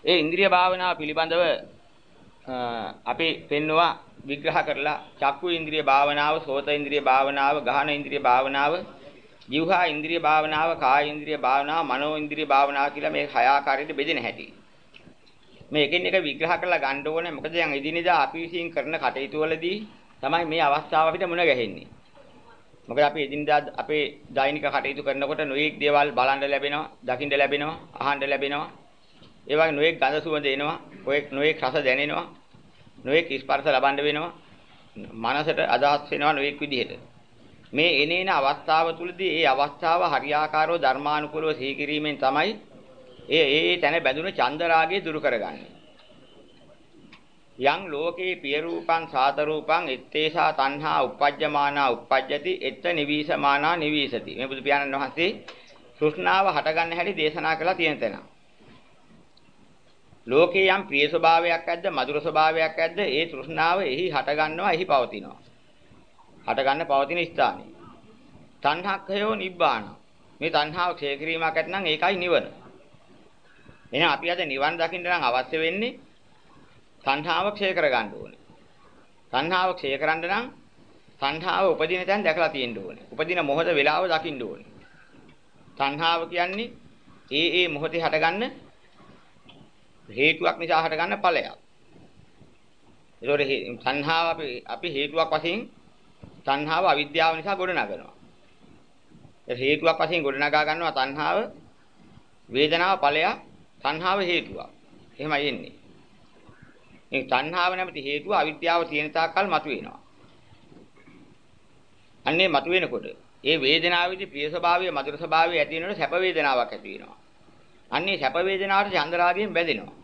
ඒ ඉන්ද්‍රිය භාවනාව පිළිබඳව අපි පෙන්නවා විග්‍රහ කරලා චක්කු ඉන්ද්‍රිය භාවනාව, සෝත ඉන්ද්‍රිය භාවනාව, ගහන ඉන්ද්‍රිය භාවනාව, જીවහා ඉන්ද්‍රිය භාවනාව, කාය ඉන්ද්‍රිය භාවනාව, මනෝ ඉන්ද්‍රිය භාවනාව කියලා මේ හය ආකාරයට බෙදෙන හැටි. මේ එකින් එක විග්‍රහ කරලා ගන්න ඕනේ. මොකද දැන් එදිනෙදා අපි විසින් කරන කටයුතු වලදී තමයි මේ අවස්ථාව අපිට මුණ ගැහෙන්නේ. මොකද අපි එදිනදා අපේ දෛනික කටයුතු කරනකොට නොයෙක් දේවල් බලන්න ලැබෙනවා, දකින්න ලැබෙනවා, අහන්න ලැබෙනවා. ඒ වගේ නොයෙක් ගඳ සුවඳ එනවා, ඔය නොයෙක් රස දැනෙනවා, නොයෙක් ස්පර්ශ ලබන්න වෙනවා. මනසට අදහස් වෙනවා නොයෙක් විදිහට. මේ එනේන අවස්ථාව තුළදී ඒ අවස්ථාව හරියාකාරව ධර්මානුකූලව සිහි කිරීමෙන් තමයි ඒ ඒ තැන බැඳුන චන්ද රාගය දුරු කරගන්නේ. යං ලෝකේ පිය රූපං සාත රූපං ettේසා තණ්හා uppajjamaana uppajjati etta nivisamaana nivisati මේ බුදු පියාණන් වහන්සේ තෘෂ්ණාව හටගන්න හැටි දේශනා කළා තියෙන තැන. ලෝකේ යම් ප්‍රිය ස්වභාවයක් ඇද්ද මధుර ස්වභාවයක් ඇද්ද ඒ තෘෂ්ණාව එහි හටගන්නවා එහි පවතිනවා. හටගන්න පවතින ස්ථානේ. තණ්හක්ඛයෝ නිබ්බාන. මේ තණ්හාව ක්ෂය කිරීමක් ඇත්නම් ඒකයි නිවන. එහෙනම් අපි අද නිවන් දකින්න නම් අවශ්‍ය වෙන්නේ තණ්හාව ක්ෂය කරගන්න ඕනේ. තණ්හාව ක්ෂය කරන්න නම් තණ්හාව උපදින තැන් දැකලා තියෙන්න ඕනේ. උපදින මොහොත වේලාව දකින්න ඕනේ. තණ්හාව කියන්නේ ඒ ඒ මොහොතේ හටගන්න හේතුවක් නිසා හටගන්න ඵලයක්. ඒතකොට තණ්හාව අපි අපි හේතුවක් වශයෙන් තණ්හාව අවිද්‍යාව නිසා ගොඩනගනවා. ඒ හේතුවක් වශයෙන් ගොඩනගා ගන්නවා තණ්හාව වේදනාව ඵලයක් තණ්හාව හේතුවක්. එහෙමයි එන්නේ. මේ තණ්හාව නැමැති හේතුව අවිද්‍යාව තියෙන තාක්කල් මතුවෙනවා. අන්නේ මතුවෙනකොට ඒ වේදනාවේදී ප්‍රිය ස්වභාවය මధుර ස්වභාවය ඇති වෙනකොට සැප වේදනාවක් ඇති වෙනවා. අන්නේ සැප වේදනාවට චන්දරාගයෙන් බැඳෙනවා.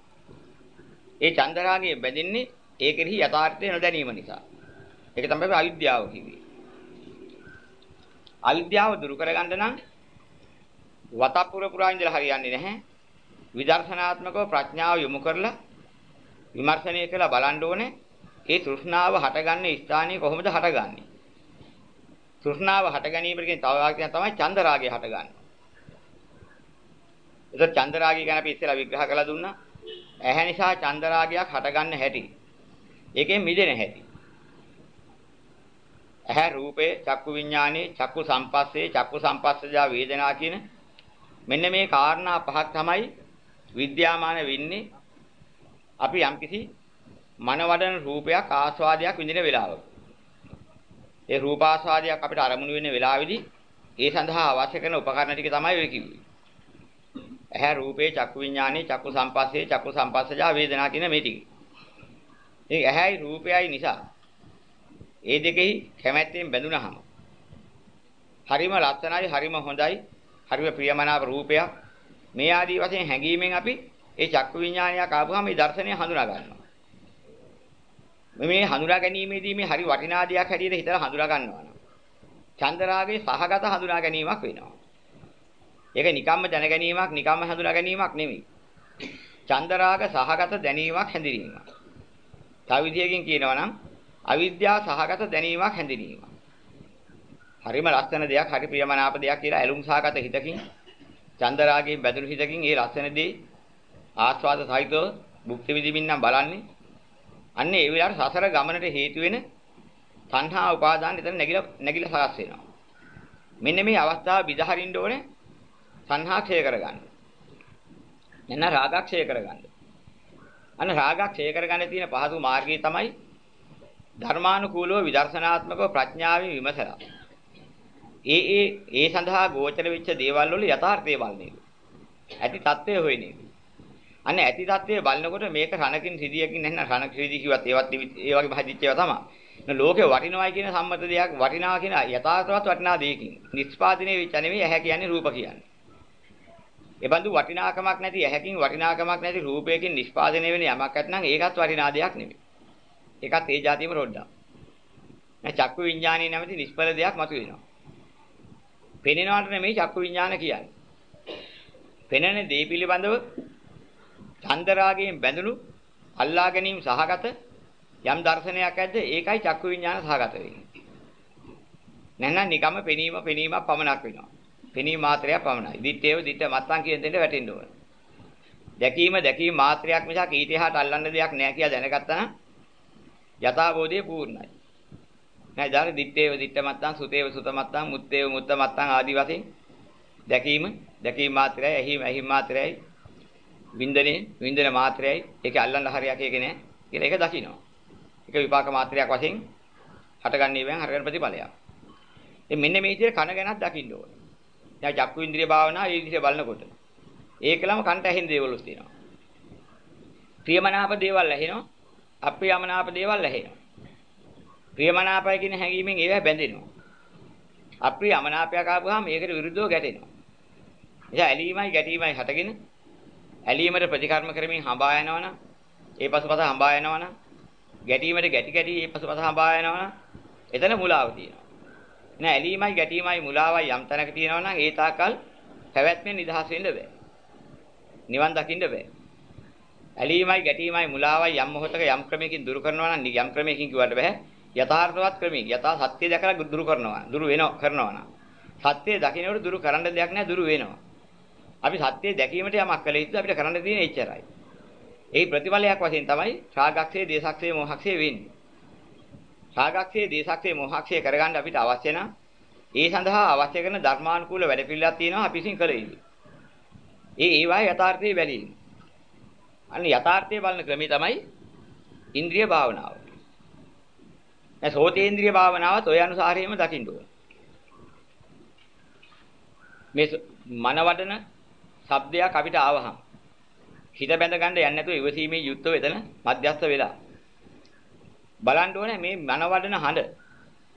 ඒ චන්දරාගයෙන් බැඳෙන්නේ ඒ කෙරෙහි යථාර්ථය නොදැනීම නිසා. ඒක තමයි අවිද්‍යාව කිව්වේ. අවිද්‍යාව දුරු කරගන්න නම් වතපුර පුරා ඉඳලා හරියන්නේ නැහැ. විදර්ශනාත්මකව ප්‍රඥාව යොමු කරලා විමර්ශනය කළා බලන්න ඕනේ ඒ තෘෂ්ණාව හටගන්නේ ස්ථානයේ කොහොමද හටගන්නේ? තෘෂ්ණාව හට ගැනීමට කියන තව වාක්‍යයක් තමයි චන්දරාගය හටගන්නේ. ඒක චන්දරාගය ගැන අපි ඉස්සෙල්ලා විග්‍රහ කළා දුන්නා. ඇහැ නිසා චන්දරාගයක් හටගන්න හැටි. ඒකෙන් මිදෙන හැටි. ඇහැ රූපේ චක්කු විඥානේ චක්කු සම්පස්සේ චක්කු සම්පස්සජා වේදනා කියන මෙන්න මේ කාරණා පහක් තමයි විද්‍යාමාන වෙන්නේ අපි යම්කිසි මනවඩන රූපයක් ආස්වාදයක් විඳින වෙලාවක ඒ රූපාස්වාදයක් අපිට අරමුණු වෙන වෙලාවේදී ඒ සඳහා අවශ්‍ය කරන උපකරණ ටික තමයි ඔය කිව්වේ. ඇහැ රූපේ චක්කු විඥානේ චක්කු සම්පස්සේ චක්කු සම්පස්සජා වේදනා කියන මේ ටික. ඒ ඇහැයි රූපයයි නිසා ඒ දෙකෙහි කැමැත්තෙන් බැඳුනහම හරිම ලස්සනයි හරිම හොඳයි හරිම ප්‍රියමනාප රූපයක් මේ ආදී වශයෙන් හැඟීමෙන් අපි ඒ චක්කු විඥානයක් ආපුවාම මේ දර්ශනය හඳුනා ගන්නවා. මේ හඳුනා ගැනීමේදී මේ හරි වටිනා දෙයක් හැටියට හිතලා හඳුනා ගන්නවා නම් චන්දරාගේ සහගත හඳුනා ගැනීමක් වෙනවා. ඒක නිකම්ම දැන ගැනීමක් නිකම්ම හඳුනා ගැනීමක් නෙමෙයි. චන්දරාග සහගත දැනීමක් හැඳිනීමක්. තව විදියකින් කියනවා නම් අවිද්‍යාව සහගත දැනීමක් හැඳිනීමක්. හරිම ලස්සන දෙයක් හරි ප්‍රියමනාප දෙයක් කියලා ඇලුම් සහගත හිතකින් චන්දරාගයෙන් බැඳුණු හිතකින් ඒ ලස්සනදී ආස්වාද සහිතව භුක්ති විඳින්න නම් බලන්නේ අන්න ඒ වෙලාවට සසර ගමනට හේතු වෙන තණ්හා උපාදාන එතන නැగిලා නැగిලා සකස් වෙනවා. මෙන්න මේ අවස්ථාව විදහරින්න ඕනේ තණ්හා ක්ෂය කරගන්න. එන්න රාගක් ක්ෂය කරගන්න. අන්න රාගක් ක්ෂය කරගන්න තියෙන පහසු මාර්ගය තමයි ධර්මානුකූලව විදර්ශනාත්මකව ප්‍රඥාවෙන් විමසලා. ඒ ඒ ඒ සඳහා ගෝචර වෙච්ච දේවල් වල යථාර්ථය බලන්නේ. ඇති தත්ත්වය හොයන්නේ. අන්න ඇති தත්ත්වය බලනකොට මේක රණකින් සිදියකින් නැත්නම් රණක සිදි කිව්වත් ඒවත් ඒ වගේ බහදිච්ච ඒවා තමයි. නේ ලෝකේ වටිනවයි කියන සම්මත දෙයක් වටිනවා කියන යථාර්ථවත් වටිනා දෙයකින් නිෂ්පාදනයේ වෙච්ච නෙවෙයි ඇහැ කියන්නේ රූප කියන්නේ. ඒ බඳු වටිනාකමක් නැති ඇහැකින් වටිනාකමක් නැති රූපයකින් නිෂ්පාදනය වෙන යමක් නැත්නම් ඒකත් වටිනා දෙයක් නෙවෙයි. ඒකත් ඒ જાතියම රොඩ්ඩක්. නැ චක්කු විඥානයේ නැමැති නිෂ්පල දෙයක් මතුවෙනවා. පෙනෙනවට නෙමෙයි චක්කු විඥාන කියන්නේ. පෙනෙන දේ පිළිබඳව චන්දරාගයෙන් බැඳුණු අල්ලා ගැනීම සහගත යම් දර්ශනයක් ඇද්ද ඒකයි චක්කු විඥාන සහගත වෙන්නේ. නැත්නම් නිකම්ම පෙනීම පෙනීමක් පමණක් වෙනවා. පෙනීම මාත්‍රයක් පමණයි. දිත්තේව දිත්ත මත්තන් කියන දෙන්න වැටෙන්න ඕන. දැකීම දැකීම මාත්‍රයක් මිසක් ඊට එහාට අල්ලන්න දෙයක් නෑ කියලා දැනගත්තා නම් යථාබෝධය පූර්ණයි. නෑ ඊදාර දිත්තේව දිත්ත මත්තන් සුතේව සුත මත්තන් මුත්තේව මුත්ත මත්තන් ආදී වශයෙන් දැකීම දැකීම මාත්‍රයයි ඇහිම ඇහිම මාත්‍රයයි වින්දනේ වින්දන මාත්‍රයයි ඒකේ අල්ලන්න හරියක් ඒක නෑ කියලා ඒක දකිනවා. ඒක විපාක මාත්‍රයක් වශයෙන් හටගන්නේ වෙන හරගෙන ප්‍රතිඵලයක්. ඒ මෙන්න මේ විදිහට කන ගැනත් දකින්න ඕනේ. දැන් චක්කු ඉන්ද්‍රිය භාවනා ඒ විදිහට බලනකොට ඒකලම කන්ට ඇහෙන දේවලුත් තියෙනවා. ප්‍රියමනාප දේවල් ඇහෙනවා. අප්‍රියමනාප දේවල් ඇහෙනවා. ප්‍රියමනාපය කියන හැඟීමෙන් ඒවා බැඳෙනවා. අප්‍රියමනාපයක් ආවම ඒකට විරුද්ධව ගැටෙනවා. එයා ඇලීමයි ගැටීමයි හටගෙන ඇලීමට ප්‍රතිකර්ම කරමින් හඹා යනවනම් ඒ පසුපස හඹා යනවනම් ගැටීමට ගැටි ගැටි පසුපස හඹා යනවා එතන මුලාව තියෙනවා. නෑ ඇලීමයි ගැටීමයි මුලාවයි යම් තැනක තියෙනවා නම් ඒ තාකල් පැවැත්මෙන් නිදහස් වෙන්න බෑ. නිවන් දකින්න බෑ. ඇලීමයි ගැටීමයි මුලාවයි යම් මොහොතක යම් ක්‍රමයකින් දුරු කරනවා නම් යම් ක්‍රමයකින් කිව්වට බෑ. යථාර්ථවත් ක්‍රමයකින් යථා සත්‍ය දැකලා දුරු කරනවා. දුරු වෙනවා කරනවා නම්. සත්‍ය දකින්නකොට දුරු කරන්න දෙයක් නෑ දුරු වෙනවා. අපි සත්‍ය දැකීමට යමක් කළ යුතුද අපිට කරන්න තියෙන එච්චරයි. ඒ ප්‍රතිඵලයක් වශයෙන් තමයි රාගක්ෂේ, දේසක්ෂේ, මොහක්ෂේ වෙන්නේ. රාගක්ෂේ, දේසක්ෂේ, මොහක්ෂේ කරගන්න අපිට අවශ්‍ය නම් ඒ සඳහා අවශ්‍ය කරන ධර්මානුකූල වැඩපිළිවෙලක් තියෙනවා අපි විසින් කළ යුතු. ඒ ඒවායේ යථාර්ථයේ බැලීම. අන්න යථාර්ථයේ බලන ක්‍රමය තමයි ඉන්ද්‍රිය භාවනාව. දැන් සෝතේන්ද්‍රිය භාවනාවත් ඔය අනුසාරයෙන්ම දකින්න ඕන. මේ මනවඩන ශබ්දයක් අපිට ආවහම හිත බැඳ ගන්න යන්නේ නැතුව ඉවසීමේ යුක්තව එතන මධ්‍යස්ත වෙලා බලන්න ඕනේ මේ මනවඩන හඬ.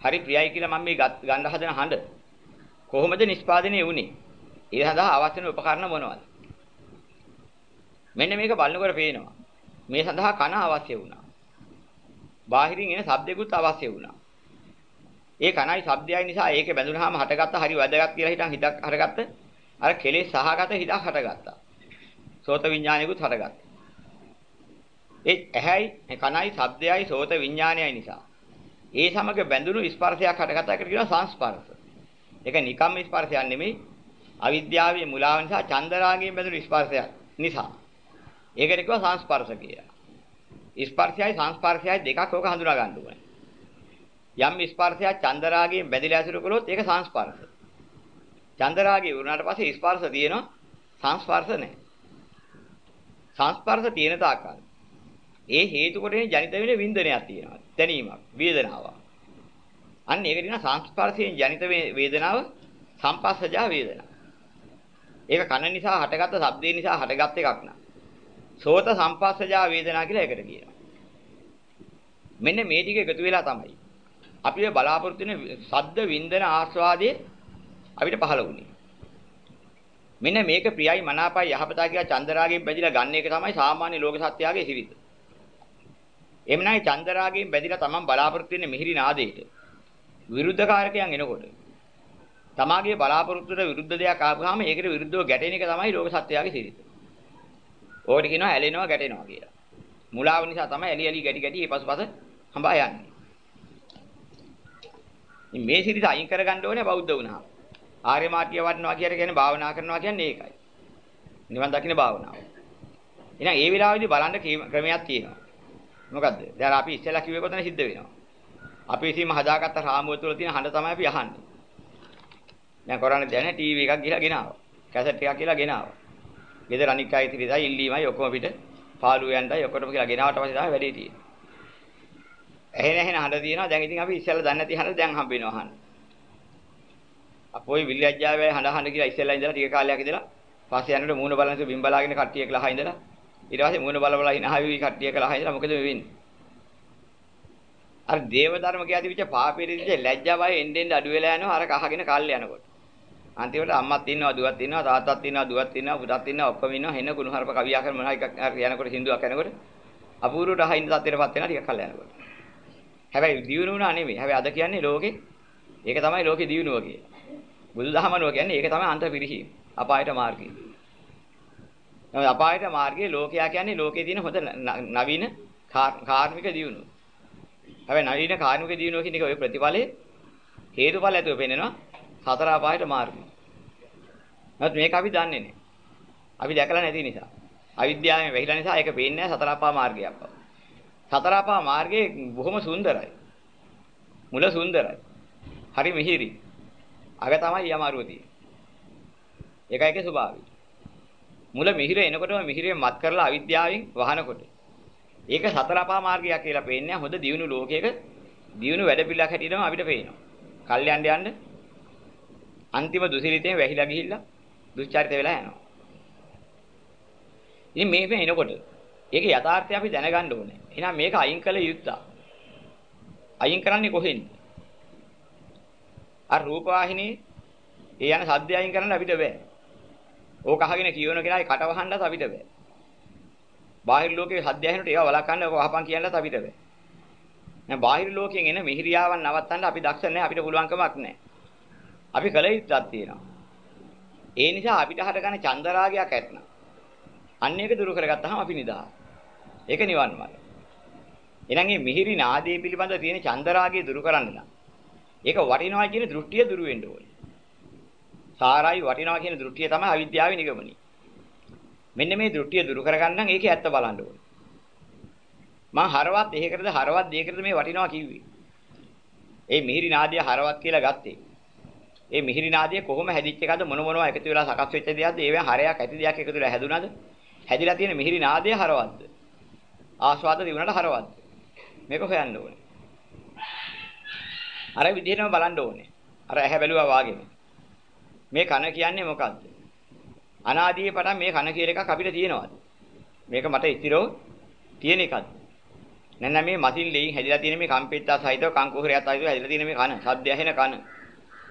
හරි ප්‍රියයි කියලා මම මේ ගන්න හදන හඬ. කොහොමද නිෂ්පාදනය වුනේ? ඒ සඳහා අවශ්‍ය වෙන උපකරණ මොනවද? මෙන්න මේක බලනකොට පේනවා. මේ සඳහා කන අවශ්‍ය වුණා. බාහිරින් එන ශබ්දයකුත් අවශ්‍ය වුණා. ඒ කනයි ශබ්දයයි නිසා ඒකේ බැඳුනහම හටගත්ත හරි වැදගත් කියලා හිතන් හිතක් හටගත්ත. අර කෙලෙස් සහගත හිතක් හටගත්තා. සෝත විඥානිකුත් හටගත්තා. ඒ ඇහැයි කනයි ශබ්දයයි සෝත විඥානයයි නිසා. ඒ සමග බැඳුණු ස්පර්ශයක් හටගත්තා එකට කියනවා සංස්පර්ශ. ඒක නිකම්ම ස්පර්ශයක් නෙමෙයි අවිද්‍යාවේ මුලාව නිසා චන්දරාගයෙන් බැඳුණු ස්පර්ශයක් නිසා. ඒකට කියනවා සංස්පර්ශ කියලා. ස්පර්ශයයි සංස්පර්ශයයි දෙකක් ඕක හඳුනා ගන්න ඕනේ. යම් ස්පර්ශයක් චන්දරාගයෙන් බැඳිලා ඇසුරු කළොත් ඒක සංස්පර්ශ. චන්දරාගය වුණාට පස්සේ ස්පර්ශ තියෙනවා සංස්පර්ශ නැහැ. සංස්පර්ශ තියෙන තාක්කල් ඒ හේතු කොටගෙන ජනිත වෙන වින්දනයක් තියෙනවා. දැනීමක්, වේදනාවක්. අන්න ඒක කියන සංස්පර්ශයෙන් ජනිත වේදනාව සම්පස්සජා වේදනා. ඒක කන නිසා හටගත්ත ශබ්දේ නිසා හටගත් එකක් නා. සෝත සම්පස්සජා වේදනා කියලා ඒකට කියනවා. මෙන්න මේ ටික එකතු වෙලා තමයි අපි බලාපොරොත්තු වෙන සද්ද වින්දන ආස්වාදයේ අපිට පහළ වුණේ. මෙන්න මේක ප්‍රියයි මනාපයි යහපතයි කියලා චන්දරාගයෙන් බැඳිලා ගන්න එක තමයි සාමාන්‍ය ලෝක සත්‍යයේ සිරිත. එම්නයි චන්දරාගයෙන් බැඳිලා තමන් බලාපොරොත්තු වෙන්නේ මිහිරි නාදයට. විරුද්ධකාරකයන් එනකොට තමාගේ බලාපොරොත්තුට විරුද්ධ දෙයක් ආවම ඒකට විරුද්ධව ගැටෙන එක තමයි ලෝක සත්‍යයේ සිරිත. ඕකට කියනවා ඇලෙනවා ගැටෙනවා කියලා. මුලාව නිසා තමයි ඇලි ඇලි ගැටි ගැටි ඊපස්පස හඹා යන්නේ. මේ සිරිත අයින් කරගන්න ඕනේ බෞද්ධ වුණාම. ආර්ය මාර්ගය වඩනවා කියන්නේ භාවනා කරනවා කියන්නේ ඒකයි. නිවන් දකින්න භාවනාව. එහෙනම් ඒ විලාවේදී බලන්න ක්‍රමයක් තියෙනවා. මොකද්ද? දැන් අපි ඉස්සෙල්ලා කිව්වේ කොතන සිද්ධ වෙනවා. අපි ඉතින්ම හදාගත්ත රාමුව තුළ තියෙන හඬ තමයි අපි අහන්නේ. දැන් කරන්නේ දැන ටීවී එකක් ගිහලා ගෙනාවා. කැසට් එකක් කියලා ගෙනාවා. ගෙදර අනික් අය ඉතිරිදා ඉල්ලීමයි ඔක්කොම පිට පාළුව යන්නයි ඔක්කොටම කියලා ගෙනාවට පස්සේ තමයි වැඩේ තියෙන්නේ. එහෙන එහෙන හඬ තියෙනවා. දැන් ඉතින් අපි ඉස්සෙල්ලා දන්නේ නැති හඬ දැන් හම්බ වෙනවා අහන්න. අපෝයි විල්ලජ්ජාවේ හඬ හඬ කියලා ඉස්සෙල්ලා ඉඳලා ටික කාලයක් ඉඳලා පස්සේ යනකොට මූණ බලනසු බිම් බලාගෙන කට්ටිය එකලා ඉඳලා ඊට පස්සේ මූණ බල බල ඉන ආවි කට්ටිය එකලා ඉඳලා මොකද වෙන්නේ? අර දේව ධර්ම කියති විච පාපේ දිච්ච ලැජ්ජාවයි එන්න එන්න අඩු වෙලා යනවා. අර කහගෙන කල් යනකොට. අන්තිමට අම්මත් ඉන්නවා දුවක් ඉන්නවා තාත්තත් ඉන්නවා දුවක් ඉන්නවා පුතත් ඉන්නවා ඔක්කොම ඉන්නවා. හෙන්න කුණු හරප කවියා කරන මොනවා එකක් යනකොට සින්දුවක් යනකොට අපූර්වට අහින්න තත්ත්වයටපත් වෙනවා ටිකක් කල් යනකොට. හැබැයි දියුණු වුණා නෙමෙයි. හැබැයි අද කියන්නේ ලෝකේ ඒක තමයි ලෝකේ දියුණුව කියන්නේ බුදුදහමනෝ කියන්නේ ඒක තමයි අන්ත පිරිහීම. අපායට මාර්ගය. නමුත් අපායට මාර්ගයේ ලෝකයා කියන්නේ ලෝකේ තියෙන හොඳ නවීන කාර්මික දියුණුව. හැබැයි නවීන කාර්මික දියුණුව කියන එක ඔය ප්‍රතිඵලයේ හේතුඵල ඇතුව පෙන්නනවා සතර අපායට මාර්ගය. නමුත් මේක අපි දන්නේ නැහැ. අපි දැකලා නැති නිසා. අවිද්‍යාවෙන් වැහිලා නිසා ඒක පේන්නේ නැහැ සතර අපා මාර්ගයක් බව. සතර අපා මාර්ගයේ බොහොම සුන්දරයි. මුල සුන්දරයි. හරි මිහිරි. අග තමයි යමාරුව තියෙන්නේ. ඒකයි ඒකේ ස්වභාවය. මුල මිහිර එනකොටම මිහිරෙන් මත් කරලා අවිද්‍යාවෙන් වහනකොට ඒක සතර අපා මාර්ගයක් කියලා පේන්නේ හොඳ දියුණු ලෝකයක දියුණු වැඩපිළිවෙලක් හැටියටම අපිට පේනවා. කල්යන්න යන්න අන්තිම දුසිරිතෙන් වැහිලා ගිහිල්ලා දුස්චරිත වෙලා යනවා. ඉතින් මේක එනකොට ඒකේ යථාර්ථය අපි දැනගන්න ඕනේ. එහෙනම් මේක අයින් කළ යුත්තා. අයින් කරන්නේ කොහෙන්ද? අර රූපවාහිනී ඒ යන සද්දය අයින් කරන්න අපිට බෑ. ඕක අහගෙන කියවන කෙනායි කට වහන්නත් අපිට බෑ. බාහිර ලෝකේ සද්ද ඇහෙනට ඒවා වළක්වන්න ඕක වහපන් කියන්නත් අපිට බෑ. දැන් බාහිර ලෝකයෙන් එන මිහිරියාවන් නවත්තන්න අපි දක්ෂ නැහැ අපිට පුළුවන්කමක් නැහැ. අපි කල යුත්තක් තියෙනවා. ඒ නිසා අපිට හටගන්න චන්දරාගයක් ඇත්නම්. අන්න ඒක දුරු කරගත්තාම අපි නිදහස්. ඒක නිවන් මාර්ගය. එහෙනම් මේ මිහිරි නාදයේ පිළිබඳ තියෙන චන්දරාගය දුරු කරන්න නම් ඒක වටිනවා කියන දෘෂ්ටිය දුරු වෙන්න ඕනේ. සාරයි වටිනවා කියන දෘෂ්ටිය තමයි අවිද්‍යාවේ නිගමනයි. මෙන්න මේ දෘෂ්ටිය දුරු කරගන්න නම් ඒකේ ඇත්ත බලන්න ඕනේ. මං හරවත් එහෙකටද හරවත් දෙයකටද මේ වටිනවා කිව්වේ. ඒ මිහිරි නාදය හරවත් කියලා ගත්තේ. ඒ මිහිරි නාදය කොහොම හැදිච්ච එකද මොන මොනවා එකතු වෙලා සකස් වෙච්ච දෙයක්ද ඒවෙන් හරයක් ඇති දෙයක් එකතු වෙලා හැදුනද හැදිලා තියෙන මිහිරි නාදය හරවත්ද ආස්වාද දිනුනට හරවත්ද මේක හොයන්න ඕනේ අර විදිහටම බලන්න ඕනේ අර ඇහැ බැලුවා වාගේම මේ කන කියන්නේ මොකද්ද? අනාදියේ පටන් මේ කන කියන එකක් අපිට තියෙනවද? මේක මට ඉතිරෝ තියෙන එකක්ද? නැත්නම් මේ මසින් ලෙයින් හැදිලා තියෙන මේ කම්පිට්ටා සහිතව කංකුහරයත් සහිතව හැදිලා තියෙන මේ කන ශබ්ද ඇහෙන කන.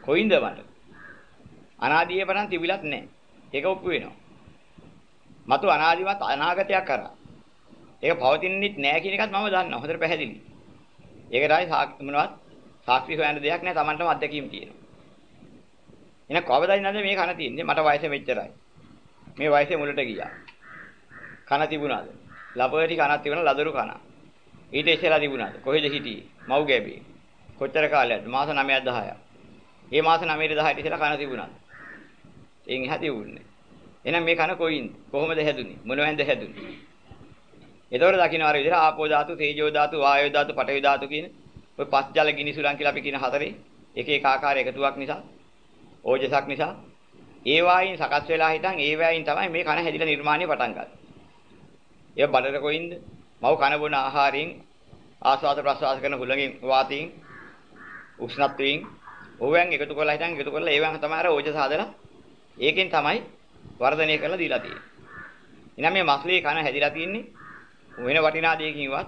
කොයින්ද මට? අනාදියේ පටන් තිබිලත් නැහැ. ඒක ඔප්පු වෙනවා. මතු අනාදිමත් අනාගතයක් කරා. ඒක පවතින්නෙත් නැහැ කියන එකත් මම දන්නවා. හොඳට පැහැදිලි ඒකටයි මොනවත් සාක්ෂි හොයන්න දෙයක් නැහැ. Tamanටම අත්දැකීම් තියෙනවා. එහෙනම් කවදාද නැද්ද මේ කන තියෙන්නේ මට වයස මෙච්චරයි. මේ වයසේ මුලට ගියා. කන තිබුණාද? ලපටි කනක් තිබුණා ලදරු කන ඊට ඉස්සෙල්ලා තිබුණාද? කොහෙද හිටියේ? මව් ගැබේ. කොච්චර කාලයක්ද? මාස 9ක් 10ක් ඒ මාස 9ට 10ට ඉස්සෙල්ලා කන තිබුණාද? එයින් එහා තිබුණේ එහෙනම් මේ කන කොයින්ද? කොහොමද හැදුනේ? මොනවෙන්ද හැදුනේ? එතකොට දකින්න අර විදිහට ආපෝ ධාතු තේජෝ ධාතු වායෝ ධාතු පඨවි ධාතු කියන ඔය පස් ජල ගිනි සුලං කියලා අපි කියන හතරේ එක එක ආකාර එකතුවක් නිසා ඕජසක් නිසා ඒ වායින් සකස් වෙලා හිටන් ඒ වායින් තමයි මේ කන හැදිලා නිර්මාණය පටන් ගන්නේ. ඒ බඩර කොයින්ද? මව් කන බොන ආහාරයෙන් ආස්වාද ප්‍රසවාස කරන හුලඟින් වාතයෙන් උෂ්ණත්වයෙන් ඕවෙන් එකතු කරලා හිටන් එකතු කරලා ඒවෙන් තමයි අර ඕජස හදලා ඒකෙන් තමයි වර්ධනය කරලා දීලා තියෙන්නේ. එහෙනම් මේ මස්ලේ කන හැදිලා තියෙන්නේ වෙන වටිනා දෙයකින්වත්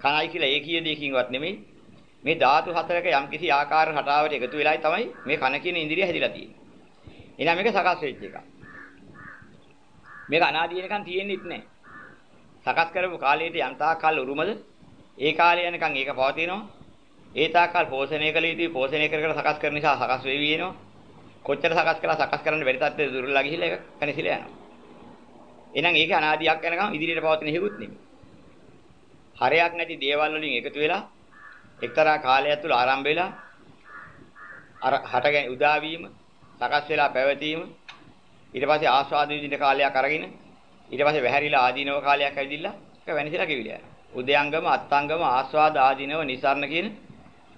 කනයි කියලා ඒකීය දෙයකින්වත් නෙමෙයි මේ ධාතු හතරක යම්කිසි ආකාර රටාවට එකතු වෙලායි තමයි මේ කන කියන ඉන්ද්‍රිය හැදිලා තියෙන්නේ. එහෙනම් මේක සකස් වෙච්ච එකක්. මේක අනාදීනකන් තියෙන්නෙත් නැහැ. සකස් කරපු කාලයට යම් තාක්කල් උරුමද ඒ කාලය යනකම් ඒක පවතිනවා. ඒ තාක්කල් පෝෂණය කළ යුතුයි පෝෂණය කර කර සකස් කරන නිසා සකස් වෙවි වෙනවා. කොච්චර සකස් කළා සකස් කරන්න බැරි තත්ත්වෙ දුර්වලලා ගිහිල්ලා ඒක කනසිලා යනවා. එහෙනම් ඒක අනාදියක් යනකම් ඉදිරියට පවතින හේකුත් නෙමෙයි. හරයක් නැති දේවල් වලින් එකතු වෙලා එක්තරා කාලයක් තුල ආරම්භ වෙලා අර හටගෙන උදා වීම, සකස් වෙලා පැවතීම, ඊට පස්සේ ආස්වාද විඳින කාලයක් අරගෙන ඊට පස්සේ වැහැරිලා ආදීනව කාලයක් ඇවිදිලා ඒක වෙනසිලා කිවිලා යනවා. උදයංගම, අත්ංගම, ආස්වාද ආදීනව නිසරණ කියන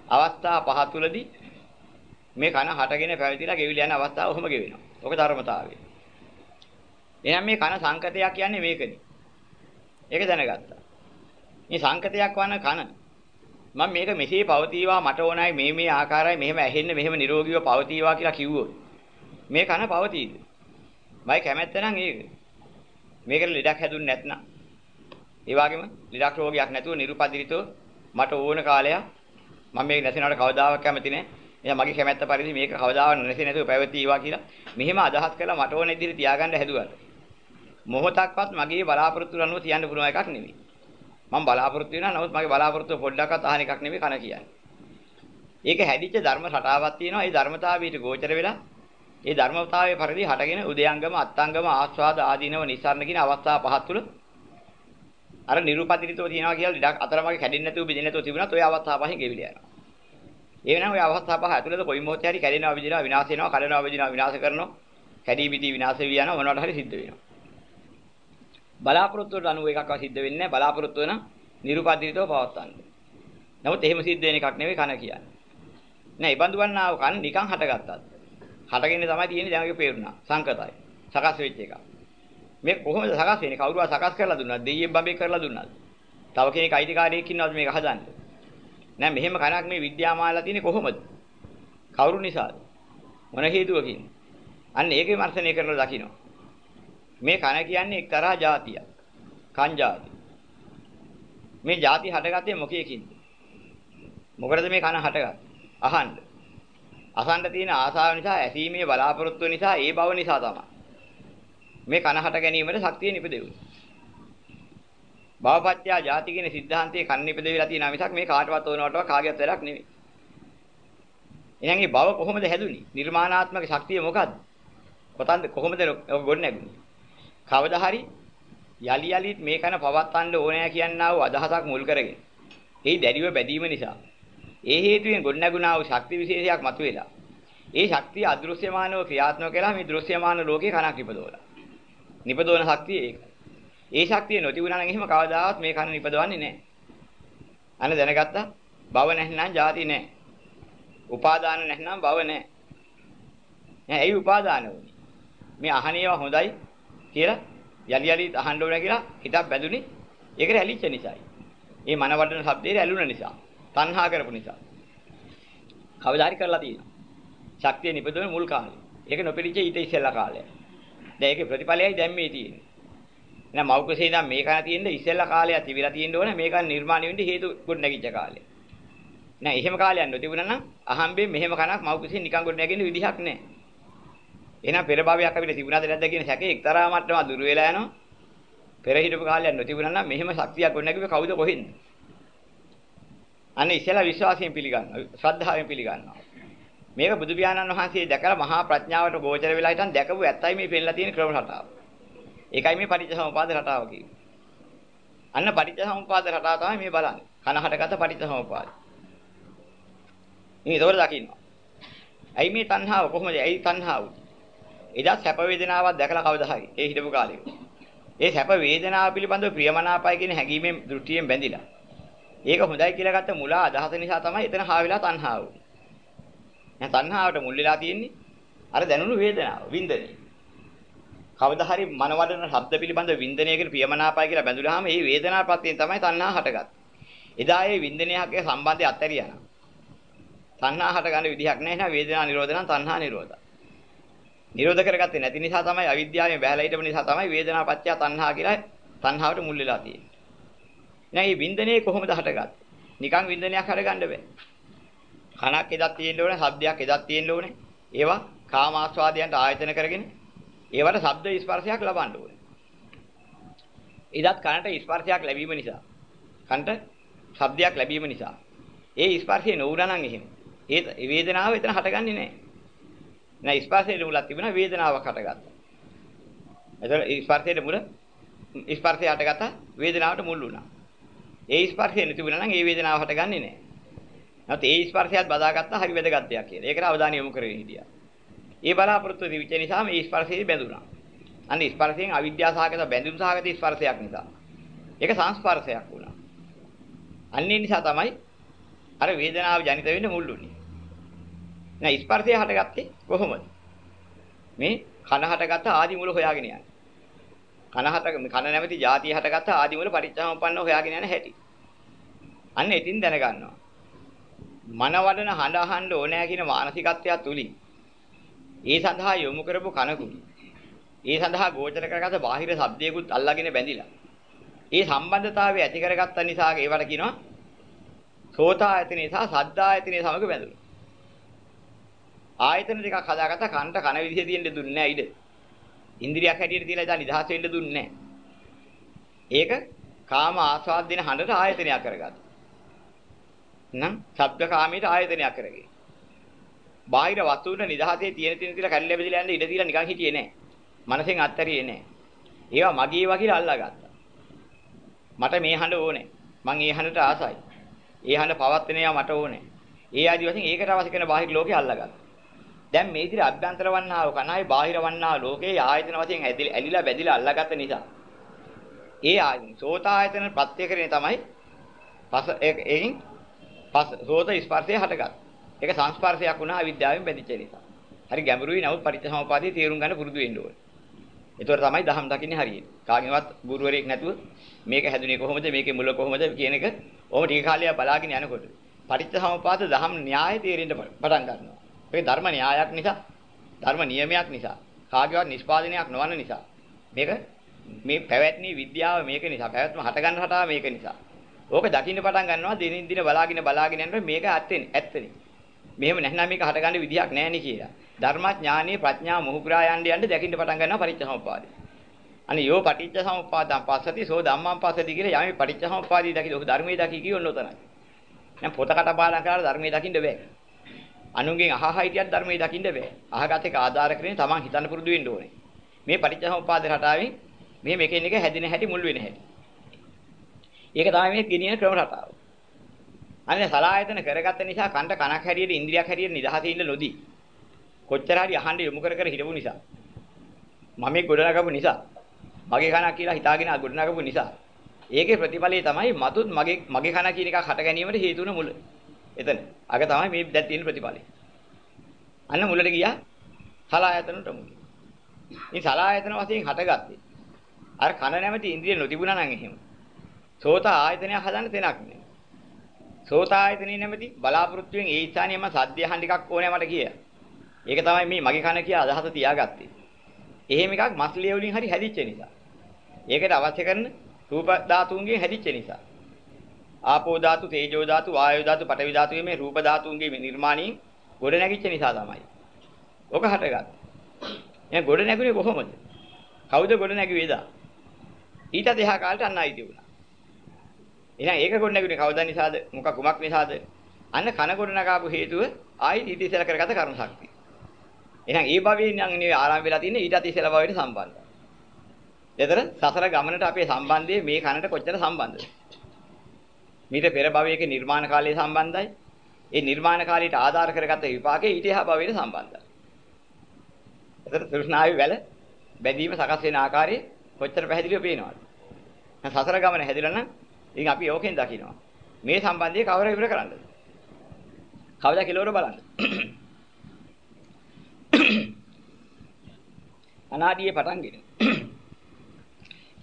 අවස්ථා පහ තුලදී මේ කන හටගෙන පැවතිලා ගෙවිලා යන අවස්ථාව ඔහොම ගෙවෙනවා. ඔක ධර්මතාවය. එහෙනම් මේ කන සංකතයක් කියන්නේ මේකනේ. ඒක දැනගත්තා. මේ සංකතයක් වන කන මම මේක මෙසේ පවතිවා මට ඕනයි මේ මේ ආකාරයි මෙහෙම ඇහෙන්න මෙහෙම නිරෝගීව පවතිවා කියලා කිව්වොත් මේ කන පවතීද? මයි කැමැත්ත නම් ඒක. මේකට ලෙඩක් හැදුන්නේ නැත්නම් ඒ වගේම ලෙඩක් රෝගයක් නැතුව නිරුපදිරිතව මට ඕන කාලයක් මම මේක නැතිනවට කවදාවත් කැමති නැහැ. එහෙනම් මගේ කැමැත්ත පරිදි මේක කවදාවත් නැති නැතුව පැවතීවා කියලා මෙහෙම අදහස් කළා මට ඕන ඉදිරි තියාගන්න හැදුවා. මොහොතක්වත් මගේ බලාපොරොත්තු අනුව තියන්න පුළුවන් එකක් නෙමෙයි. මම බලාපොරොත්තු වෙනවා නමුත් මගේ බලාපොරොත්තු පොඩ්ඩක්වත් අහන එකක් නෙමෙයි කන කියන්නේ. ඒක හැදිච්ච ධර්ම රටාවක් තියෙනවා. ඒ ධර්මතාවයට ගෝචර වෙලා ඒ ධර්මතාවයේ පරිදි හටගෙන උදයංගම අත්ංගම ආස්වාද ආදීනව නිසරණ කියන අවස්ථා පහක් තුල අර නිරුපදිතව තියනවා කියලා ඩක් අතරමඟ කැඩෙන්නේ නැතුව බෙදෙන්නේ නැතුව තිබුණත් ওই අවස්ථා පහෙන් ගෙවිලා යනවා. ඒ වෙනම ওই අවස්ථා පහ ඇතුළත කොයි මොහොතේ හරි කැඩෙනවා විදිනවා විනාශ වෙනවා කඩනවා විදිනවා විනාශ කරනවා කැඩී බිදී විනාශ වෙවි යනවා මොනවට හරි සිද්ධ වෙනවා. බලාපොරොත්තුවට අනුව එකක්වත් සිද්ධ වෙන්නේ නැහැ. බලාපොරොත්තු වෙන නිරුපදිතව පවත්තන්නේ. නමුත් එහෙම සිද්ධ වෙන එකක් නෙවෙයි කන කියන්නේ. නෑ, ඉබඳු වන්නාව කන නිකන් හටගත්තත්. හටගෙන තමයි තියෙන්නේ දැන් ඔගේ පේරුණා. සංකතයි. සකස් වෙච්ච එකක්. මේ කොහොමද සකස් වෙන්නේ? කවුරුවා සකස් කරලා දුන්නාද? දෙයියෙන් බඹේ කරලා දුන්නාද? තව කෙනෙක් අයිතිකාරයෙක් ඉන්නවද මේක හදන්න? නෑ මෙහෙම කණක් මේ විද්‍යාමාලා තියෙන්නේ කොහොමද? කවුරු නිසාද? මොන හේතුවකින්? අන්න ඒක විමර්ශනය කරලා දකින්න. මේ කන කියන්නේ එක්තරා જાතියක්. කන් જાති. මේ જાති හටගත්තේ මොකේකින්ද? මොකටද මේ කන හටගත්තේ? අහන්න. අසන්න තියෙන ආසාව නිසා, ඇසීමේ බලාපොරොත්තු නිසා, ඒ බව නිසා තමයි. මේ කන හට ගැනීමට ශක්තිය නිපදෙන්නේ. භවපත්‍ය જાති කියන સિદ્ધාන්තයේ කන් නිපදෙවිලා තියෙන මිසක් මේ කාටවත් ඕනවටව කාගේවත් වැඩක් නෙවෙයි. එහෙනම් මේ භව කොහොමද හැදුනේ? නිර්මාණාත්මක ශක්තිය මොකද්ද? කොතනද කොහොමද ගොඩ නැගුණේ? කවදා හරි යලි යලිත් මේ කන පවත්වන්න ඕනෑ කියනා වූ අදහසක් මුල් කරගෙන. ඒ දැඩිව බැඳීම නිසා ඒ හේතුවෙන් ගොඩ නැගුණා වූ ශක්ති විශේෂයක් මතුවෙලා. ඒ ශක්තිය අදෘශ්‍යමානව ක්‍රියාත්මක කළා මේ දෘශ්‍යමාන ලෝකේ කනක් නිපදවලා. නිපදවන ශක්තිය ඒක. ඒ ශක්තිය නොතිබුණා නම් එහෙම කවදාවත් මේ කන නිපදවන්නේ නැහැ. අන්න දැනගත්තා. භව නැත්නම් ಜಾති නැහැ. උපාදාන නැත්නම් භව නැහැ. නෑ ඇයි උපාදාන වුනේ? මේ අහනේවා හොඳයි කියලා යලි යලි අහන්න ඕන කියලා හිතක් බැඳුනේ. ඒකට ඇලිච්ච නිසායි. මේ මන වඩන શબ્දේ ඇලුන නිසා. තණ්හා කරපු නිසා. කවදාරි කරලා තියෙනවා. ශක්තිය නිපදවන මුල් කාලේ. ඒක නොපිරිච්ච ඊට ඉස්සෙල්ලා කාලය. දැන් ඒකේ ප්‍රතිඵලයයි දැන් මේ තියෙන්නේ. එහෙනම් මෞකසේ ඉඳන් මේක න තියෙන්නේ ඉස්සෙල්ලා කාලයක් තිබිලා තියෙන්න ඕනේ මේක නිර්මාණය වෙන්න හේතු ගොඩ නැගිච්ච කාලය. නෑ එහෙම කාලයක් නොතිබුණා නම් අහම්බෙන් මෙහෙම කනක් මෞකසේ නිකන් ගොඩ නැගෙන්න විදිහක් නෑ. එහෙනම් පෙර භවයක් අපිට තිබුණාද නැද්ද කියන සැකේ එක්තරා මට්ටමක් දුර වෙලා යනවා. පෙර හිටපු කාලයක් නොතිබුණා නම් මෙහෙම ශක්තියක් ගොඩ නැගුවේ කවුද කොහෙන්ද? අනේ ඉස්සෙල්ලා විශ්වාසයෙන් පිළිගන්නවා. ශ්‍රද්ධාවෙන් පිළිගන්නවා. මේක බුදු පියාණන් වහන්සේ දැකලා මහා ප්‍රඥාවට ගෝචර වෙලා හිටන් දැකපු ඇත්තයි මේ පෙන්නලා තියෙන ක්‍රම රටාව. ඒකයි මේ පටිච්චසමුපාද රටාව කියන්නේ. අන්න පටිච්චසමුපාද රටාව තමයි මේ බලන්නේ. කනහටගත පටිච්චසමුපාද. ඉතින් ඒකවල දකින්නවා. ඇයි මේ තණ්හාව කොහොමද? ඇයි තණ්හාව? එදා සැප වේදනාවක් දැකලා කවදා හරි ඒ හිටපු කාලේ. ඒ සැප වේදනාව පිළිබඳව ප්‍රියමනාපයි කියන හැඟීමෙන් දෘෂ්ටියෙන් බැඳිලා. ඒක හොඳයි කියලා ගත්ත මුලා අදහස නිසා තමයි එතන හා වෙලා තණ්හාව වුනේ. දැන් තණ්හාවට මුල් වෙලා තියෙන්නේ අර දැනුණු වේදනාව, වින්දනය. කවදා හරි මනවඩන ශබ්ද පිළිබඳ වින්දනයකට ප්‍රියමනාපයි කියලා බැඳුනහම මේ වේදනාව ප්‍රත්‍යයෙන් තමයි තණ්හා හටගත්තේ. එදා ඒ වින්දනයක සම්බන්ධය අත්හැරියා නම් තණ්හා හටගන්න විදිහක් නැහැ නේද වේදනා නිරෝධ නම් තණ්හා නිරෝධ. නිරෝධ කරගත්තේ නැති නිසා තමයි අවිද්‍යාවෙන් බැහැලා හිටපු නිසා තමයි වේදනා පත්‍ය තණ්හා කියලා තණ්හාවට මුල් වෙලා තියෙන්නේ. නෑ මේ වින්දනයේ කොහොමද හටගත්තේ? නිකන් වින්දනයක් හටගන්න බෑ. කනක් එදක් තියෙන්න ඕනේ, ශබ්දයක් එදක් තියෙන්න ඕනේ. ඒවා කාම ආස්වාදයන්ට ආයතන කරගෙන ඒවට ශබ්ද ස්පර්ශයක් ලබන්න ඕනේ. එදත් කනට ස්පර්ශයක් ලැබීම නිසා කනට ශබ්දයක් ලැබීම නිසා ඒ ස්පර්ශය නොවුනා නම් එහෙම ඒ වේදනාව එතන හටගන්නේ නැහැ. නෑ ස්පර්ශයේ මුලක් තිබුණා වේදනාවක් හටගත්තා. එතකොට ස්පර්ශයේ මුල ස්පර්ශය හටගත්තා වේදනාවට මුල් වුණා. ඒ ස්පර්ශය නැතිවුණා නම් ඒ වේදනාව හටගන්නේ නෑ. නැත්නම් ඒ ස්පර්ශයත් බදාගත්තා හරි වැදගත් දෙයක් කියලා. ඒකට අවධානය යොමු කරගෙන හිටියා. ඒ බලාපොරොත්තු දිවිච්ච නිසා මේ ස්පර්ශයේ බැඳුණා. අන්න ස්පර්ශයෙන් අවිද්‍යාසහගත බැඳුම් සහගත ස්පර්ශයක් නිසා. ඒක සංස්පර්ශයක් වුණා. අන්නේ නිසා තමයි අර වේදනාව ජනිත වෙන්න මුල් වුනේ. නෑ ස්පර්ශය හටගත්තේ කොහොමද? මේ කන හටගත්ත ආදි මූල හොයාගෙන යන්නේ. කන හට කන නැමැති જાතිය හටගත්ත ආදි මූල පරිච්ඡාමපන්න හොයාගෙන යන හැටි. අන්න එතින් දැනගන්නවා. මනවඩන හඬ අහන්න ඕනෑ කියන මානසිකත්වය තුලින් ඒ සඳහා යොමු කරපු කනකුයි. ඒ සඳහා ගෝචර කරගත බාහිර ශබ්දයකුත් අල්ලාගෙන බැඳිලා. ඒ සම්බන්ධතාවය ඇති කරගත්ත නිසා ඒවට කියනවා සෝතායතනේ සහ සද්දායතනේ සමග බැඳුණා. ආයතන දෙකක් හදාගත්ත කන්ට කන විදිහේ තියෙන්න දුන්නේ නැහැ ඉඩ. ඉන්ද්‍රියක් හැටියට තියලා ඉතින් නිදහස් වෙන්න දුන්නේ නැහැ. ඒක කාම ආස්වාද දෙන හඬට ආයතනයක් කරගත්තා. නම් ශබ්ද කාමයට ආයතනයක් කරගෙන. බාහිර වස්තුන්ට නිදහසේ තියෙන තියෙන තියලා කැල්ල බෙදලා යන්න ඉඩ තියලා නිකන් හිටියේ නැහැ. මනසෙන් අත්හැරියේ නැහැ. ඒවා මගේ ඒවා කියලා අල්ලාගත්තා. මට මේ හඬ ඕනේ. මං ඒ හඬට ආසයි. ඒ හඬ පවත්වන ඒවා මට ඕනේ. ඒ ආදි වශයෙන් ඒකට අවශ්‍ය කරන බාහිර ලෝකේ අල්ලාගත්තා. දැන් මේ විදිහට අභ්‍යන්තර වන්නා වූ කණයි බාහිර වන්නා ලෝකේ ආයතන වශයෙන් ඇලිලා බැඳිලා අල්ලාගත්ත නිසා ඒ ආයතන සෝත ආයතන ප්‍රත්‍යකරණය තමයි පස එයින් පස සෝත ස්පර්ශය හටගත්. ඒක සංස්පර්ශයක් වුණා අවිද්‍යාවෙන් බැඳිච්ච නිසා. හරි ගැඹුරුයි නමුත් පරිච්ඡසමුපාදයේ තේරුම් ගන්න පුරුදු වෙන්න ඕනේ. ඒතකොට තමයි දහම් දකින්නේ හරියට. කාගෙන්වත් ගුරුවරයෙක් නැතුව මේක හැදුනේ කොහොමද මේකේ මුල කොහොමද කියන එක ඔහොම ටික කාලයක් බලාගෙන යනකොට පරිච්ඡසමුපාද දහම් න්‍යාය තේරෙන්න පටන් ගන්නවා. ඒක ධර්ම න්‍යායක් නිසා ධර්ම නියමයක් නිසා කාගේවත් නිෂ්පාදනයක් නොවන නිසා මේක මේ පැවැත්නි විද්‍යාව මේක නිසා පැවැත්ම හටගන්න හටා මේක නිසා. ඕක දකින්න පටන් ගන්නවා දිනින් දින බලාගෙන බලාගෙන යනකොට මේක ඇත්තනේ ඇත්තනේ. මෙහෙම නැත්නම් මේක හටගන්න විදියක් නැහැ නේ කියලා. ධර්මඥානීය ප්‍රඥා මොහුග්‍රා යන්න යන්න දකින්න පටන් ගන්නවා පරිච්ඡසමුපාදේ අනේ යෝ පටිච්ච සමුප්පාදං පස්සති සෝ ධම්මං පස්සති කියලා යමේ පටිච්ච සමුප්පාදී දකින්න. ඔක ධර්මයේ දකි කියොන්න උතනයි. දැන් පොතකට බාලා කරලා ධර්මයේ දකින්න බෑ. අනුන්ගෙන් අහහ හිටියත් ධර්මයේ දකින්න බෑ. අහගත එක ආධාර කරගෙන තමන් හිතන්න පුරුදු වෙන්න ඕනේ. මේ පටිච්ච සමුප්පාද රටාවෙන් මේ මේකෙන් එක හැදින හැටි මුල් වෙන හැටි. ඒක තමයි මේ ගෙනියන ක්‍රම රටාව. අනේ සලායතන කරගත්ත නිසා කන්ට කනක් හැටියට ඉන්ද්‍රියක් හැටියට නිදහසේ ඉන්න නොදී. කොච්චර හරි අහන්න යොමු කර කර හිටපු නිසා. මම මේ ගොඩනගපු නිසා. මගේ කනක් කියලා හිතාගෙන ගොඩනගපු නිසා. ඒකේ ප්‍රතිඵලය තමයි මතුත් මගේ මගේ කන කියන එකක් හට ගැනීමට හේතු වෙන මුල. එතන. අග තමයි මේ දැන් තියෙන ප්‍රතිඵලය. අන්න මුලට ගියා සලායතනට මුල. මේ සලායතන වශයෙන් හටගත්තේ. අර කන නැමැති ඉන්ද්‍රිය නොතිබුණා නම් එහෙම. සෝත ආයතනය හදන්න තැනක් නෑ. සෝත ආයතනෙ නැමැති බලාපොරොත්තුෙන් ඒ ස්ථානියම සද්ද අහන්න එකක් ඕනේ මට කිය. ඒක තමයි මේ මගේ කන කිය අදහස තියාගත්තේ. එහෙම එකක් මස්ලිය වලින් හරි හැදිච්ච නිසා. ඒකට අවශ්‍ය කරන රූප ධාතුන්ගෙන් හැදිච්ච නිසා. ආපෝ ධාතු, තේජෝ ධාතු, වායෝ ධාතු, පඨවි ධාතු මේ රූප ධාතුන්ගේ නිර්මාණයෙන් ගොඩ නැගිච්ච නිසා තමයි. ඔක හටගත්තේ. එහෙනම් ගොඩ නැගුණේ කොහොමද? කවුද ගොඩ නැගුවේ දා? ඊට දෙහා කාලට අන්න ආයිති වුණා. එහෙනම් ඒක ගොඩ නැගුණේ කවදා නිසාද? මොකක් කුමක් නිසාද? අන්න කන ගොඩ නගාපු හේතුව ආයි ඊට ඉස්සෙල්ලා කරගත කර්ම ශක්තිය. එහෙනම් ඒ භවයෙන් නම් නෙවෙයි ආරම්භ වෙලා තියෙන්නේ ඊටත් ඉස්සෙල්ලා භවයට සම්බන්ධයි. එතන සසර ගමනට අපේ සම්බන්ධය මේ කනට කොච්චර සම්බන්ධද? මීට පෙර භවයක නිර්මාණ කාලයේ සම්බන්ධයි. ඒ නිර්මාණ කාලයට ආධාර කරගත්ත විපාකේ ඊට එහා භවයට සම්බන්ධයි. එතන තෘෂ්ණාවේ වැල බැඳීම සකස් වෙන ආකාරය කොච්චර පැහැදිලිව පේනවද? සසර ගමන හැදිලා නම් ඉතින් අපි ඕකෙන් දකිනවා. මේ සම්බන්ධය කවර ඉවර කරන්නද? කවදා කෙලවර බලන්න. අනාදියේ පටන්ගෙන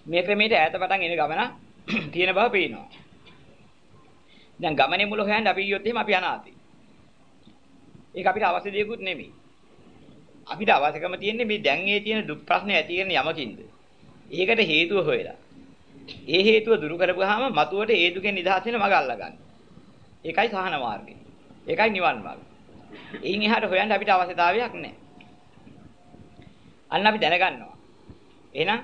මේ ක්‍රමයට ඈත පටන් එන ගමන තියෙන බව පේනවා. දැන් ගමනේ මුල හොයන්න අපි ගියොත් එහෙම අපි අනාථයි. ඒක අපිට අවශ්‍ය දෙයක්වත් නෙමෙයි. අපිට අවශ්‍යකම තියෙන්නේ මේ දැන් ඒ තියෙන දුක් ප්‍රශ්නේ ඇති කරන යමකින්ද. ඒකට හේතුව හොයලා. ඒ හේතුව දුරු කරගහම මතුවට ඒ දුකෙන් නිදහස් වෙන මඟ අල්ලගන්න. ඒකයි සහන මාර්ගය. ඒකයි නිවන් මාර්ගය. එයින් එහාට හොයන්න අපිට අවශ්‍යතාවයක් නැහැ. අන්න අපි දැනගන්නවා. එහෙනම්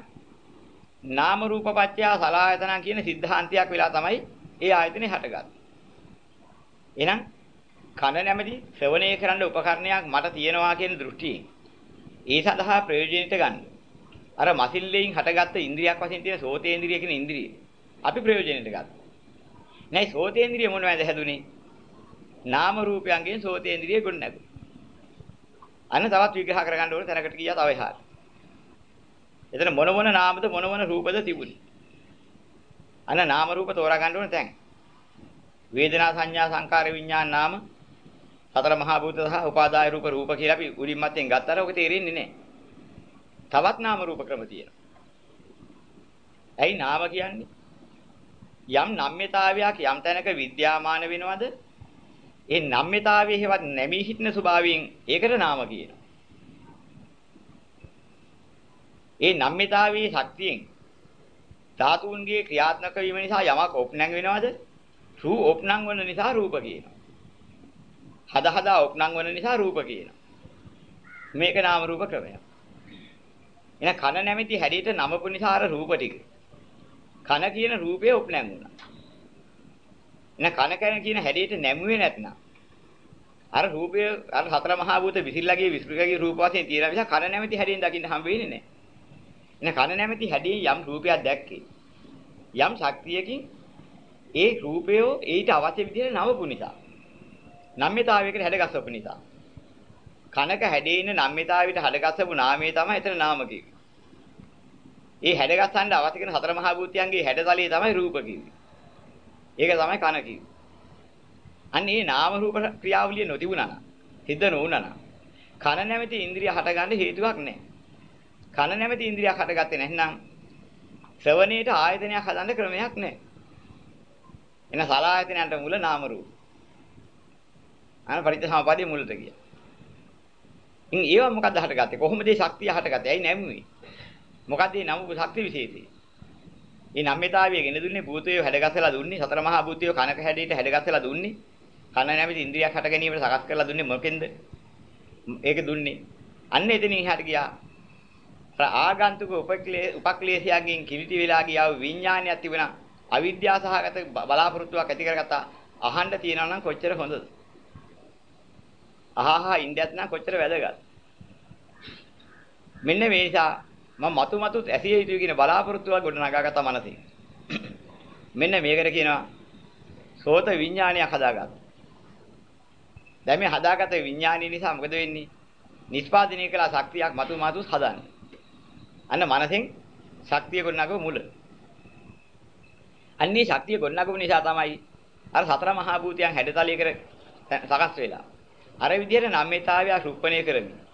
නාම රූප පත්‍ය සලආයතන කියන સિદ્ધාන්තයක් වෙලා තමයි ඒ ආයතනේ හටගත්තේ. එහෙනම් කන නැමැති ශ්‍රවණය කරන්න උපකරණයක් මට තියෙනවා කියන දෘෂ්ටියෙන් ඒ සඳහා ප්‍රයෝජනෙට ගන්න. අර මසිල්ලෙන් හටගත්ත ඉන්ද්‍රියක් වශයෙන් තියෙන සෝතේන්ද්‍රිය කියන ඉන්ද්‍රිය අපි ප්‍රයෝජනෙට ගත්තා. නැයි සෝතේන්ද්‍රිය මොනවද හැදුනේ? නාම රූපයන්ගෙන් සෝතේන්ද්‍රිය ගොඩ නැගුණා. අන්න තවත් විග්‍රහ කරගන්න ඕනේ තැනකට ගියා තව එහාට. එතන මොන මොන නාමද මොන මොන රූපද තිබුණේ. අන්න නාම රූප තෝරා ගන්න ඕනේ දැන්. වේදනා සංඥා සංකාර විඥාන නාම සතර මහා භූත සහ උපාදාය රූප රූප කියලා අපි උඩින් මතෙන් ගත්තාට ඔක තේරෙන්නේ නැහැ. තවත් නාම රූප ක්‍රම තියෙනවා. ඇයි නාම කියන්නේ? යම් නම්‍යතාවයක් යම් තැනක විද්‍යාමාන වෙනවද? ඒ නම්‍යතාවයේ හේවත් නැමී හිටින ස්වභාවයෙන් ඒකට නාම කියනවා. ඒ නම්‍යතාවයේ ශක්තියෙන් ධාතුන්ගේ ක්‍රියාත්මක වීම නිසා යමක් ඔප්නං වෙනවද? රූප ඔප්නං වන නිසා රූප කියනවා. හද හදා ඔප්නං වන නිසා රූප කියනවා. මේක නාම රූප ක්‍රමයක්. එන කන නැමැති හැඩයට නමපු නිසා අර රූප ටික. කන කියන රූපේ ඔප්නං වුණා. එන කන කන කියන හැඩයට නැමුවේ නැත්නම් අර රූපය අර සතර මහා භූත විසිල්ලගේ විස්ෘකගේ රූප වශයෙන් තියෙන නිසා කන නැමැති හැඩයෙන් දකින්න හම්බ වෙන්නේ නැහැ. එන කන නැමැති හැඩයෙන් යම් රූපයක් දැක්කේ. යම් ශක්තියකින් ඒ රූපය ඊට අවශ්‍ය විදිහට නවපු නිසා. නම්‍යතාවයකට හැඩගස්සපු නිසා. කනක හැඩේ ඉන්න නම්‍යතාවයට හැඩගස්සපු නාමය තමයි එතන නාම කිව්වේ. ඒ හැඩගස්සන්න අවශ්‍ය කරන සතර මහා භූතයන්ගේ හැඩතලිය තමයි රූප කිව්වේ. ඒක තමයි කන කිව්වේ. අන්න ඒ නාම රූප ක්‍රියාවලිය නොතිබුණා නම් හිත නොවුණා නම් කන නැමැති ඉන්ද්‍රිය හටගන්න හේතුවක් නැහැ. කන නැමැති ඉන්ද්‍රියක් හටගත්තේ නැත්නම් ශ්‍රවණේට ආයතනයක් හදන්න ක්‍රමයක් නැහැ. එන සලායතනයන්ට මුල නාම රූප. අන පරිත්‍යාසමාපාදී මුලට ගියා. ඉතින් ඒව මොකද්ද හටගත්තේ? කොහොමද මේ ශක්තිය හටගත්තේ? ඇයි නැමුවේ? මොකද්ද මේ නමුගේ ශක්ති විශේෂය? මේ නම්මිතාවිය ගෙන දුන්නේ භූතයෝ හැඩගස්සලා දුන්නේ සතර මහා භූතයෝ කනක හැඩයට හැඩගස්සලා දුන්නේ. කන නැමැති ඉන්ද්‍රියක් හට ගැනීමට සකස් කරලා දුන්නේ මොකෙන්ද? ඒක දුන්නේ. අන්න එතනින් එහාට ගියා. අර ආගන්තුක උපක්ලේශයන්ගෙන් කිලිටි වෙලා ගියා විඥානයක් තිබුණා. අවිද්‍යාව සහගත බලාපොරොත්තුවක් ඇති කරගත්තා. අහන්න තියනවා නම් කොච්චර හොඳද? අහහා ඉන්දියත් නම් කොච්චර වැදගත්. මෙන්න මේ නිසා මම මතු මතු ඇසිය යුතුයි කියන බලාපොරොත්තුවක් ගොඩනගාගත්තා මනසේ. මෙන්න මේකට කියනවා සෝත විඥානයක් හදාගත්තා. දැන් මේ හදාගත්ත විඥානිය නිසා මොකද වෙන්නේ? නිෂ්පාදනය කළ ශක්තියක් මතු මතු හදන්නේ. අන්න මනසෙන් ශක්තිය ගොඩනගව මුල. අන්නේ ශක්තිය ගොඩනගව නිසා තමයි අර සතර මහා භූතයන් හැඩතලයකට සකස් වෙලා. අර විදිහට නම්මිතාවය රුප්පණය කරමින්